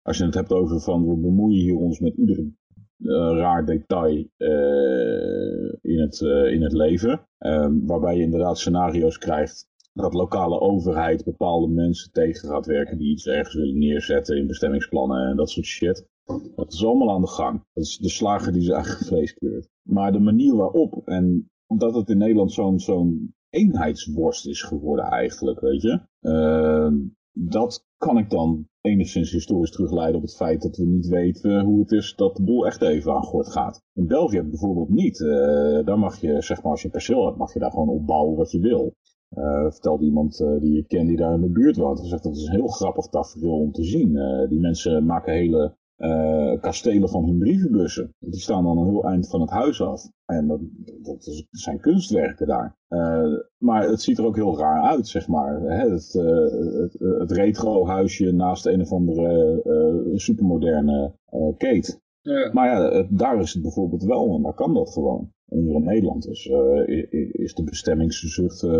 C: als je het hebt over van we bemoeien hier ons met ieder eh, raar detail eh, in, het, in het leven. Ehm, waarbij je inderdaad scenario's krijgt dat lokale overheid bepaalde mensen tegen gaat werken die iets ergens willen neerzetten in bestemmingsplannen en dat soort shit. Dat is allemaal aan de gang. Dat is de slager die zijn eigen vlees kleurt. Maar de manier waarop en dat het in Nederland zo'n zo'n eenheidsworst is geworden eigenlijk, weet je. Ehm, dat kan ik dan enigszins historisch terugleiden op het feit dat we niet weten hoe het is dat de boel echt even aan gort gaat. In België bijvoorbeeld niet. Eh, daar mag je, zeg maar, als je een perceel hebt, mag je daar gewoon opbouwen wat je wil. Eh, vertelde iemand eh, die ik ken die daar in de buurt woont. Hij zegt dat is een heel grappig tafereel om te zien. Die mensen maken hele eh, kastelen van hun brievenbussen. Die staan dan een heel eind van het huis af. En dat, dat zijn kunstwerken daar. Eh, maar het ziet er ook heel raar uit, zeg maar. Hè, Het, eh, het, het retro huisje naast een of andere eh, supermoderne eh kate.
B: Ja.
C: Maar ja, het- daar is het bijvoorbeeld wel en daar kan dat gewoon. En hier in Nederland is, eh, is de bestemmingszucht eh,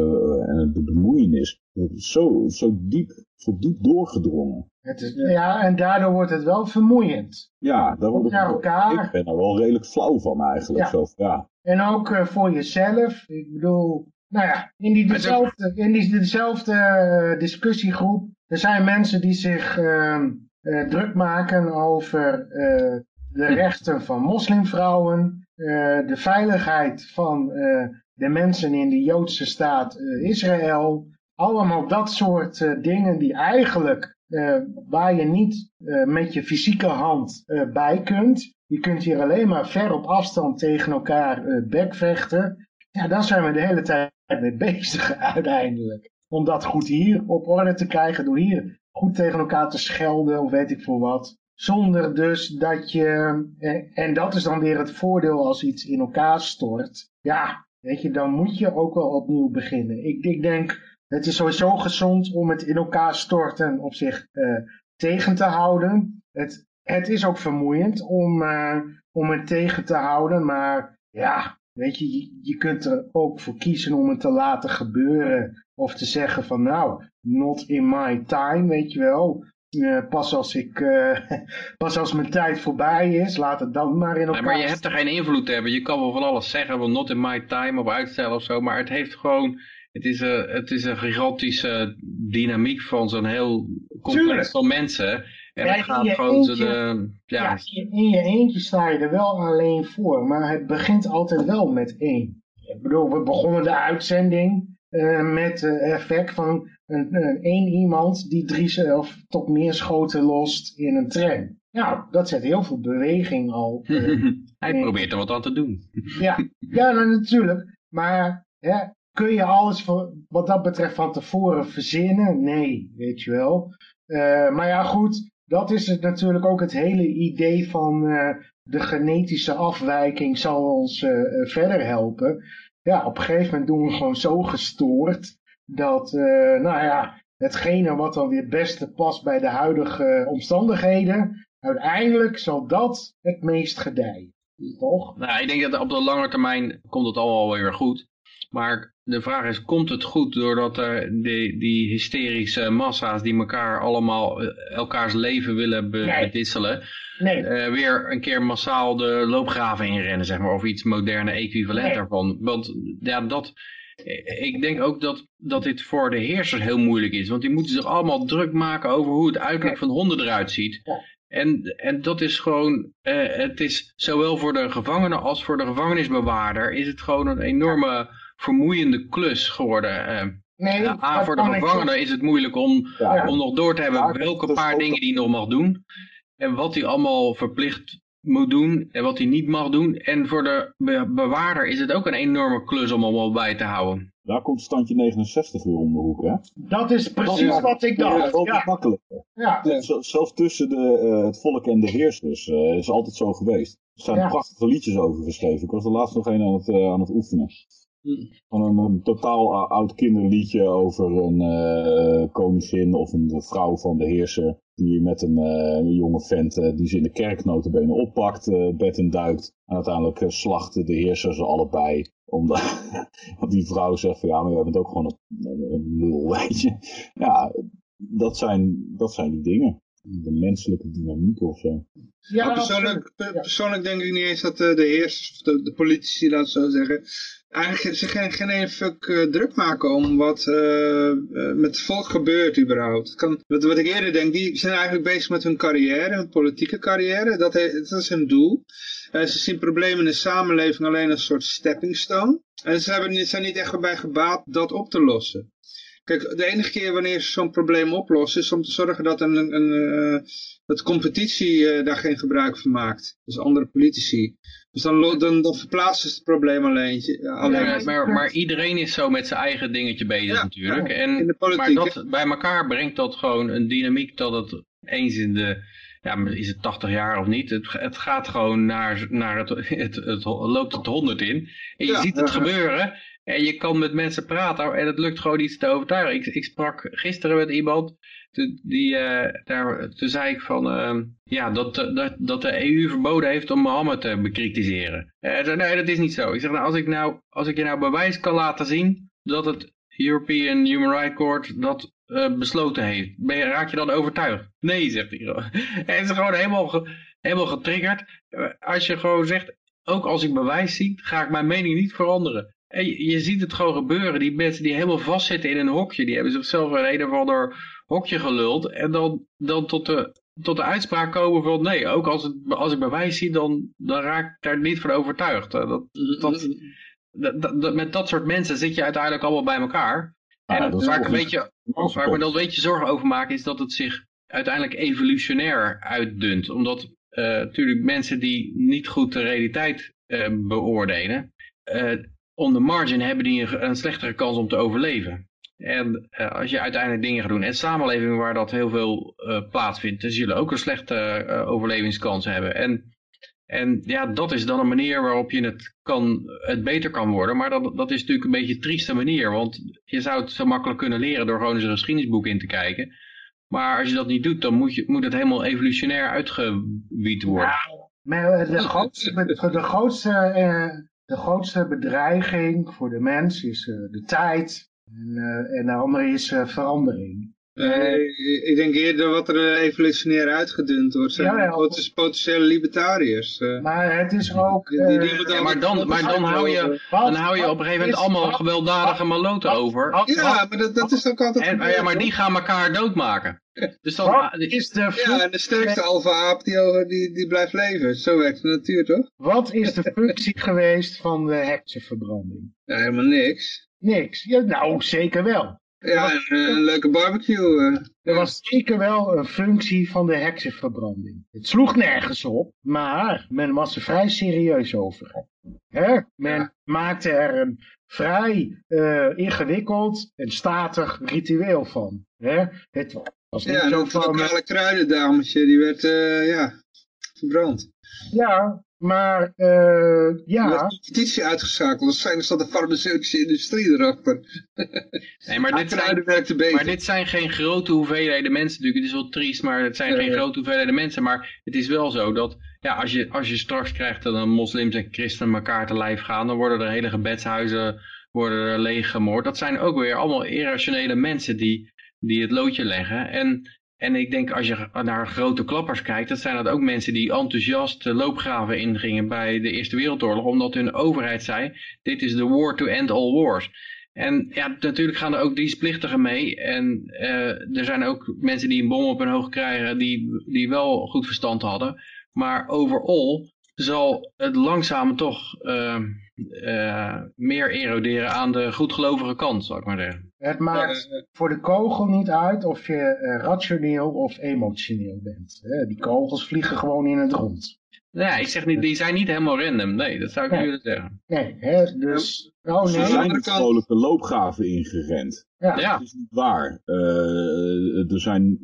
C: en de bemoeienis zo, zo, diep, zo diep doorgedrongen.
D: Het is, ja, en daardoor wordt het wel vermoeiend.
C: Ja, daar word ik,
D: naar elkaar.
C: ik ben er wel redelijk flauw van eigenlijk.
D: Ja.
C: Zo, van, ja.
D: En ook eh, voor jezelf. Ik bedoel, nou ja, in, die dezelfde, in die, dezelfde eh, discussiegroep. Er zijn mensen die zich ehm, eh, druk maken over eh, de rechten van moslimvrouwen. eh, de veiligheid van eh, de mensen in de Joodse staat eh, Israël. Allemaal dat soort eh, dingen die eigenlijk eh, waar je niet eh, met je fysieke hand eh, bij kunt. Je kunt hier alleen maar ver op afstand tegen elkaar bekvechten. Ja, daar zijn we de hele tijd mee bezig uiteindelijk. Om dat goed hier op orde te krijgen door hier goed tegen elkaar te schelden of weet ik veel wat. Zonder dus dat je, en, en dat is dan weer het voordeel als iets in elkaar stort. Ja, weet je, dan moet je ook wel opnieuw beginnen. Ik, ik denk, het is sowieso gezond om het in elkaar storten op zich eh, tegen te houden. Het, het is ook vermoeiend om, eh, om het tegen te houden, maar ja, weet je, je, je kunt er ook voor kiezen om het te laten gebeuren. Of te zeggen van nou, not in my time, weet je wel. Eh, pas, als ik, pas als mijn tijd voorbij is, laat het dan maar in elkaar.
E: Maar je hebt er geen invloed te hebben. Je kan wel van alles zeggen, wel not in my time of uitstellen of zo. Maar het heeft gewoon, het is een, het is een gigantische dynamiek van zo'n heel complex van mensen. En
D: Ja,
E: het gaat gewoon
D: eentje-
E: de, ja,
D: Ja, in- je eentje sta je er wel alleen voor, maar het begint altijd wel met één. Ik bedoel, we begonnen de uitzending eh, met het effect van een, een, één iemand die drie of tot meer schoten lost in een tram. Nou, dat zet heel veel beweging al. eh,
E: hij probeert er wat aan te doen.
D: ja, ja nou, natuurlijk. Maar hè, kun je alles voor, wat dat betreft van tevoren verzinnen? Nee, weet je wel. Eh, maar ja, goed, dat is natuurlijk ook het hele idee van eh, de genetische afwijking zal ons eh, verder helpen. Ja, op een gegeven moment doen we gewoon zo gestoord dat, nou ja, hetgene wat dan weer het beste past bij de huidige omstandigheden, uiteindelijk zal dat het meest gedijen. Toch?
E: Nou, ik denk dat op de lange termijn komt het allemaal weer goed. Maar de vraag is, komt het goed doordat er die, die hysterische massa's die elkaar allemaal, eh, elkaars leven willen
D: Nee.
E: bedisselen,
D: Nee.
E: eh, weer een keer massaal de loopgraven inrennen, zeg maar, of iets moderne equivalent
D: Nee.
E: daarvan. Want ja, dat, eh, ik denk ook dat, dat dit voor de heersers heel moeilijk is, want die moeten zich allemaal druk maken over hoe het uiterlijk van honden eruit ziet.
D: Ja.
E: En, en dat is gewoon, het is zowel voor de gevangenen als voor de gevangenisbewaarder is het gewoon een enorme vermoeiende klus geworden. eh.
D: Nee,
E: A,
D: dat
E: voor de gevangenen is het moeilijk om,
C: Ja.
E: om nog door te hebben
C: Ja,
E: welke
C: dat
E: paar dingen die hij nog mag doen. En wat hij allemaal verplicht moet doen en wat hij niet mag doen. En voor de be- bewaarder is het ook een enorme klus om allemaal bij te houden.
C: Daar komt standje 69 weer om de hoek, hè?
D: Dat is precies
C: Ja.
D: wat ik
C: Dat is
D: dacht.
C: wel
D: Ja,
C: makkelijk.
D: ja.
C: Zelfs tussen de, eh, het volk en de heersers eh, is altijd zo geweest. Er zijn
D: Ja.
C: prachtige liedjes over geschreven. Ik was er laatst nog een aan het, aan het oefenen. Van een, een totaal oud kinderliedje over een eh, koningin of een vrouw van de heerser. Die met een, eh, een jonge vent eh, die ze in de kerk notabene oppakt, eh, bed en duikt. En uiteindelijk slachten de heerser ze allebei. Omdat want die vrouw zegt van ja, maar jij bent ook gewoon een, een lul, weet je. Ja, dat zijn, dat zijn die dingen. De menselijke dynamiek of zo.
D: Ja,
B: persoonlijk, per- persoonlijk denk ik niet eens dat de heersers of de, de politici, laat het zo zeggen, eigenlijk zich geen, geen eh, druk maken om wat eh, met het volk gebeurt überhaupt. Kan, wat, ik eerder denk, die zijn eigenlijk bezig met hun carrière, hun politieke carrière, dat, dat is hun doel. Ze zien problemen in de samenleving alleen als een soort stepping stone. En ze hebben, zijn niet echt bij gebaat dat op te lossen. Kijk, de enige keer wanneer ze zo'n probleem oplossen is om te zorgen dat, een, een, een, eh, dat competitie eh, daar geen gebruik van maakt. Dus andere politici. Dus dan, dan, dan verplaatsen ze het probleem alleen. ja, alleen.
E: Maar, maar, maar iedereen is zo met zijn eigen dingetje bezig
B: Ja,
E: natuurlijk.
B: ja,
E: en,
B: in de
E: maar bij elkaar brengt dat gewoon een dynamiek dat het eens in de, ja, is het 80 jaar of niet? Het, het gaat gewoon naar, naar het, het, het, loopt het 100 in. En je ziet het gebeuren. En je kan met mensen praten en het lukt gewoon iets te overtuigen. Ik, ik sprak gisteren met iemand. Die, eh, daar, toen zei ik van, ehm, ja, dat, dat, dat de EU verboden heeft om Mohammed te bekritiseren. Eh, Hij zei, nee, dat is niet zo. Ik zeg, nou, als ik, nou, als ik je nou bewijs kan laten zien dat het European Human Rights Court dat eh, besloten heeft, ben je, raak je dan overtuigd? Nee, zegt hij. Hij is gewoon helemaal, helemaal getriggerd. Eh, Als je gewoon zegt, ook als ik bewijs zie, ga ik mijn mening niet veranderen. En je, je ziet het gewoon gebeuren. Die mensen die helemaal vastzitten in een hokje, die hebben zichzelf in een of ander hokje geluld. En dan, dan tot, de, tot de uitspraak komen van nee, ook als, het, als ik bewijs zie, dan, dan raak ik daar niet van overtuigd. Eh, Dat, dat, dat, dat- dat- met dat soort mensen zit je uiteindelijk allemaal bij elkaar. En waar ik, een beetje, waar ik me dan een beetje zorgen over maak, is dat het zich uiteindelijk evolutionair uitdunt. Omdat eh, natuurlijk mensen die niet goed de realiteit eh, beoordelen, on the margin hebben die een, een slechtere kans om te overleven. En eh, als je uiteindelijk dingen gaat doen, en samenlevingen waar dat heel veel eh, plaatsvindt, dan zullen ook een slechte eh, overlevingskans hebben. En, en ja, dat is dan een manier waarop je het, kan, het beter kan worden. Maar dat, dat is natuurlijk een beetje een trieste manier. Want je zou het zo makkelijk kunnen leren door gewoon eens een geschiedenisboek in te kijken. Maar als je dat niet doet, dan moet, je, moet het helemaal evolutionair uitgewied worden.
D: Maar de grootste, be- de, grootste, eh, de grootste bedreiging voor de mens is eh, de tijd. En, eh, en de andere is eh, verandering.
B: Eh, ik denk eerder wat er evolutionair uitgedund wordt. Zijn
D: Ja, ja.
B: pot- potentiële libertariërs. eh.
D: Maar het is ook...
B: Die- die- die moeten
E: Ja, maar dan, maar dan hou je,
D: wat-
E: dan hou je op een gegeven moment allemaal
D: wat-
E: gewelddadige maloten over.
D: wat-
B: Ja, maar dat, dat is ook altijd
E: En,
B: gebeurd,
E: ja, maar die gaan elkaar doodmaken. Dus dan,
D: Wat is de,
B: Ja, en de sterkste alfa-aap die, over- die, die blijft leven. Zo werkt de natuur, toch?
D: wat is de functie geweest van de heksenverbranding?
B: Ja, helemaal niks.
D: Niks. Ja, nou, zeker wel.
B: Ja, eh, een leuke barbecue. eh.
D: Er was zeker wel een functie van de heksenverbranding. Het sloeg nergens op, maar men was er vrij serieus over. Hè? Men
B: Ja.
D: maakte er een vrij eh, ingewikkeld en statig ritueel van. Hè? Het was
B: Ja, en
D: zo
B: dat
D: van... eh,
B: lokale kruidendametje, die werd, eh, ja, verbrand.
D: Ja, maar eh,
B: Er werd
D: ja,
B: competitie uitgeschakeld. Waarschijnlijk zat de farmaceutische industrie erachter.
E: nee, maar, dit
B: Kruiden
E: zijn,
B: werkte beter.
E: maar dit zijn geen grote hoeveelheden mensen natuurlijk. Het is wel triest, maar het zijn
B: Ja,
E: geen
B: ja.
E: grote hoeveelheden mensen. Maar het is wel zo dat ja, als, je, als je straks krijgt dat moslims en christenen elkaar te lijf gaan, dan worden er hele gebedshuizen worden er leeggemoord. Dat zijn ook weer allemaal irrationele mensen die, die het loodje leggen. En, en ik denk als je naar grote klappers kijkt, dat zijn dat ook mensen die enthousiast loopgraven ingingen bij de Eerste Wereldoorlog, omdat hun overheid zei, dit is de war to end all wars. En ja, natuurlijk gaan er ook dienstplichtigen mee. En eh, er zijn ook mensen die een bom op hun hoofd krijgen die, die wel goed verstand hadden. Maar overal zal het langzaam toch eh, eh, meer eroderen aan de goedgelovige kant, zou ik maar zeggen.
D: Het maakt voor de kogel niet uit of je eh, rationeel of emotioneel bent. Hè? Die kogels vliegen gewoon in het rond.
E: Ja, ik zeg niet, die zijn niet helemaal random. Nee, dat zou ik
D: Nee.
E: zeggen.
D: Nee, hè, dus... Oh
C: Ze
D: nee,
C: zijn
B: andere
C: niet
B: kant-
C: vrolijk de loopgraven ingerend.
D: ja.
E: Ja,
C: Dat is niet waar. Eh, er zijn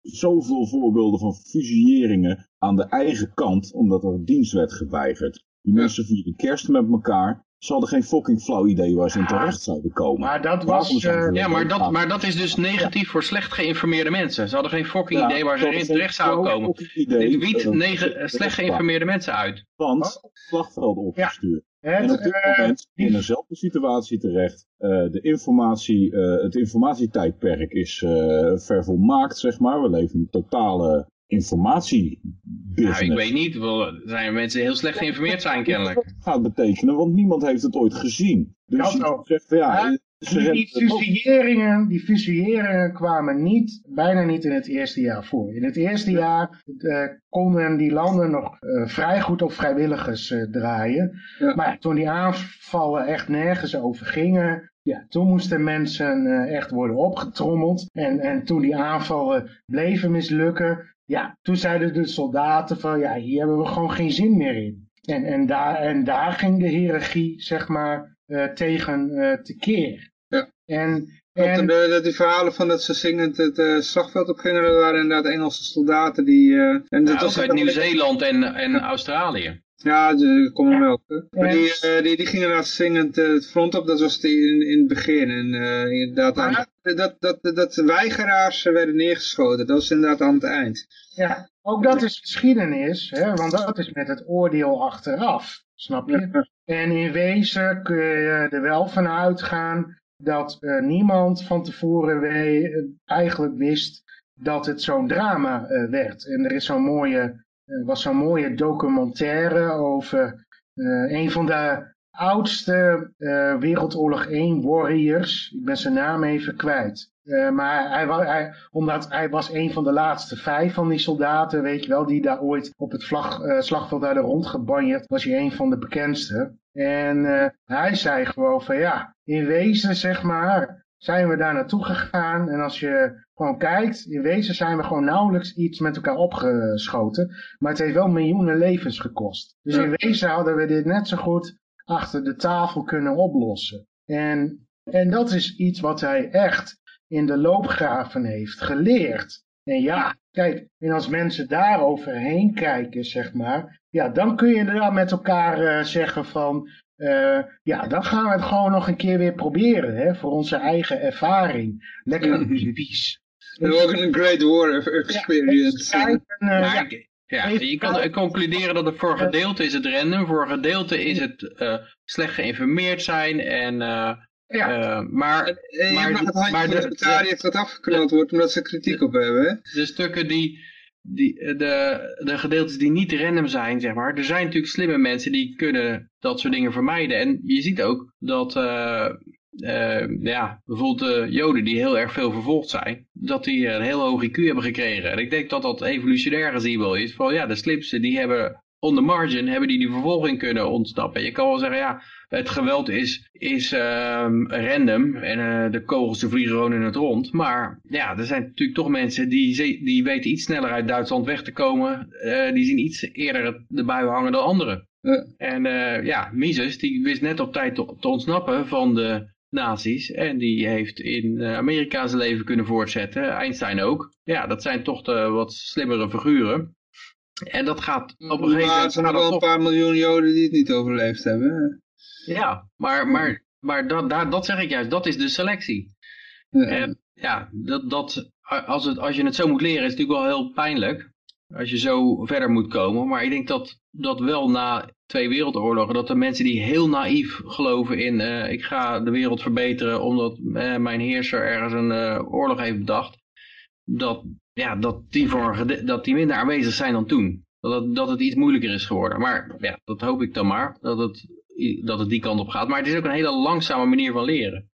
C: zoveel voorbeelden van fusilleringen aan de eigen kant, omdat er dienst werd geweigerd. Die mensen vierden kerst met elkaar. Ze hadden geen fucking flauw idee waar ze in terecht zouden komen.
D: Maar dat was... eh,
E: ja maar, dat, maar dat is dus negatief voor slecht geïnformeerde mensen. Ze hadden geen fucking
C: Ja,
E: idee waar ze in terecht zouden komen.
C: idee,
E: Dit wiet negen, slecht geïnformeerde mensen uit.
C: Want slagveld opgestuurd.
D: het,
C: En op dit
D: eh,
C: moment in eenzelfde situatie terecht. Eh, de informatie, eh, het informatietijdperk is eh vervolmaakt, zeg maar. We leven in een totale informatiebusiness.
E: Nou, ik weet niet. Wel, zijn mensen heel slecht geïnformeerd zijn kennelijk.
C: Dat gaat betekenen, want niemand heeft het ooit gezien. Dus je zegt, ja,
D: Ja, Die, fusilleringen, die fusilleringen kwamen niet, bijna niet in het eerste jaar voor. In het eerste jaar eh, konden die landen nog eh, vrij goed op vrijwilligers eh, draaien.
B: Ja.
D: Maar toen die aanvallen echt nergens over gingen, ja, toen moesten mensen eh, echt worden opgetrommeld. En, en toen die aanvallen bleven mislukken, ja, toen zeiden de soldaten van, ja, hier hebben we gewoon geen zin meer in. En, en, daar, en daar ging de hiërarchie, zeg maar, eh, tegen eh tekeer.
B: Ja.
D: En, en
B: dat die verhalen van dat ze zingend het eh, slagveld op gingen, dat waren inderdaad Engelse soldaten die... eh, en dat
E: Ja,
B: was
E: ook uit Nieuw-Zeeland en, en Australië.
B: Ja, de Commonwealth. Maar die, eh, die, die gingen inderdaad zingend eh, het front op, dat was in, in het begin. En eh, inderdaad, aan, dat, dat, dat, dat weigeraars werden neergeschoten, dat was inderdaad aan het eind.
D: ja, ook dat is geschiedenis, hè, want dat is met het oordeel achteraf, snap je? En in wezen kun je er wel van uitgaan dat niemand van tevoren we- eigenlijk wist dat het zo'n drama werd. En er is zo'n mooie, was zo'n mooie documentaire over eh, een van de oudste eh, Wereldoorlog 1 warriors. Ik ben zijn naam even kwijt. Eh, maar hij, hij, omdat hij was een van de laatste vijf van die soldaten, weet je wel, die daar ooit op het vlag, eh, slagveld hadden rondgebanjerd, was hij een van de bekendste. En eh, hij zei gewoon van ja, in wezen zeg maar, zijn we daar naartoe gegaan. En als je gewoon kijkt, in wezen zijn we gewoon nauwelijks iets met elkaar opgeschoten. Maar het heeft wel miljoenen levens gekost. Dus
B: Ja.
D: in wezen hadden we dit net zo goed achter de tafel kunnen oplossen. En, en dat is iets wat hij echt in de loopgraven heeft geleerd. En ja, kijk, en als mensen daar overheen kijken, zeg maar, ja, dan kun je inderdaad met elkaar eh, zeggen van, eh, ja, dan gaan we het gewoon nog een keer weer proberen, hè, voor onze eigen ervaring. Lekker
B: Ja.
D: vies.
B: En ook een Great War experience.
D: Kijken, eh,
E: Maar
D: ja,
E: ja, je kan concluderen dat het voor een gedeelte is het random, voor een gedeelte is het eh, slecht geïnformeerd zijn. En, eh,
D: ja,
E: eh, maar
B: En je
E: Maar
B: het handje
E: maar
B: van de
E: de-
B: libertariër dat afgeknald wordt omdat ze kritiek op hebben. Hè?
E: de stukken die, die eh, de, de gedeeltes die niet random zijn, zeg maar. Er zijn natuurlijk slimme mensen die kunnen dat soort dingen vermijden. En je ziet ook dat, eh, eh, ja, bijvoorbeeld de joden die heel erg veel vervolgd zijn, dat die een heel hoog IQ hebben gekregen. En ik denk dat dat evolutionair gezien wel is. Van ja, de slimste die hebben on the margin, hebben die die vervolging kunnen ontsnappen. Je kan wel zeggen, ja, het geweld is, is ehm, random en eh, de kogels vliegen gewoon in het rond. Maar ja, er zijn natuurlijk toch mensen die, die weten iets sneller uit Duitsland weg te komen. Eh, die zien iets eerder de bui hangen dan anderen. En eh, ja, Mises die wist net op tijd te, te ontsnappen van de nazi's. En die heeft in Amerika zijn leven kunnen voortzetten. Einstein ook. Ja, dat zijn toch de wat slimmere figuren. En dat gaat op een gegeven
B: Maar er
E: moment...
B: zijn
E: dat
B: wel een paar miljoen joden die het niet overleefd hebben.
E: Ja, maar, maar, maar dat, daar, dat zeg ik juist, dat is de selectie.
B: Ja.
E: En ja, dat, dat, als, het, als je het zo moet leren is het natuurlijk wel heel pijnlijk. Als je zo verder moet komen. Maar ik denk dat, dat wel na twee wereldoorlogen, dat de mensen die heel naïef geloven in eh, ik ga de wereld verbeteren omdat eh, mijn heerser ergens een eh, oorlog heeft bedacht. Dat, ja, dat, die voor dat die minder aanwezig zijn dan toen. Dat het, dat het iets moeilijker is geworden. Maar ja, dat hoop ik dan maar. Dat het, dat het die kant op gaat. Maar het is ook een hele langzame manier van leren.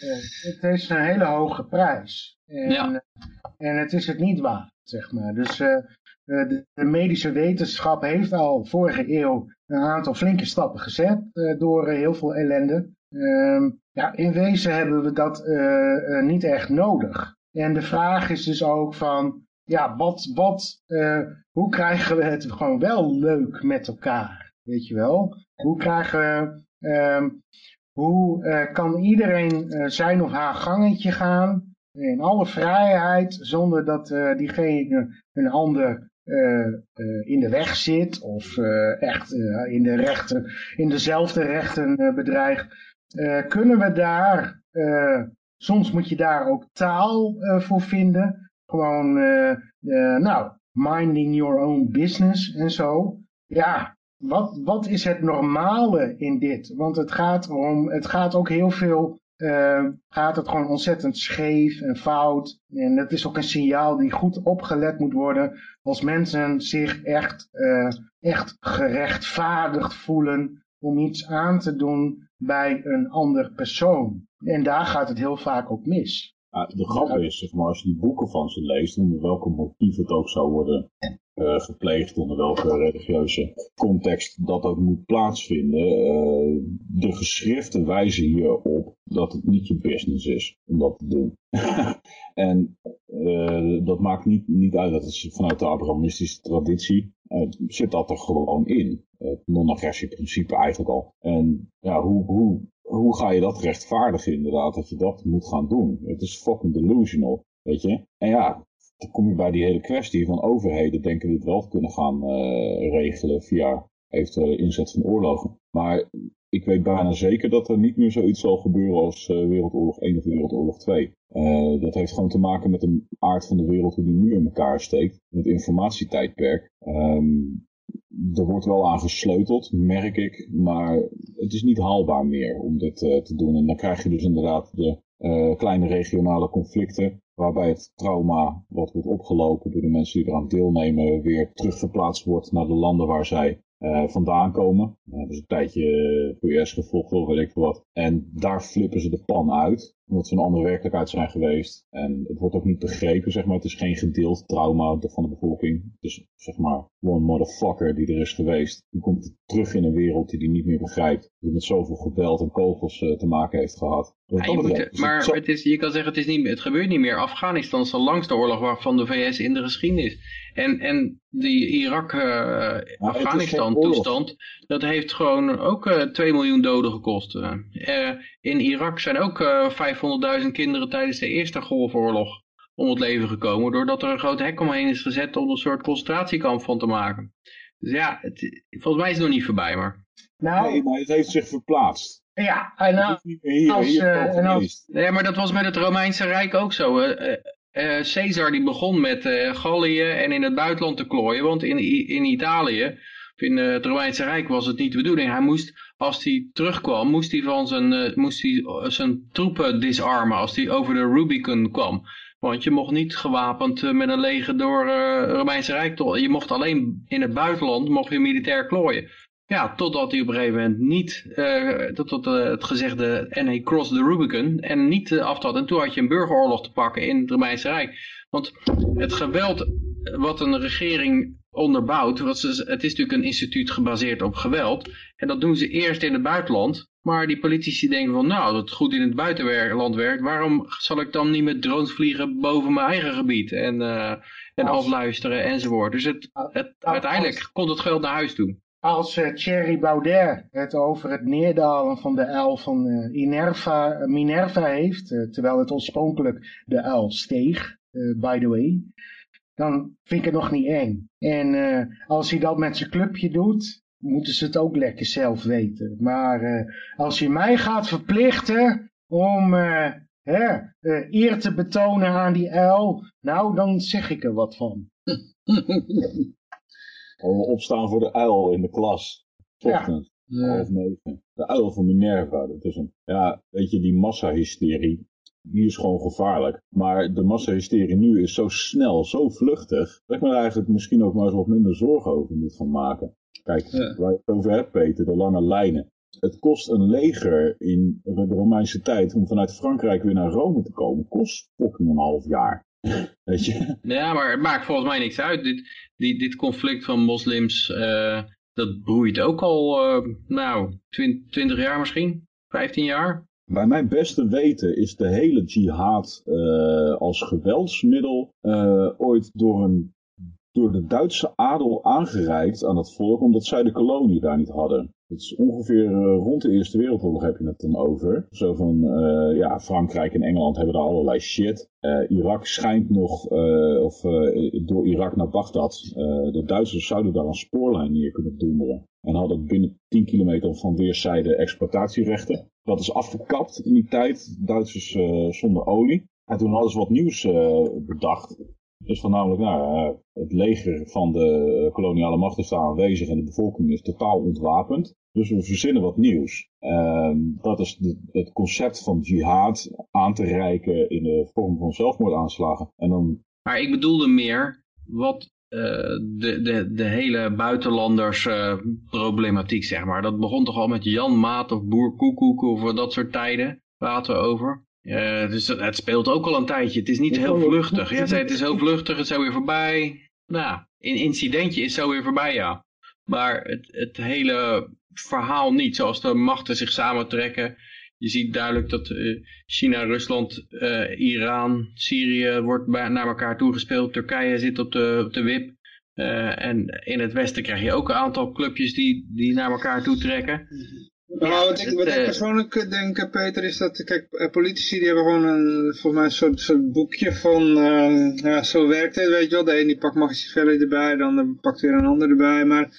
D: eh, het is een hele hoge prijs. En,
E: Ja.
D: en het is het niet waard, zeg maar. Dus eh, eh, de, de medische wetenschap heeft al vorige eeuw een aantal flinke stappen gezet eh, door eh, heel veel ellende. Ehm, ja, in wezen hebben we dat eh, eh, niet echt nodig. En de vraag is dus ook van, ja, wat, wat, eh, hoe krijgen we het gewoon wel leuk met elkaar? Weet je wel? Hoe krijgen we, ehm, hoe eh, kan iedereen eh, zijn of haar gangetje gaan in alle vrijheid, zonder dat diegene een ander in de weg zit of echt in, de rechten, in dezelfde rechten bedreigt? Kunnen we daar, soms moet je daar ook taal eh, voor vinden. Gewoon, eh, eh, nou, minding your own business en zo. Ja, wat, wat is het normale in dit? Want het gaat om, het gaat ook heel veel, eh, gaat het gewoon ontzettend scheef en fout. En dat is ook een signaal die goed opgelet moet worden als mensen zich echt, echt gerechtvaardigd voelen om iets aan te doen bij een ander persoon. En daar gaat het heel vaak ook mis.
C: De grap is, zeg maar, als je die boeken van ze leest, onder welke motief het ook zou worden eh, gepleegd, onder welke religieuze context dat ook moet plaatsvinden, eh, de geschriften wijzen hierop dat het niet je business is om dat te doen. en eh, dat maakt niet, niet uit, dat is vanuit de Abrahamistische traditie, zit dat er gewoon in. Het non-agressieprincipe eigenlijk al. En ja, hoe, hoe, hoe ga je dat rechtvaardigen inderdaad, dat je dat moet gaan doen? Het is fucking delusional, weet je. En ja, dan kom je bij die hele kwestie van overheden denken dit wel te kunnen gaan eh, regelen via eventuele inzet van oorlogen. Maar ik weet bijna zeker dat er niet meer zoiets zal gebeuren als eh, Wereldoorlog 1 of Wereldoorlog 2. Eh, dat heeft gewoon te maken met de aard van de wereld hoe die nu in elkaar steekt. Het informatietijdperk. Ehm, er wordt wel aan gesleuteld, merk ik, maar het is niet haalbaar meer om dit eh, te doen. En dan krijg je dus inderdaad de eh, kleine regionale conflicten, waarbij het trauma wat wordt opgelopen door de mensen die eraan deelnemen weer terugverplaatst wordt naar de landen waar zij eh, vandaan komen. Is een tijdje VS gevolgd of weet ik wat. En daar flippen ze de pan uit, omdat ze een andere werkelijkheid zijn geweest. En het wordt ook niet begrepen, zeg maar. Het is geen gedeeld trauma van de bevolking. Het is, zeg maar, one motherfucker die er is geweest. Die komt terug in een wereld die hij niet meer begrijpt. Die met zoveel geweld en kogels uh, te maken heeft gehad.
E: Ja, je moet, maar zo... het is, je kan zeggen, het, is niet, het gebeurt niet meer. Afghanistan is de langste oorlog waarvan de VS in de geschiedenis. En, en die Irak-Afghanistan uh, toestand, dat heeft gewoon ook uh, 2 miljoen doden gekost. Uh, in Irak zijn ook 500.000 kinderen tijdens de Eerste Golfoorlog om het leven gekomen. Doordat er een groot hek omheen is gezet om een soort concentratiekamp van te maken. Dus ja, het, volgens mij is het nog niet voorbij, maar...
C: Nou, nee, maar het heeft zich verplaatst.
D: Ja, en nou,
C: hier, als, hier uh, en als...
E: Nee, maar dat was met het Romeinse Rijk ook zo. Uh, uh, Caesar die begon met uh, Gallië en in het buitenland te klooien. Want in, in Italië, in uh, het Romeinse Rijk was het niet de bedoeling. Hij moest, als hij terugkwam, moest hij van zijn, uh, moest hij zijn troepen disarmen als hij over de Rubicon kwam. Want je mocht niet gewapend uh, met een leger door het Romeinse Rijk. Je mocht alleen in het buitenland mocht je militair klooien. Ja, totdat hij op een gegeven moment niet, tot, tot het gezegde, en hij crossed the Rubicon, en niet aftrad. En toen had je een burgeroorlog te pakken in het Romeinse Rijk. Want het geweld wat een regering onderbouwt, wat ze, het is natuurlijk een instituut gebaseerd op geweld, en dat doen ze eerst in het buitenland. Maar die politici denken van, nou, dat het goed in het buitenland werkt, waarom zal ik dan niet met drones vliegen boven mijn eigen gebied en, en afluisteren enzovoort. Dus het, het, uiteindelijk komt het geld naar huis toe
D: als uh, Thierry Baudet het over het neerdalen van de uil van uh, Minerva, uh, Minerva heeft, terwijl het oorspronkelijk de uil steeg, by the way, dan vind ik het nog niet eng. En als hij dat met zijn clubje doet, moeten ze het ook lekker zelf weten. Maar als je mij gaat verplichten om hè, eer te betonen aan die uil, nou dan zeg ik er wat van.
C: opstaan voor de uil in de klas. Ochtend, ja. half negen. De uil van Minerva. Dat is een, ja, weet je, die massahysterie, die is gewoon gevaarlijk. Maar de massahysterie nu is zo snel, zo vluchtig, dat ik me eigenlijk misschien ook maar eens wat minder zorgen over moet gaan maken. Kijk, ja. waar je het over hebt, Peter, de lange lijnen. Het kost een leger in de Romeinse tijd om vanuit Frankrijk weer naar Rome te komen, kost fucking een half jaar. Weet je?
E: Ja, maar het maakt volgens mij niks uit. Dit, die, dit conflict van moslims, uh, dat broeit ook al, uh, nou, 20 jaar misschien, 15 jaar.
C: Bij mijn beste weten is de hele jihad eh, als geweldsmiddel eh, ooit door, een, door de Duitse adel aangereikt aan het volk, omdat zij de kolonie daar niet hadden. Het is ongeveer eh, rond de Eerste Wereldoorlog heb je het dan over. Zo van, eh, ja, Frankrijk en Engeland hebben daar allerlei shit. Eh, Irak schijnt nog, of door Irak naar Bagdad, de Duitsers zouden daar een spoorlijn neer kunnen doemeren. En hadden binnen 10 kilometer van weerszijden exploitatierechten. Dat is afgekapt in die tijd, Duitsers zonder olie. En toen hadden ze wat nieuws bedacht. Dus van namelijk, nou, eh, het leger van de koloniale macht is daar aanwezig en de bevolking is totaal ontwapend. Dus we verzinnen wat nieuws. Ehm, dat is het concept van jihad aan te reiken in de vorm van zelfmoordaanslagen. En dan,
E: Maar ik bedoelde meer wat eh, de, de, de hele buitenlanders eh, problematiek, zeg maar. Dat begon toch al met Jan Maat of Boer Koekoek of dat soort tijden praten we over. Eh, dus dat, het speelt ook al een tijdje. Het is niet heel vluchtig. Jij zei het is heel vluchtig, het is zo weer voorbij. Nou, een incidentje is zo weer voorbij, ja. Maar het, het hele verhaal niet, zoals de machten zich samentrekken. Je ziet duidelijk dat eh, China, Rusland, eh, Iran, Syrië wordt bij, naar elkaar toegespeeld. Turkije zit op de, op de wip. En in het westen krijg je ook een aantal clubjes die, die naar elkaar toe trekken.
B: Nou, wat ik, wat
E: het,
B: ik
E: eh,
B: persoonlijk eh, denk, eh, Peter, is dat, kijk, politici die hebben gewoon een, volgens mij een soort, soort boekje van, eh, ja, zo werkt het, weet je wel. De een die pakt Machiavelli erbij, de ander pakt weer een ander erbij, maar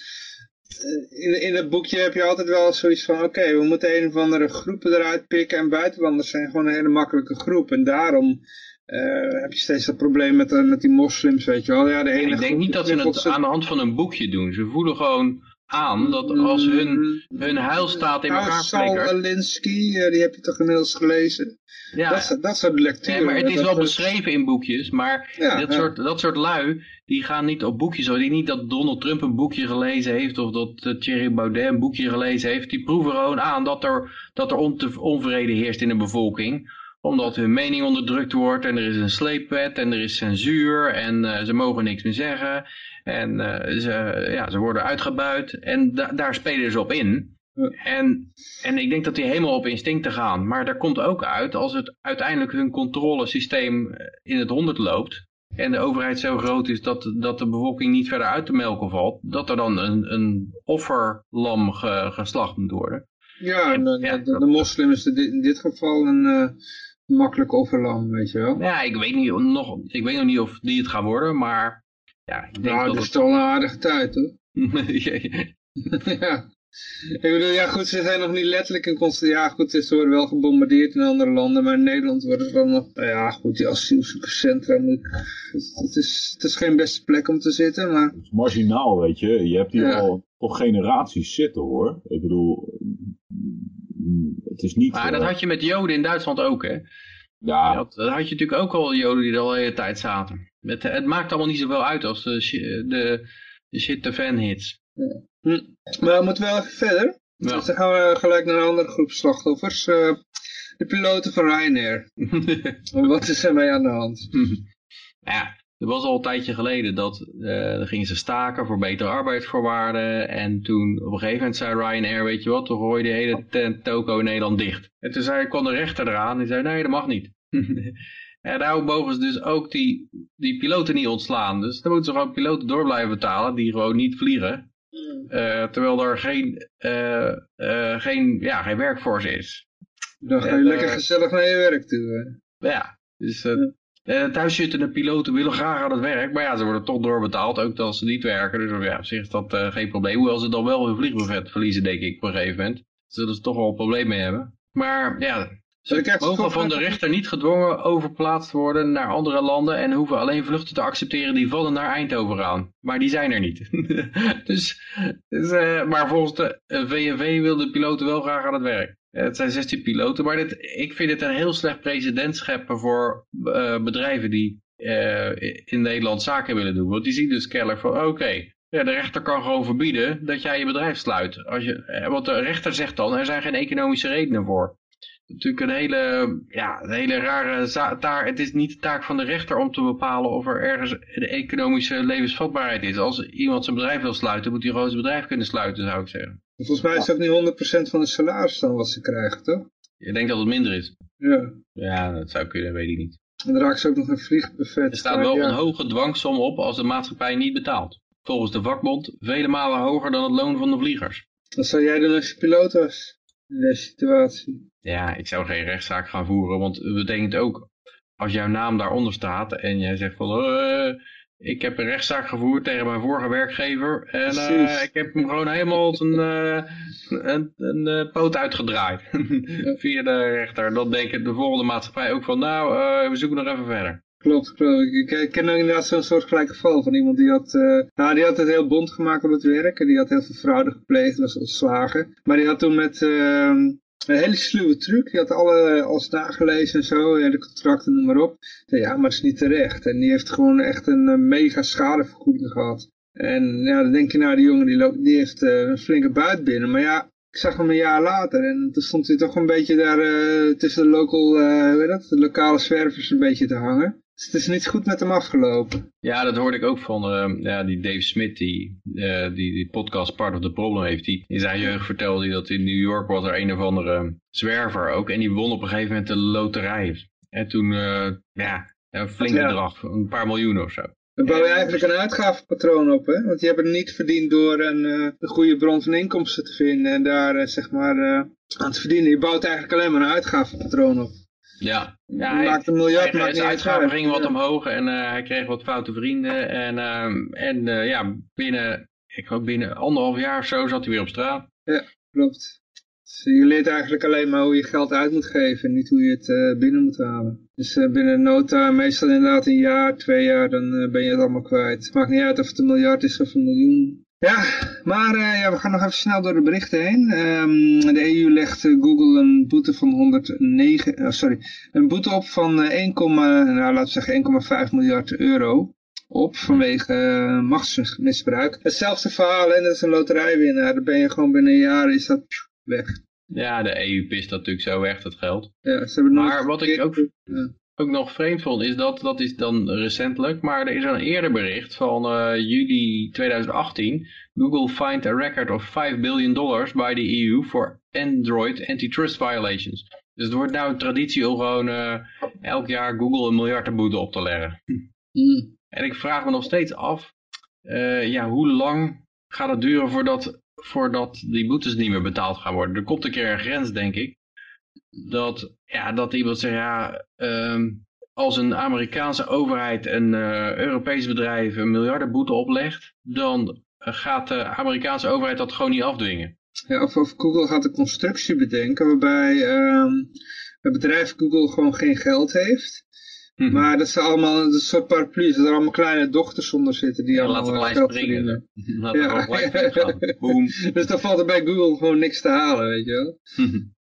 B: in, in dat boekje heb je altijd wel zoiets van, oké, we moeten een of andere groepen eruit pikken en buitenlanders zijn gewoon een hele makkelijke groep. En daarom eh, heb je steeds dat probleem met, met die moslims, weet je wel. Ja, de ene
E: Ik denk niet dat ze het aan de hand van een boekje doen. Ze voelen gewoon aan dat als hun, hun heilstaat in elkaar
B: Saul
E: flikkert...
B: Alinsky, eh, die heb je toch inmiddels gelezen?
E: Ja,
B: Dat, de lectuur.
E: Nee, maar het is wel beschreven in boekjes, maar
B: Ja,
E: dat,
B: ja.
E: soort, dat soort lui, die gaan niet op boekjes, die niet dat Donald Trump een boekje gelezen heeft, of dat eh, Thierry Baudet een boekje gelezen heeft, die proeven gewoon aan dat er, dat er onvrede heerst in de bevolking, omdat hun mening onderdrukt wordt, en er is een sleepwet, en er is censuur, en eh, ze mogen niks meer zeggen, en eh, ze, ja, ze worden uitgebuit, en da- daar spelen ze op in. En, en ik denk dat die helemaal op instincten gaan. Maar daar komt ook uit als het uiteindelijk hun controlesysteem eh, in het honderd loopt. En de overheid zo groot is dat, dat de bevolking niet verder uit te melken valt. Dat er dan een, een offerlam ge- geslacht moet worden.
B: Ja, en, eh,
E: Ja,
B: de, de moslim is de- in dit geval een makkelijk offerlam, weet je wel.
E: Ja, ik weet, niet, nog, ik weet nog niet of die het gaan worden. Maar ja, ik denk
B: Nou,
E: dat het...
B: is toch wel een aardige tijd, hoor.
E: ja.
B: Ik bedoel, ja goed, ze zijn nog niet letterlijk in constant... Ja goed, ze worden wel gebombardeerd in andere landen, maar in Nederland worden ze dan nog... Nou ja goed, die asielzoekerscentra. Het is, het is geen beste plek om te zitten, maar...
C: het is marginaal, weet je. Je hebt hier
B: Ja.
C: al toch generaties zitten, hoor. Ik bedoel, het is niet...
E: maar dat
C: eh,
E: had je met Joden in Duitsland ook, hè?
C: ja,
E: Dat, dat had je natuurlijk ook al Joden die er al de hele tijd zaten. Het, het maakt allemaal niet zoveel uit als de, de, de shit de fan hits.
B: Hm. Maar we moeten wel even verder.
E: Ja.
B: Dus dan gaan we gelijk naar een andere groep slachtoffers. Eh, de piloten van Ryanair. Wat is er mee aan de hand?
E: ja, er was al een tijdje geleden dat dan gingen ze staken voor betere arbeidsvoorwaarden. En toen op een gegeven moment zei Ryanair, weet je wat, toen gooi je de hele tent toko in Nederland dicht. En toen zei, kwam de rechter eraan, die zei nee, dat mag niet. en daarom mogen ze dus ook die, die piloten niet ontslaan. Dus dan moeten ze gewoon piloten door blijven betalen die gewoon niet vliegen. Eh, terwijl er geen, eh, geen, ja, geen workforce is.
B: Dan ga je
E: En,
B: lekker gezellig naar je werk toe. hè.
E: Ja, dus uh, uh, thuiszittende piloten willen graag aan het werk, maar ja, ze worden toch doorbetaald, ook als ze niet werken. Dus ja, op zich is dat uh, geen probleem. Hoewel ze dan wel hun vliegbuffet verliezen, denk ik, op een gegeven moment. Zullen ze toch wel een probleem mee hebben. Maar ja, ze mogen van de rechter niet gedwongen overplaatst worden naar andere landen en hoeven alleen vluchten te accepteren die vallen naar Eindhoven gaan. Maar die zijn er niet. dus, dus uh, maar volgens de VNV wil de piloten wel graag aan het werk. Het zijn 16 piloten, maar dit, ik vind het een heel slecht precedent scheppen voor uh, bedrijven die uh, in Nederland zaken willen doen. Want die zien dus kennelijk van, oké, ja, de rechter kan gewoon verbieden dat jij je bedrijf sluit. Als je, eh, want de rechter zegt dan, er zijn geen economische redenen voor. Natuurlijk een hele, ja, een hele rare taak. Het is niet de taak van de rechter om te bepalen of er ergens de economische levensvatbaarheid is. Als iemand zijn bedrijf wil sluiten, moet hij gewoon zijn bedrijf kunnen sluiten, zou ik zeggen.
B: Volgens mij is dat nu 100% van de salaris dan wat ze krijgen, toch?
E: Je denkt dat het minder is.
B: Ja.
E: Ja, dat zou kunnen, weet ik niet.
B: En dan raakt ze ook nog een vliegbuffet.
E: Er staat wel
B: ja.
E: een hoge dwangsom op als de maatschappij niet betaalt. Volgens de vakbond vele malen hoger dan het loon van de vliegers.
B: Wat zou jij doen als je piloot was? In deze situatie.
E: Ja, ik zou geen rechtszaak gaan voeren, want het betekent ook, als jouw naam daaronder staat en jij zegt van, eh, ik heb een rechtszaak gevoerd tegen mijn vorige werkgever en eh, ik heb hem gewoon helemaal zijn eh, een, een, eh, poot uitgedraaid via de rechter. Dan denkt de volgende maatschappij ook van, nou, we zoeken nog even verder.
B: Klopt, klopt. Ik, ik ken inderdaad zo'n soort gelijk geval van iemand die had, eh, nou, die had het heel bond gemaakt op het werk. En die had heel veel fraude gepleegd, was ontslagen. Maar die had toen met ehm, een hele sluwe truc, die had alle, alles nagelezen en zo, ja, de contracten, noem maar op. Zei, ja, maar het is niet terecht. En die heeft gewoon echt een eh, mega schadevergoeding gehad. En ja, dan denk je, nou, die jongen die, loopt, heeft eh, een flinke buit binnen. Maar ja, ik zag hem een jaar later en toen stond hij toch een beetje daar eh, tussen de local, heet dat, de lokale zwervers een beetje te hangen. Dus het is niet goed met hem afgelopen.
E: Ja, dat hoorde ik ook van eh, ja, die Dave Smith, die, eh, die die podcast Part of the Problem heeft. Die in zijn jeugd vertelde hij dat in New York was er een of andere zwerver ook. En die won op een gegeven moment de loterij. En toen, eh, ja, een flink
B: Ja.
E: bedrag, een paar miljoen of zo.
B: Dan bouw je eigenlijk een uitgavenpatroon op, hè? Want je hebt het niet verdiend door een, eh, een goede bron van inkomsten te vinden en daar zeg maar aan te verdienen. Je bouwt eigenlijk alleen maar een uitgavenpatroon op.
E: Ja, ja hij-
B: maakt een miljard, maakt niet
E: uitgaven gingen wat
B: Ja.
E: omhoog en eh, hij kreeg wat foute vrienden. En, ehm, en eh, ja, binnen, ik geloof binnen anderhalf jaar of zo zat hij weer op straat.
B: Klopt. Dus je leert eigenlijk alleen maar hoe je geld uit moet geven en niet hoe je het eh, binnen moet halen. Dus eh, binnen no time, meestal inderdaad een jaar, twee jaar, dan eh, ben je het allemaal kwijt. Maakt niet uit of het een miljard is of een miljoen. Ja, maar eh, ja, we gaan nog even snel door de berichten heen. Ehm, de EU legt eh, Google een boete van 109, eh, sorry, een boete op van eh, 1, nou, laten we zeggen 1,5 miljard euro op vanwege machtsmisbruik. Hetzelfde verhaal, en dat is een loterijwinnaar. Dan ben je gewoon binnen een jaar is dat weg.
E: Ja, de EU pist dat natuurlijk zo weg, dat geld.
B: Ja, ze hebben
E: Maar wat ik ook,
B: Ja.
E: Ook nog vreemd vond, is dat, dat is dan recentelijk, maar er is een eerder bericht van eh, juli 2018. Google fined a record of 5 billion dollars by the EU for Android antitrust violations. Dus het wordt nou een traditie om gewoon eh, elk jaar Google een miljardenboete op te leggen.
B: Mm.
E: En ik vraag me nog steeds af, eh, ja, hoe lang gaat het duren voordat, voordat die boetes niet meer betaald gaan worden? Er komt een keer een grens, denk ik, dat, ja, dat iemand zegt, ja, ehm, als een Amerikaanse overheid een eh, Europees bedrijf een miljardenboete oplegt, dan eh, gaat de Amerikaanse overheid dat gewoon niet afdwingen.
B: Ja, of, of Google gaat een constructie bedenken waarbij ehm, het bedrijf Google gewoon geen geld heeft.
E: Mhm.
B: Maar dat ze allemaal een soort paraplu's, dat er allemaal kleine dochters onder zitten die
E: Ja,
B: allemaal
E: laten
B: geld verdienen.
E: Laten
B: Ja.
E: Boom.
B: Dus dan valt er bij Google gewoon niks te halen, weet je wel.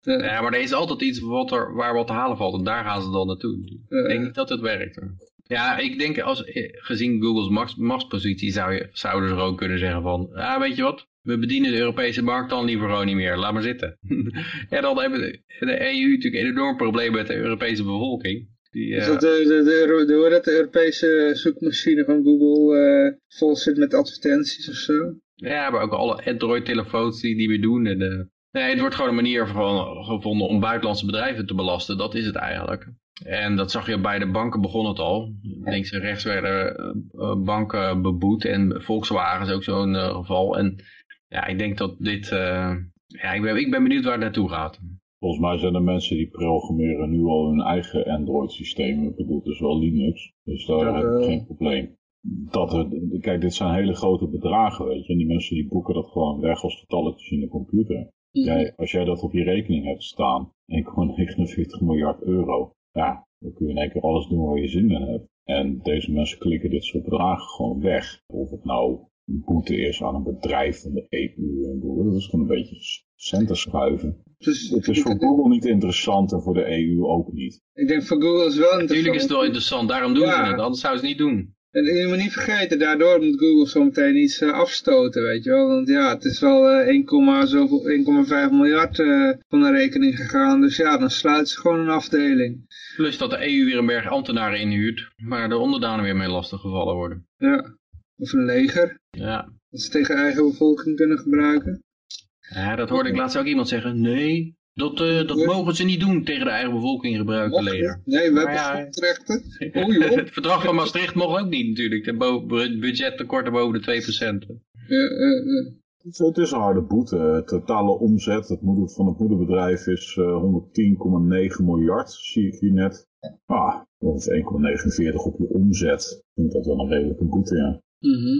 B: Ja.
E: Ja, maar er is altijd iets wat er, waar wat te halen valt en daar gaan ze dan naartoe. Ik denk niet dat het werkt. hoor. Ja, ik denk als, eh, gezien Google's machts, machtspositie zou je, zouden ze er ook kunnen zeggen van, ja, weet je wat, we bedienen de Europese markt dan liever gewoon niet meer, laat maar zitten. ja, dan hebben de, de EU natuurlijk een enorm probleem met de Europese bevolking. Die,
B: Is
E: eh,
B: dat de, de, de, de, dat, de Europese zoekmachine van Google eh, vol zit met advertenties of zo?
E: Ja, maar ook alle Android-telefoons die die we doen. En, eh, nee, het wordt gewoon een manier van, gevonden om buitenlandse bedrijven te belasten. Dat is het eigenlijk. En dat zag je bij de banken begon het al. Links en rechts werden eh, eh, banken beboet. En Volkswagen is ook zo'n eh, geval. En ja, ik denk dat dit... eh, ja, ik ben, ik ben benieuwd waar het naartoe gaat.
C: Volgens mij zijn er mensen die programmeren nu al hun eigen Android-systeem. Ik bedoel, dus wel Linux. Dus daar heb ik geen probleem. Dat er, kijk, dit zijn hele grote bedragen, weet je. En die mensen die boeken dat gewoon weg als getalletjes in de computer. Jij, als jij dat op je rekening hebt staan, 1,49 miljard euro. Ja, dan kun je in één keer alles doen waar je zin in hebt. En deze mensen klikken dit soort bedragen gewoon weg. Of het nou een boete is aan een bedrijf van de EU. en Google, Dat is gewoon een beetje centen schuiven.
B: Dus
C: Het is voor Google niet interessant en voor de EU ook niet.
B: ik denk voor Google is het wel
E: Natuurlijk is het wel
B: interessant.
E: interessant, daarom doen
B: Ja.
E: ze het. Anders zouden ze het niet doen.
B: En je moet niet vergeten, daardoor moet Google zometeen iets eh, afstoten, weet je wel. Want ja, het is wel eh, 1, zoveel- 1,5 miljard eh, van de rekening gegaan. Dus ja, dan sluiten ze gewoon een afdeling.
E: Plus dat de EU weer een berg ambtenaren inhuurt. Waar de onderdanen weer mee lastig gevallen worden.
B: Ja. Of een leger,
E: Ja,
B: dat ze tegen eigen bevolking kunnen gebruiken.
E: Ja, dat hoorde ik laatst ook iemand zeggen. Nee, Dat, eh, dat mogen ze niet doen tegen de eigen bevolking gebruiken
B: niet. Nee, we hebben
E: ja,
B: grondrechten. Oei,
E: het verdrag van Maastricht mocht ook niet natuurlijk. De budgettekorten boven de 2%.
B: Eh, eh, eh.
C: Het is- Het is een harde boete. Het totale omzet het moeder, van het moederbedrijf is eh, 110,9 miljard, zie ik hier net. Ah, dat is 1,49 op je omzet. Ik vind dat wel een redelijke boete, ja.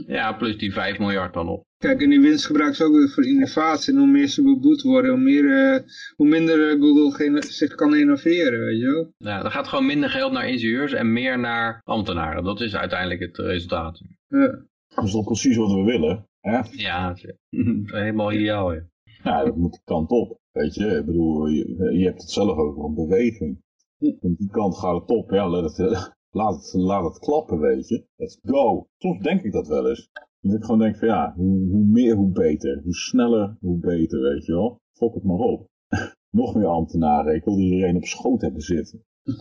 E: Ja, plus die 5 miljard dan nog.
B: Kijk, en die winst gebruiken ze ook weer voor innovatie. En hoe meer ze beboet worden, hoe, meer, eh, hoe minder eh, Google zich kan innoveren, weet je wel.
E: Ja, er gaat gewoon minder geld naar ingenieurs en meer naar ambtenaren. Dat is uiteindelijk het resultaat.
B: Ja.
C: Dat is toch precies wat we willen, hè?
E: Ja, helemaal ideaal. Ja.
C: Ja, dat moet de kant op. Weet je, ik bedoel, je, je hebt het zelf over een beweging. Van die kant gaat het op, ja, laat het, laat het, laat het klappen, weet je. Let's go. Soms denk ik dat wel eens. Dat ik gewoon denk van ja, hoe, hoe meer, hoe beter. Hoe sneller, hoe beter, weet je wel. Fok het maar op. Nog meer ambtenaren. Ik wil iedereen op schoot hebben zitten.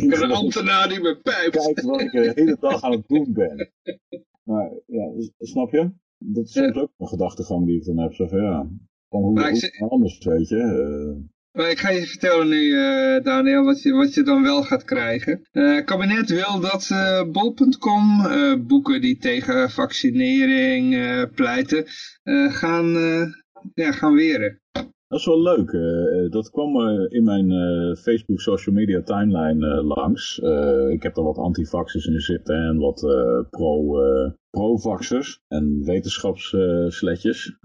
B: Ik ben een ambtenaar die me pijpt.
C: Kijken wat ik de hele dag aan het doen ben. Maar ja, snap je? Dat is soms ook een gedachtegang die ik dan heb. Zo van ja, van hoe,
B: Maar
C: hoe anders, weet je. eh,
B: Ik ga je vertellen nu, eh, Daniel, wat je, wat je dan wel gaat krijgen. Het kabinet wil dat eh bol.com boeken die tegen vaccinering pleiten, gaan, ja, gaan weren.
C: Dat is wel leuk. dat kwam in mijn Facebook social media timeline langs. Ik heb er wat antivaxers in zitten en wat pro, pro-vaxers en wetenschapssletjes.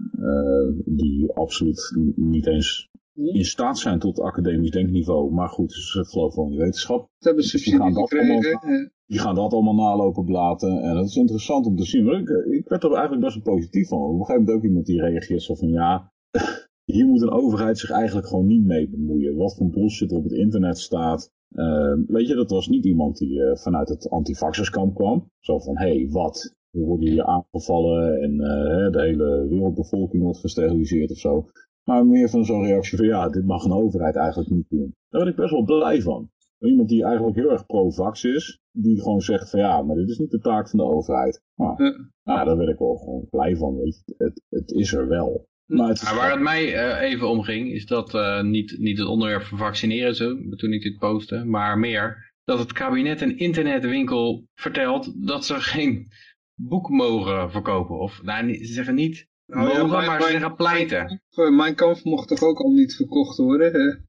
C: die absoluut niet eens in staat zijn tot academisch denkniveau. Maar goed, ze geloven gewoon in wetenschap.
B: Dat hebben ze
C: die gaan dat allemaal-
B: gekregen. eh.
C: Die gaan dat allemaal nalopen blaten. En dat is interessant om te zien. Maar ik, ik werd er eigenlijk best wel positief van. Op een gegeven moment ook iemand die reageert zo van ja... Hier moet een overheid zich eigenlijk gewoon niet mee bemoeien. Wat voor bullshit er op het internet staat. Eh, weet je, dat was niet iemand die eh, vanuit het antivaxerskamp kwam. Zo van, hé, hey, wat? We worden hier aangevallen en eh, de hele wereldbevolking wordt gesteriliseerd of zo. Maar meer van zo'n reactie van, ja, dit mag een overheid eigenlijk niet doen. Daar ben ik best wel blij van. Iemand die eigenlijk heel erg pro-vax is, die gewoon zegt van ja, maar dit is niet de taak van de overheid. Nou,
B: Ja.
C: nou, daar ben ik wel gewoon blij van, weet je. Het, het is er wel. Maar het is
E: Maar waar het mij eh, even om ging, is dat eh, niet, niet het onderwerp van vaccineren zo, toen ik dit postte, maar meer dat het kabinet een internetwinkel vertelt dat ze geen boek mogen verkopen. Of nou, ze zeggen niet
B: Nou ja,
E: mogen,
B: mijn-
E: maar ze zeggen pleiten.
B: Eh, Mijn kamp mocht toch ook al niet verkocht worden?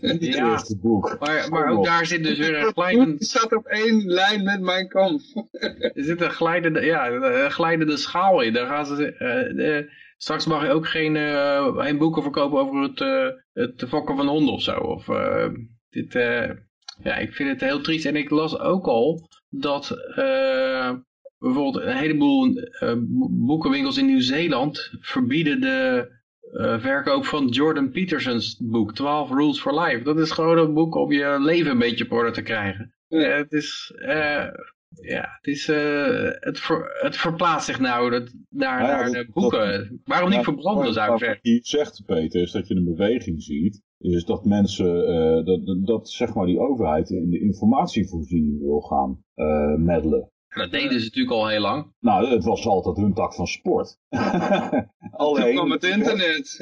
C: het
E: ja.
C: eerste boek.
E: Maar, maar ook daar zit dus weer een glijdend,
B: Het staat op één lijn met mijn kamp.
E: er zit een glijdende, ja, een glijdende schaal in. Daar gaan ze, eh, de- straks mag je ook geen, eh, geen boeken verkopen over het, eh, het fokken van honden of zo. Of, eh, dit, eh, ja, ik vind het heel triest. En ik las ook al dat eh, bijvoorbeeld een heleboel eh, bo- boekenwinkels in Nieuw-Zeeland verbieden de eh, verkoop van Jordan Peterson's boek 12 Rules for Life. Dat is gewoon een boek om je leven een beetje op orde te krijgen.
B: Ja.
E: Eh, het is, eh, ja, het is, eh, het, ver, het verplaatst zich nou dat, naar,
C: Ja,
E: naar
C: dat-
E: de boeken. Waarom niet verbranden zou ik
C: Wat
E: zeggen?
C: je zegt, Peter, is dat je een beweging ziet. Is dat mensen, eh, dat, dat, dat, zeg maar die overheid in de informatievoorziening wil gaan eh meddelen.
E: Dat deden ze natuurlijk al heel lang.
C: Nou, het was altijd hun tak van sport.
B: Toen
C: Alleen,
B: kwam het internet.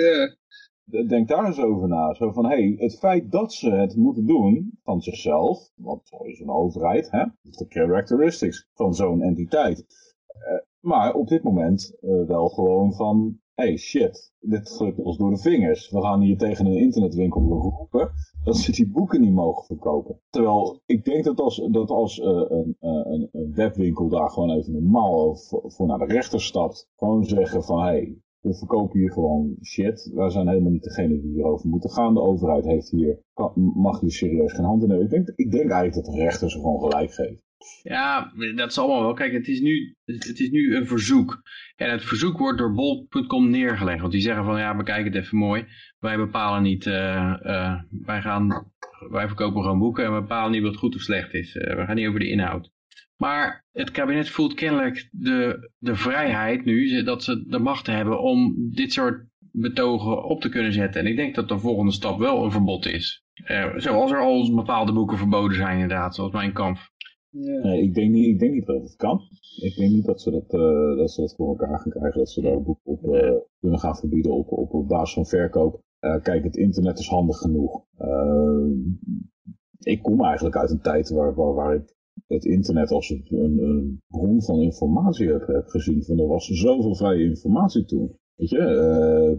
B: Ja.
C: denk daar eens over na. Zo van, hé, hey, het feit dat ze het moeten doen van zichzelf, want zo is een overheid, hè, de characteristics van zo'n entiteit. Eh, maar op dit moment eh, wel gewoon van, hey shit, dit glipt ons door de vingers. We gaan hier tegen een internetwinkel roepen dat ze die boeken niet mogen verkopen. Terwijl ik denk dat als, dat als eh, een, eh, een, een webwinkel daar gewoon even normaal voor, naar de rechter stapt, gewoon zeggen van, hey, we verkopen hier gewoon shit. Wij zijn helemaal niet degene die hierover moeten gaan. De overheid heeft hier, mag hier serieus geen hand in hebben. Ik denk, ik denk eigenlijk dat de rechter ze gewoon gelijk geeft.
E: Ja, dat is allemaal wel. Kijk, het is nu, het is nu een verzoek. En het verzoek wordt door bol.com neergelegd. Want die zeggen van, ja, bekijk het even mooi. Wij bepalen niet, eh, eh, wij gaan, wij verkopen gewoon boeken en we bepalen niet wat goed of slecht is. Eh, we gaan niet over de inhoud. Maar het kabinet voelt kennelijk de, de vrijheid nu, dat ze de macht hebben om dit soort betogen op te kunnen zetten. En ik denk dat de volgende stap wel een verbod is. Zoals er al bepaalde boeken verboden zijn inderdaad, zoals Mijn Kamp.
B: Ja.
C: Nee, ik denk, niet, ik denk niet dat het kan. Ik denk niet dat ze dat, eh, dat, ze dat voor elkaar gaan krijgen. Dat ze daar boek op eh, kunnen gaan verbieden op, op, op basis van verkoop. Eh, kijk, het internet is handig genoeg. Ik kom eigenlijk uit een tijd waar, waar, waar ik het internet als een, een, een bron van informatie heb, heb gezien. Van, er was zoveel vrije informatie toen. Weet je,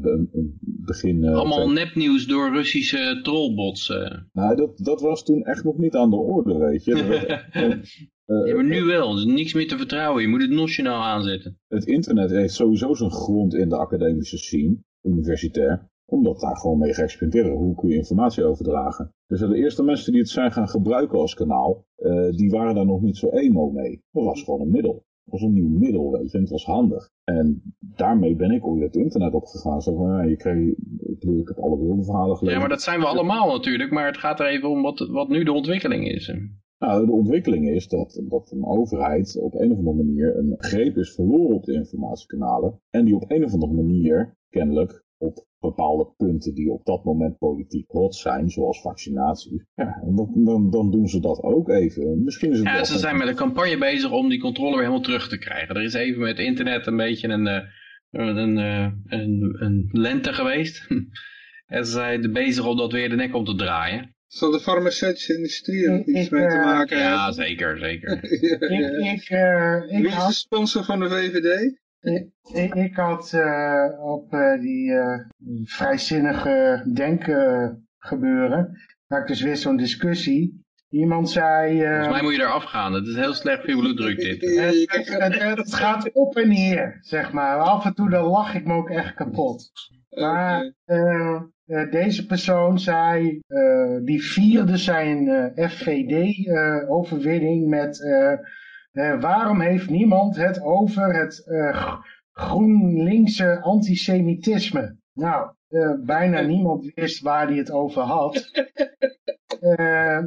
C: be- begin... eh,
E: Allemaal nepnieuws door Russische trollbots. eh.
C: nou, dat, dat was toen echt nog niet aan de orde, weet je. Eh,
E: Ja, maar nu wel, er is niks meer te vertrouwen. Je moet het nationaal aanzetten.
C: het internet heeft sowieso zijn grond in de academische scene, universitair, omdat daar gewoon mee geëxperimenteerd wordt. Hoe kun je informatie overdragen? Dus de eerste mensen die het zijn gaan gebruiken als kanaal, eh, die waren daar nog niet zo emo mee. Dat was gewoon een middel. Was een nieuw middel, weet je, en het was handig. En daarmee ben ik ooit het internet opgegaan. Zo van, ja, je kreeg, ik bedoel, ik heb alle wilde verhalen gelezen.
E: Ja, maar dat zijn we allemaal natuurlijk. Maar het gaat er even om wat, wat nu de ontwikkeling is.
C: Nou, de ontwikkeling is dat, dat een overheid op een of andere manier een greep is verloren op de informatiekanalen. En die op een of andere manier kennelijk op bepaalde punten die op dat moment politiek hot zijn, zoals vaccinaties. Ja, en dan, dan, dan doen ze dat ook even. Misschien is het
E: Ja,
C: wel
E: ze zijn met een campagne bezig om die controle weer helemaal terug te krijgen. Er is even met internet een beetje een, eh, een, eh, een, een lente geweest. en ze zijn bezig om dat weer de nek om te draaien.
B: Zal de farmaceutische industrie er iets
D: ik,
B: mee te
D: eh,
B: maken
E: Ja,
B: hebben?
E: zeker, zeker.
B: Ja,
D: Ik,
B: ja.
D: ik, ik
B: Wie is de sponsor van de VVD?
D: Ik, ik had eh, op eh, die eh, vrijzinnige denken gebeuren, had ik dus weer zo'n discussie. Iemand zei... eh,
E: Volgens mij moet je er afgaan. Het is heel slecht voor je bloeddruk dit.
D: het, het, het- het gaat op en neer, zeg maar. Af en toe dan lach ik me ook echt kapot. Maar eh, eh, deze persoon zei, eh, die vierde zijn eh, FVD-overwinning met eh, waarom heeft niemand het over het g- GroenLinkse antisemitisme? Nou, eh, bijna niemand wist waar hij het over had.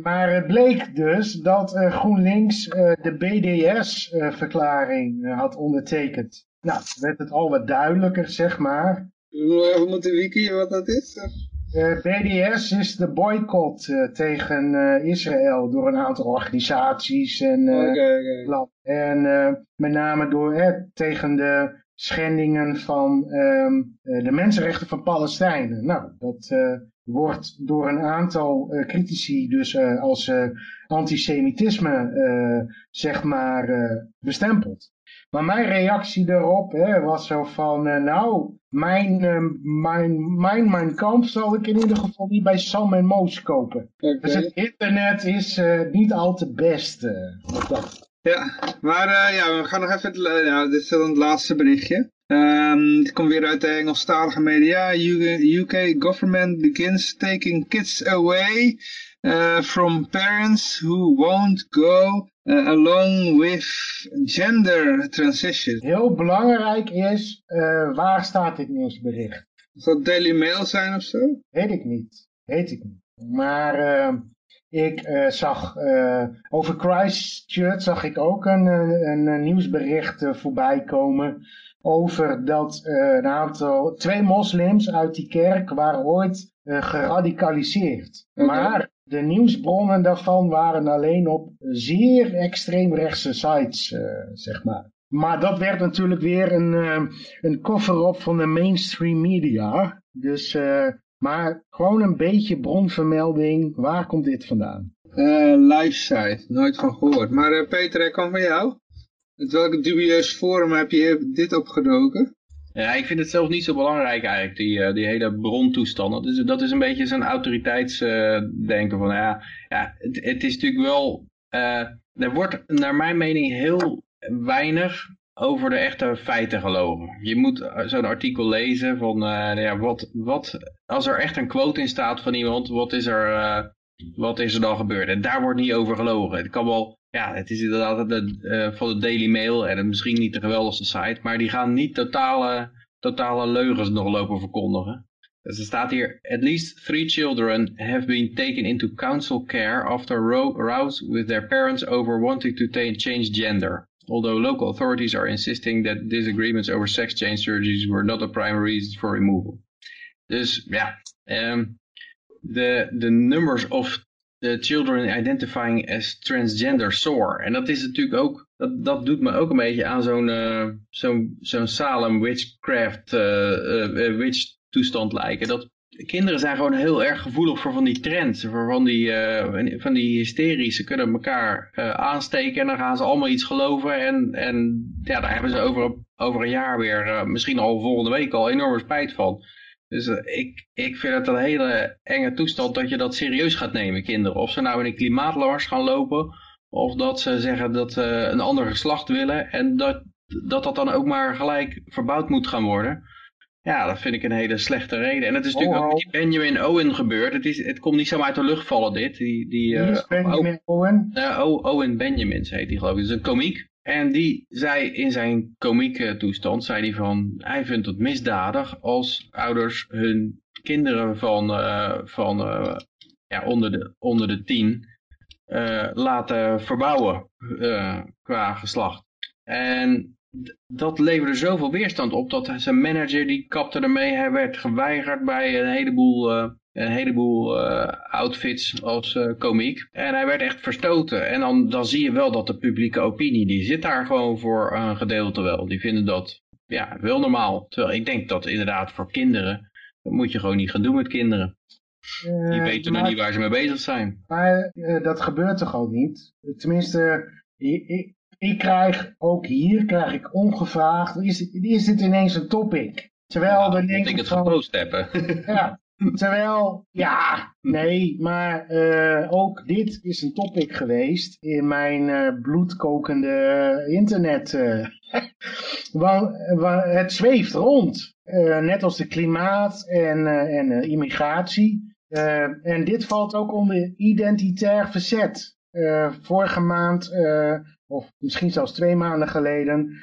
D: Maar het bleek dus dat GroenLinks de BDS-verklaring had ondertekend. Nou, werd het al wat duidelijker, zeg maar.
B: We moeten wiki wat dat is?
D: Eh, BDS is de boycott eh, tegen eh, Israël door een aantal organisaties en, eh, land. en eh, met name door eh, tegen de schendingen van ehm, eh, de mensenrechten van Palestijnen. Nou, dat eh, wordt door een aantal eh, critici dus eh, als eh, antisemitisme eh, zeg maar eh, bestempeld. Maar mijn reactie daarop hè, was zo van, eh, nou, mijn, eh, mijn, mijn, mijn kamp zal ik in ieder geval niet bij Sam en Moos kopen. Dus het internet is eh, niet al te best. dat.
B: Ja, maar ja, we gaan nog even, het, dit is dan het laatste berichtje. Ehm het komt weer uit de Engelstalige media. UK, UK government begins taking kids away from parents who won't go uh, along with gender transition.
D: Heel belangrijk is, eh, waar staat dit nieuwsbericht?
B: Zal het Daily Mail zijn of zo?
D: Weet ik niet. Weet ik niet. Maar ik zag over Christchurch zag ik ook een, een, een nieuwsbericht voorbij komen over dat een aantal, twee moslims uit die kerk waren ooit geradicaliseerd. Maar de nieuwsbronnen daarvan waren alleen op zeer extreemrechtse sites, eh, zeg maar. Maar dat werd natuurlijk weer een, eh, een cover-up van de mainstream media. Dus, eh, maar gewoon een beetje bronvermelding. Waar komt dit vandaan?
B: Live site, nooit van gehoord. Maar Peter, hij kwam van jou. Met welke dubieus forum heb je dit opgedoken?
E: Ja, ik vind het zelf niet zo belangrijk eigenlijk, die, eh, die hele brontoestanden. Dus dat is een beetje zo'n autoriteitsdenken van, ja, ja het, het is natuurlijk wel, eh, er wordt naar mijn mening heel weinig over de echte feiten gelogen. Je moet eh, zo'n artikel lezen van, eh, ja, wat, wat, als er echt een quote in staat van iemand, wat is er, wat is er dan gebeurd? En daar wordt niet over gelogen. Het kan wel, ja, het is inderdaad de, eh, van de Daily Mail en misschien niet de geweldigste site, maar die gaan niet totale, totale leugens nog lopen verkondigen. Dus er staat hier, at least three children have been taken into council care after ro- rows with their parents over wanting to change gender. Although local authorities are insisting that disagreements over sex change surgeries were not a primary reason for removal. Dus ja, ehm, de, de numbers of the children identifying as transgender soar. En dat is natuurlijk ook, dat, dat doet me ook een beetje aan zo'n uh, zo'n zo'n Salem witchcraft uh, witch toestand lijken. Dat kinderen zijn gewoon heel erg gevoelig voor van die trends, voor van die, uh, van die hysterie. Ze kunnen elkaar aansteken en dan gaan ze allemaal iets geloven. En, en ja, daar hebben ze over, over een jaar weer, misschien al volgende week al, enorme spijt van. Dus ik, ik vind het een hele enge toestand dat je dat serieus gaat nemen, kinderen. Of ze nou in een klimaatlars gaan lopen, of dat ze zeggen dat ze een ander geslacht willen. En dat, dat dat dan ook maar gelijk verbouwd moet gaan worden. Ja, dat vind ik een hele slechte reden. En het is natuurlijk
D: Oh,
E: ook met die Benjamin Owen gebeurd. Het, is, het komt niet zomaar uit de lucht vallen dit. Die, die,
D: Wie is
E: eh,
D: Benjamin Owen?
E: eh, Owen Benjamins heet hij geloof ik. Dat is een komiek. En die zei in zijn komieke toestand, zei hij van, hij vindt het misdadig als ouders hun kinderen van, eh, van eh, ja, onder, de, onder de tien eh, laten verbouwen qua geslacht. En dat leverde zoveel weerstand op dat zijn manager die kapte ermee. Hij werd geweigerd bij een heleboel, een heleboel eh, outfits als eh komiek. En hij werd echt verstoten. En dan, dan zie je wel dat de publieke opinie, die zit daar gewoon voor een gedeelte wel. Die vinden dat ja, wel normaal. Terwijl ik denk dat inderdaad voor kinderen, dat moet je gewoon niet gaan doen met kinderen. Die
D: Eh,
E: weten nog niet waar ze mee bezig zijn.
D: Maar dat gebeurt toch ook niet? Tenminste, ik, ik, ik krijg ook hier, krijg ik ongevraagd, is, is dit ineens een topic? Terwijl dan
E: dat
D: denk
E: ik het gepost heb. hè.
D: ja, terwijl, ja, nee, maar eh, ook dit is een topic geweest in mijn eh, bloedkokende internet. eh. Het zweeft rond, net als de klimaat en, en immigratie. En dit valt ook onder identitair verzet. Vorige maand, of misschien zelfs twee maanden geleden,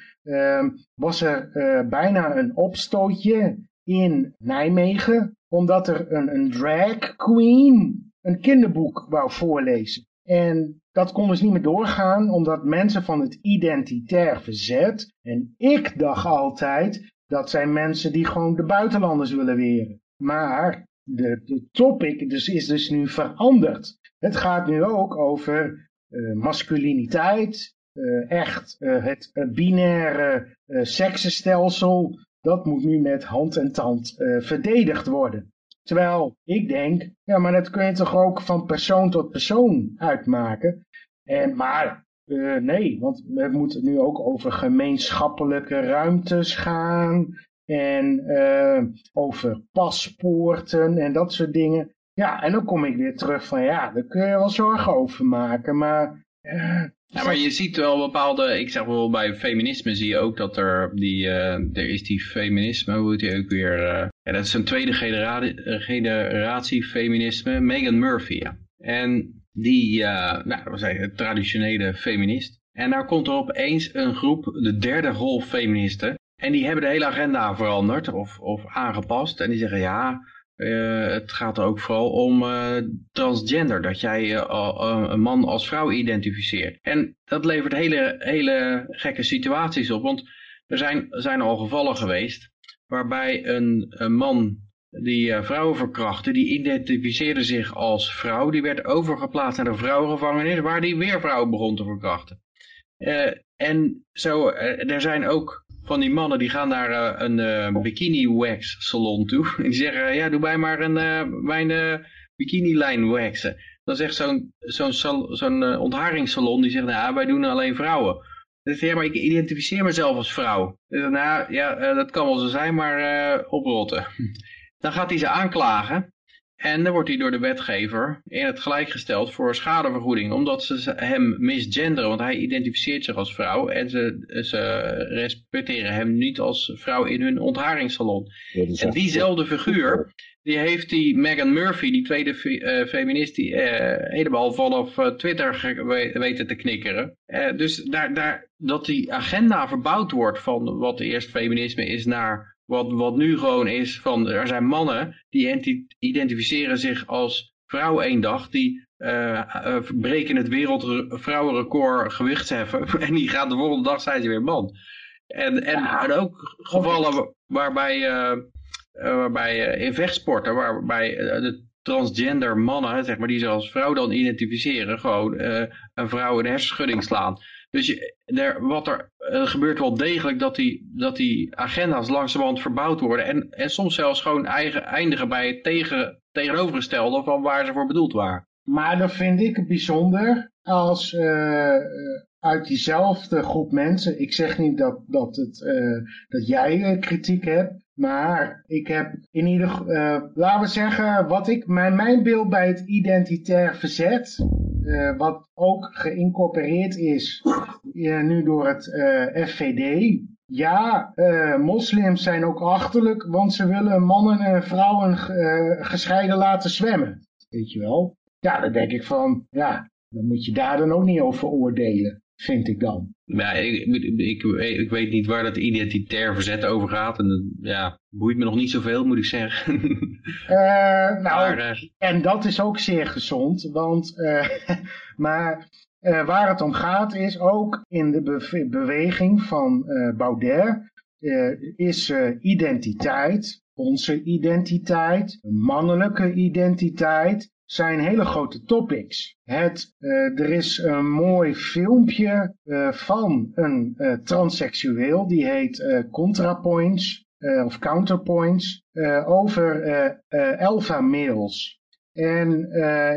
D: was er bijna een opstootje in Nijmegen, omdat er een, een drag queen een kinderboek wou voorlezen. En dat kon dus niet meer doorgaan, omdat mensen van het identitair verzet, en ik dacht altijd, dat zijn mensen die gewoon de buitenlanders willen weren. Maar de, de topic dus is dus nu veranderd. Het gaat nu ook over eh, masculiniteit, eh, echt eh, het binaire seksenstelsel, dat moet nu met hand en tand eh, verdedigd worden. Terwijl ik denk, ja, maar dat kun je toch ook van persoon tot persoon uitmaken. En, maar eh, nee, want we moeten nu ook over gemeenschappelijke ruimtes gaan. En eh, over paspoorten en dat soort dingen. Ja, en dan kom ik weer terug van ja, daar kun je wel zorgen over maken. Maar eh,
E: Ja, maar je ziet wel bepaalde, ik zeg wel bij feminisme zie je ook dat er die, eh, er is die feminisme, hoe heet die ook weer, eh, ja, dat is een tweede genera generatie feminisme, Megan Murphy, ja. En die, eh, nou, dat was een traditionele feminist. En nou komt er opeens een groep, de derde golf feministen, en die hebben de hele agenda veranderd of, of aangepast. En die zeggen ja, eh, het gaat er ook vooral om eh, transgender, dat jij eh, een man als vrouw identificeert. En dat levert hele, hele gekke situaties op, want er zijn, zijn al gevallen geweest waarbij een, een man die vrouwen verkrachtte, die identificeerde zich als vrouw, die werd overgeplaatst naar de vrouwengevangenis, waar die weer vrouwen begon te verkrachten. En zo, er zijn ook van die mannen die gaan naar eh, een eh, bikini wax salon toe. En die zeggen, ja, doe mij maar een, eh, mijn bikini lijn waxen. Dan zegt zo'n zo'n zo'n ontharingssalon, die zegt, nou, wij doen alleen vrouwen. Dan zegt ja, maar ik identificeer mezelf als vrouw. Nou, ja, dat kan wel zo zijn, maar oprotten. Dan gaat hij ze aanklagen. En dan wordt hij door de wetgever in het gelijk gesteld voor schadevergoeding. Omdat ze hem misgenderen, want hij identificeert zich als vrouw. En ze, ze respecteren hem niet als vrouw in hun ontharingssalon. En diezelfde figuur, die heeft die Meghan Murphy, die tweede eh, feminist, die eh, helemaal vanaf eh, Twitter weten te knikkeren. Dus daar, daar, dat die agenda verbouwd wordt van wat eerst feminisme is naar wat, wat nu gewoon is van er zijn mannen die enti- identificeren zich als vrouw één dag, die eh, breken het wereldvrouwenrecord gewichtsheffen en die gaan de volgende dag zijn ze weer man. En, en, en ook gevallen waarbij, eh, waarbij in vechtsporten, waarbij de transgender mannen, zeg maar, die zich als vrouw dan identificeren, gewoon een vrouw een hersenschudding slaan. Dus je, er, wat er eh, gebeurt wel degelijk dat die, dat die agenda's langzamerhand verbouwd worden. En, en soms zelfs gewoon eigen, eindigen bij het tegen, tegenovergestelde van waar ze voor bedoeld waren.
D: Maar dan vind ik bijzonder als uh, uit diezelfde groep mensen, ik zeg niet dat, dat, het, uh, dat jij kritiek hebt, maar ik heb in ieder geval, laten we zeggen, wat ik, mijn, mijn beeld bij het identitair verzet, wat ook geïncorporeerd is nu door het FVD, ja, moslims zijn ook achterlijk, want ze willen mannen en vrouwen gescheiden laten zwemmen. Weet je wel? Ja, dan denk ik van, ja, dan moet je daar dan ook niet over oordelen, vind ik dan.
E: Ja, ik, ik, ik weet niet waar dat identitair verzet over gaat. En ja, boeit me nog niet zoveel, moet ik zeggen.
D: Uh, nou, maar, en dat is ook zeer gezond, want, maar uh, waar het om gaat is ook in de be beweging van Baudet is identiteit, onze identiteit, mannelijke identiteit, zijn hele grote topics. Het, er is een mooi filmpje van een transseksueel, die heet ContraPoints of Counterpoints, over alpha males. En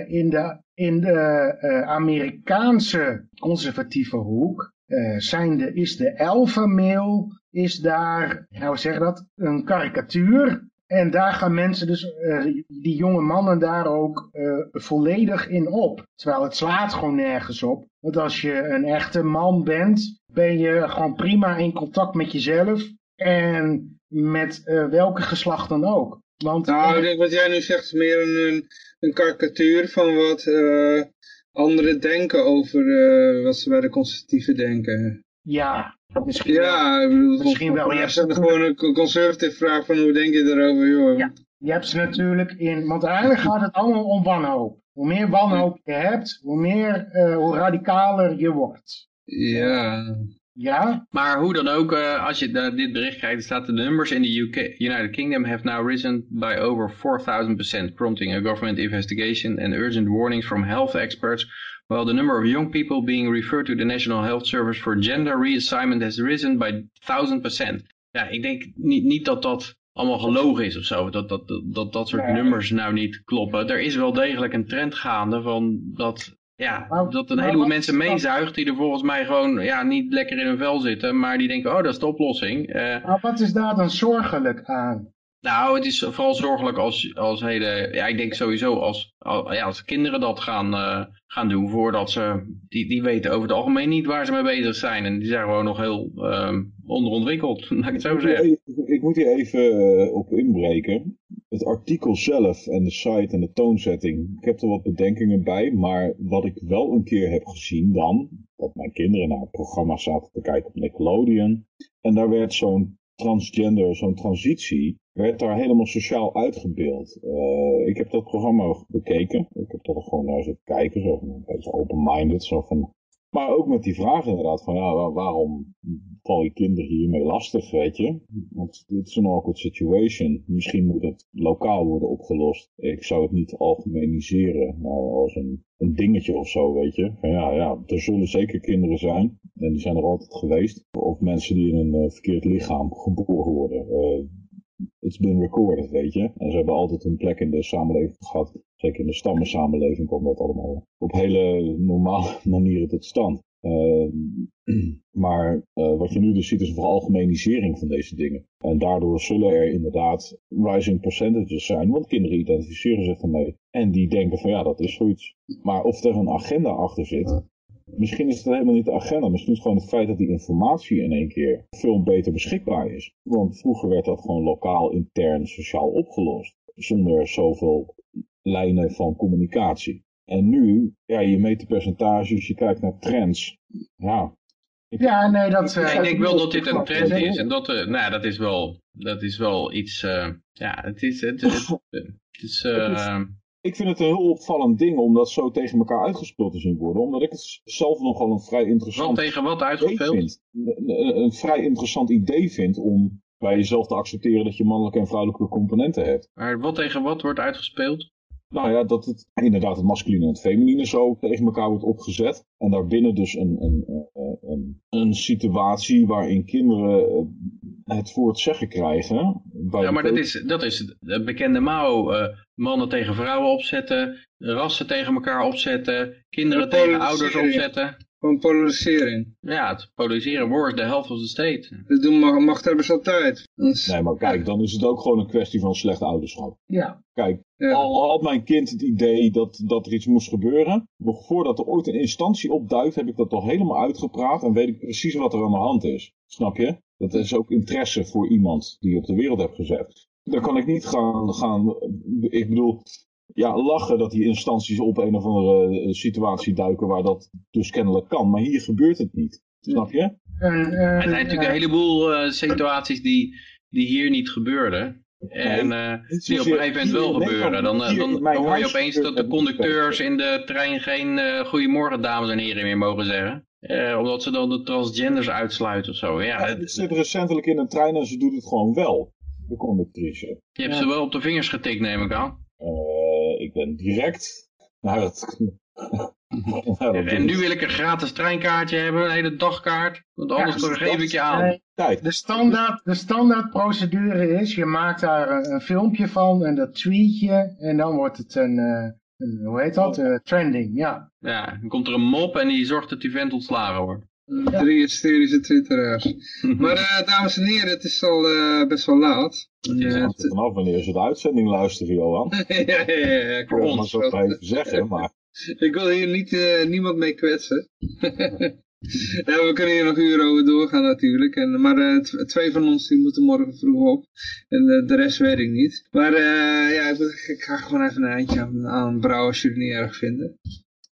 D: in de in de uh, Amerikaanse conservatieve hoek uh, zijn de, is de alpha male, is daar, nou zeg dat, een karikatuur. En daar gaan mensen dus, uh, die jonge mannen daar ook volledig in op. Terwijl het slaat gewoon nergens op. Want als je een echte man bent, ben je gewoon prima in contact met jezelf. En met welke geslacht dan ook.
B: Want, nou, wat jij nu zegt is meer een, een karikatuur van wat uh, anderen denken over uh, wat ze bij de conservatieven denken.
D: Ja,
B: misschien ja, wel. Ik bedoel, misschien wel. Je hebt gewoon een conservative vraag van hoe denk je erover, joh. Ja,
D: je hebt ze natuurlijk in, want eigenlijk gaat het allemaal om wanhoop. Hoe meer wanhoop je hebt, hoe meer, uh, hoe radicaler je wordt.
B: Ja.
D: Ja.
E: Maar hoe dan ook, uh, als je uh, dit bericht krijgt, staat de numbers in the UK, United Kingdom have now risen by over 4,000%, prompting a government investigation and urgent warnings from health experts, while the number of young people being referred to the National Health Service for gender reassignment has risen by 1000%. Ja, ik denk niet, niet dat dat allemaal gelogen is of zo, dat dat, dat, dat, dat soort nummers nou niet kloppen. Er is wel degelijk een trend gaande van dat ja, dat een heleboel mensen meezuigt die er volgens mij gewoon ja, niet lekker in hun vel zitten, maar die denken, oh dat is de oplossing.
D: Uh, maar wat is daar dan zorgelijk aan?
E: Nou, het is vooral zorgelijk als, als hele, ja ik denk sowieso als, als, ja, als kinderen dat gaan, uh, gaan doen voordat ze, die, die weten over het algemeen niet waar ze mee bezig zijn en die zijn gewoon nog heel uh, onderontwikkeld, laat ik het zo zeggen.
C: Ik, ik moet hier even uh, op inbreken. Het artikel zelf en de site en de toonzetting, ik heb er wat bedenkingen bij, maar wat ik wel een keer heb gezien dan, dat mijn kinderen naar het programma zaten te kijken op Nickelodeon, en daar werd zo'n transgender, zo'n transitie, werd daar helemaal sociaal uitgebeeld. Uh, ik heb dat programma bekeken. Ik heb dat gewoon naar zitten kijken, zo een beetje open-minded. Maar ook met die vraag inderdaad van, ja, waarom val je kinderen hiermee lastig, weet je? Want dit is een awkward situation. Misschien moet het lokaal worden opgelost. Ik zou het niet algemeniseren, maar als een, een dingetje of zo, weet je? Van ja, ja, er zullen zeker kinderen zijn. En die zijn er altijd geweest. Of mensen die in een uh, verkeerd lichaam geboren worden. Uh, it's been recorded, weet je. En ze hebben altijd een plek in de samenleving gehad. Zeker in de stammensamenleving kwam dat allemaal op hele normale manieren tot stand. Uh, maar uh, wat je nu dus ziet is een veralgemenisering van deze dingen. En daardoor zullen er inderdaad rising percentages zijn, want kinderen identificeren zich ermee. En die denken van ja, dat is zoiets. Maar of er een agenda achter zit, misschien is het helemaal niet de agenda. Misschien is het gewoon het feit dat die informatie in één keer veel beter beschikbaar is. Want vroeger werd dat gewoon lokaal, intern, sociaal opgelost. Zonder zoveel lijnen van communicatie. En nu, ja, je meet de percentages, je kijkt naar trends. Ja,
D: ja, nee, dat...
E: Uh, ik denk wel dat dit een trend is. En dat, uh, nou, dat is wel, dat is wel iets... Uh, ja, het is... Het, het, het, het is
C: ik vind het een heel opvallend ding om dat zo tegen elkaar uitgespeeld te zien worden. Omdat ik het zelf nogal een vrij interessant...
E: Wat tegen wat uitgespeeld?
C: Vind. Een, een, vrij interessant idee vind om bij jezelf te accepteren dat je mannelijke en vrouwelijke componenten hebt.
E: Maar wat tegen wat wordt uitgespeeld?
C: Nou ja, dat het inderdaad het masculine en het feminine zo tegen elkaar wordt opgezet. En daarbinnen dus een, een, een, een, een situatie waarin kinderen eh, het voor het zeggen krijgen.
E: Ja,
C: de
E: maar dat is, dat is het bekende Mao. eh, mannen tegen vrouwen opzetten, rassen tegen elkaar opzetten, kinderen tegen ouders opzetten.
B: Gewoon polarisering.
E: Ja, het polariseren war is the health of the state.
B: Dat doen mag, machthebbers altijd. Dus,
C: Nee, maar kijk, dan is het ook gewoon een kwestie van slecht ouderschap.
D: Ja,
C: Kijk,
B: ja.
C: al had mijn kind het idee dat, dat er iets moest gebeuren, nog voordat er ooit een instantie opduikt, heb ik dat toch helemaal uitgepraat en weet ik precies wat er aan de hand is. Snap je? Dat is ook interesse voor iemand die je op de wereld hebt gezet. Dan kan ik niet gaan, gaan ik bedoel, ja, lachen dat die instanties op een of andere eh, situatie duiken waar dat dus kennelijk kan. Maar hier gebeurt het niet. Snap je?
D: en, eh,
E: Er zijn natuurlijk een heleboel eh, situaties die, die hier niet gebeurden. En eh, die op een gegeven moment wel gebeuren. Dan, eh, dan, dan hoor je opeens dat de conducteurs in de trein geen eh goedemorgen dames en heren meer mogen zeggen. Eh, omdat ze dan de transgenders uitsluiten of zo. Ja,
C: Ja,
E: het-
C: ik zit recentelijk in een trein en ze doet het gewoon wel. De conductrice.
E: je hebt ze wel op de vingers getikt neem ik aan.
C: Ik ben direct naar het...
E: En nu wil ik een gratis treinkaartje hebben, een hele dagkaart. Want anders
D: Ja,
E: dan geef ik je aan.
C: tijd.
D: de, standaard, de standaardprocedure is, je maakt daar een, een filmpje van en dat tweet je en dan wordt het een, eh, een hoe heet dat, Eh, trending, ja.
E: Ja, dan komt er een mop en die zorgt dat die vent ontslagen wordt.
B: Drie hysterische twitteraars. Maar eh, dames en heren, het is al eh, best wel laat.
C: Het
B: Ja,
C: vanaf wanneer ze de uitzending luisteren, Johan.
B: ja, ja, ja, ja, ik
C: Voor
B: wil
C: ons ook even zeggen, maar...
B: Ik wil hier niet, eh, niemand mee kwetsen. ja, we kunnen hier nog uren over doorgaan natuurlijk. En, maar eh, twee van ons die moeten morgen vroeg op. En de rest weet ik niet. Maar eh, ja, ik, ga gewoon even een eindje aan, aan brouwen als jullie het niet erg vinden.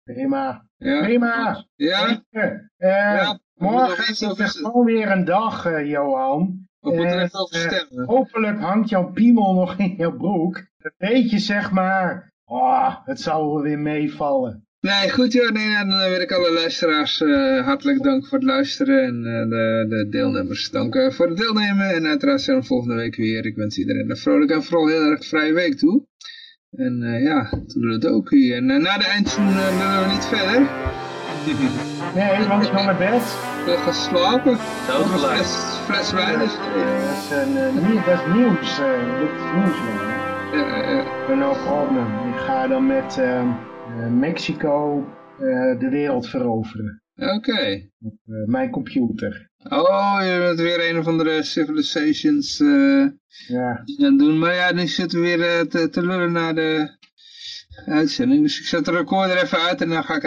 D: Prima,
B: Ja?
D: prima.
B: Ja?
D: Eh,
B: Ja,
D: morgen is het gewoon weer een dag, eh, Johan.
B: We moeten er even over
D: eh,
B: stemmen.
D: Hopelijk hangt jouw piemel nog in jouw broek. Dan weet je zeg maar, oh, het zal wel weer meevallen.
B: Nee, goed joh. Nee, dan wil ik alle luisteraars hartelijk danken voor het luisteren. En de, de deelnemers danken voor het deelnemen. En uiteraard zijn we volgende week weer. Ik wens iedereen een vrolijke en vooral heel erg vrije week toe. En eh, ja, toedeledokie. En uh, na de eindzoen uh, willen we niet verder.
D: Nee, want ik ga naar bed.
B: We gaan slapen.
E: Zo
B: Of een
E: gelijk.
B: fles, fles wijn is
D: Eh, Dat is, een, eh, dat is nieuws. eh, dit is nieuws, man.
B: Ja, ja.
D: No problem. Ik ga dan met ehm, eh, Mexico eh, de wereld veroveren.
B: Oké.
D: Op eh, mijn computer.
B: Oh, je bent weer een of andere civilizations eh
D: Ja.
B: doen. Maar ja, nu zitten we weer eh, te, te lullen naar de uitzending. Dus ik zet de recorder even uit en dan ga ik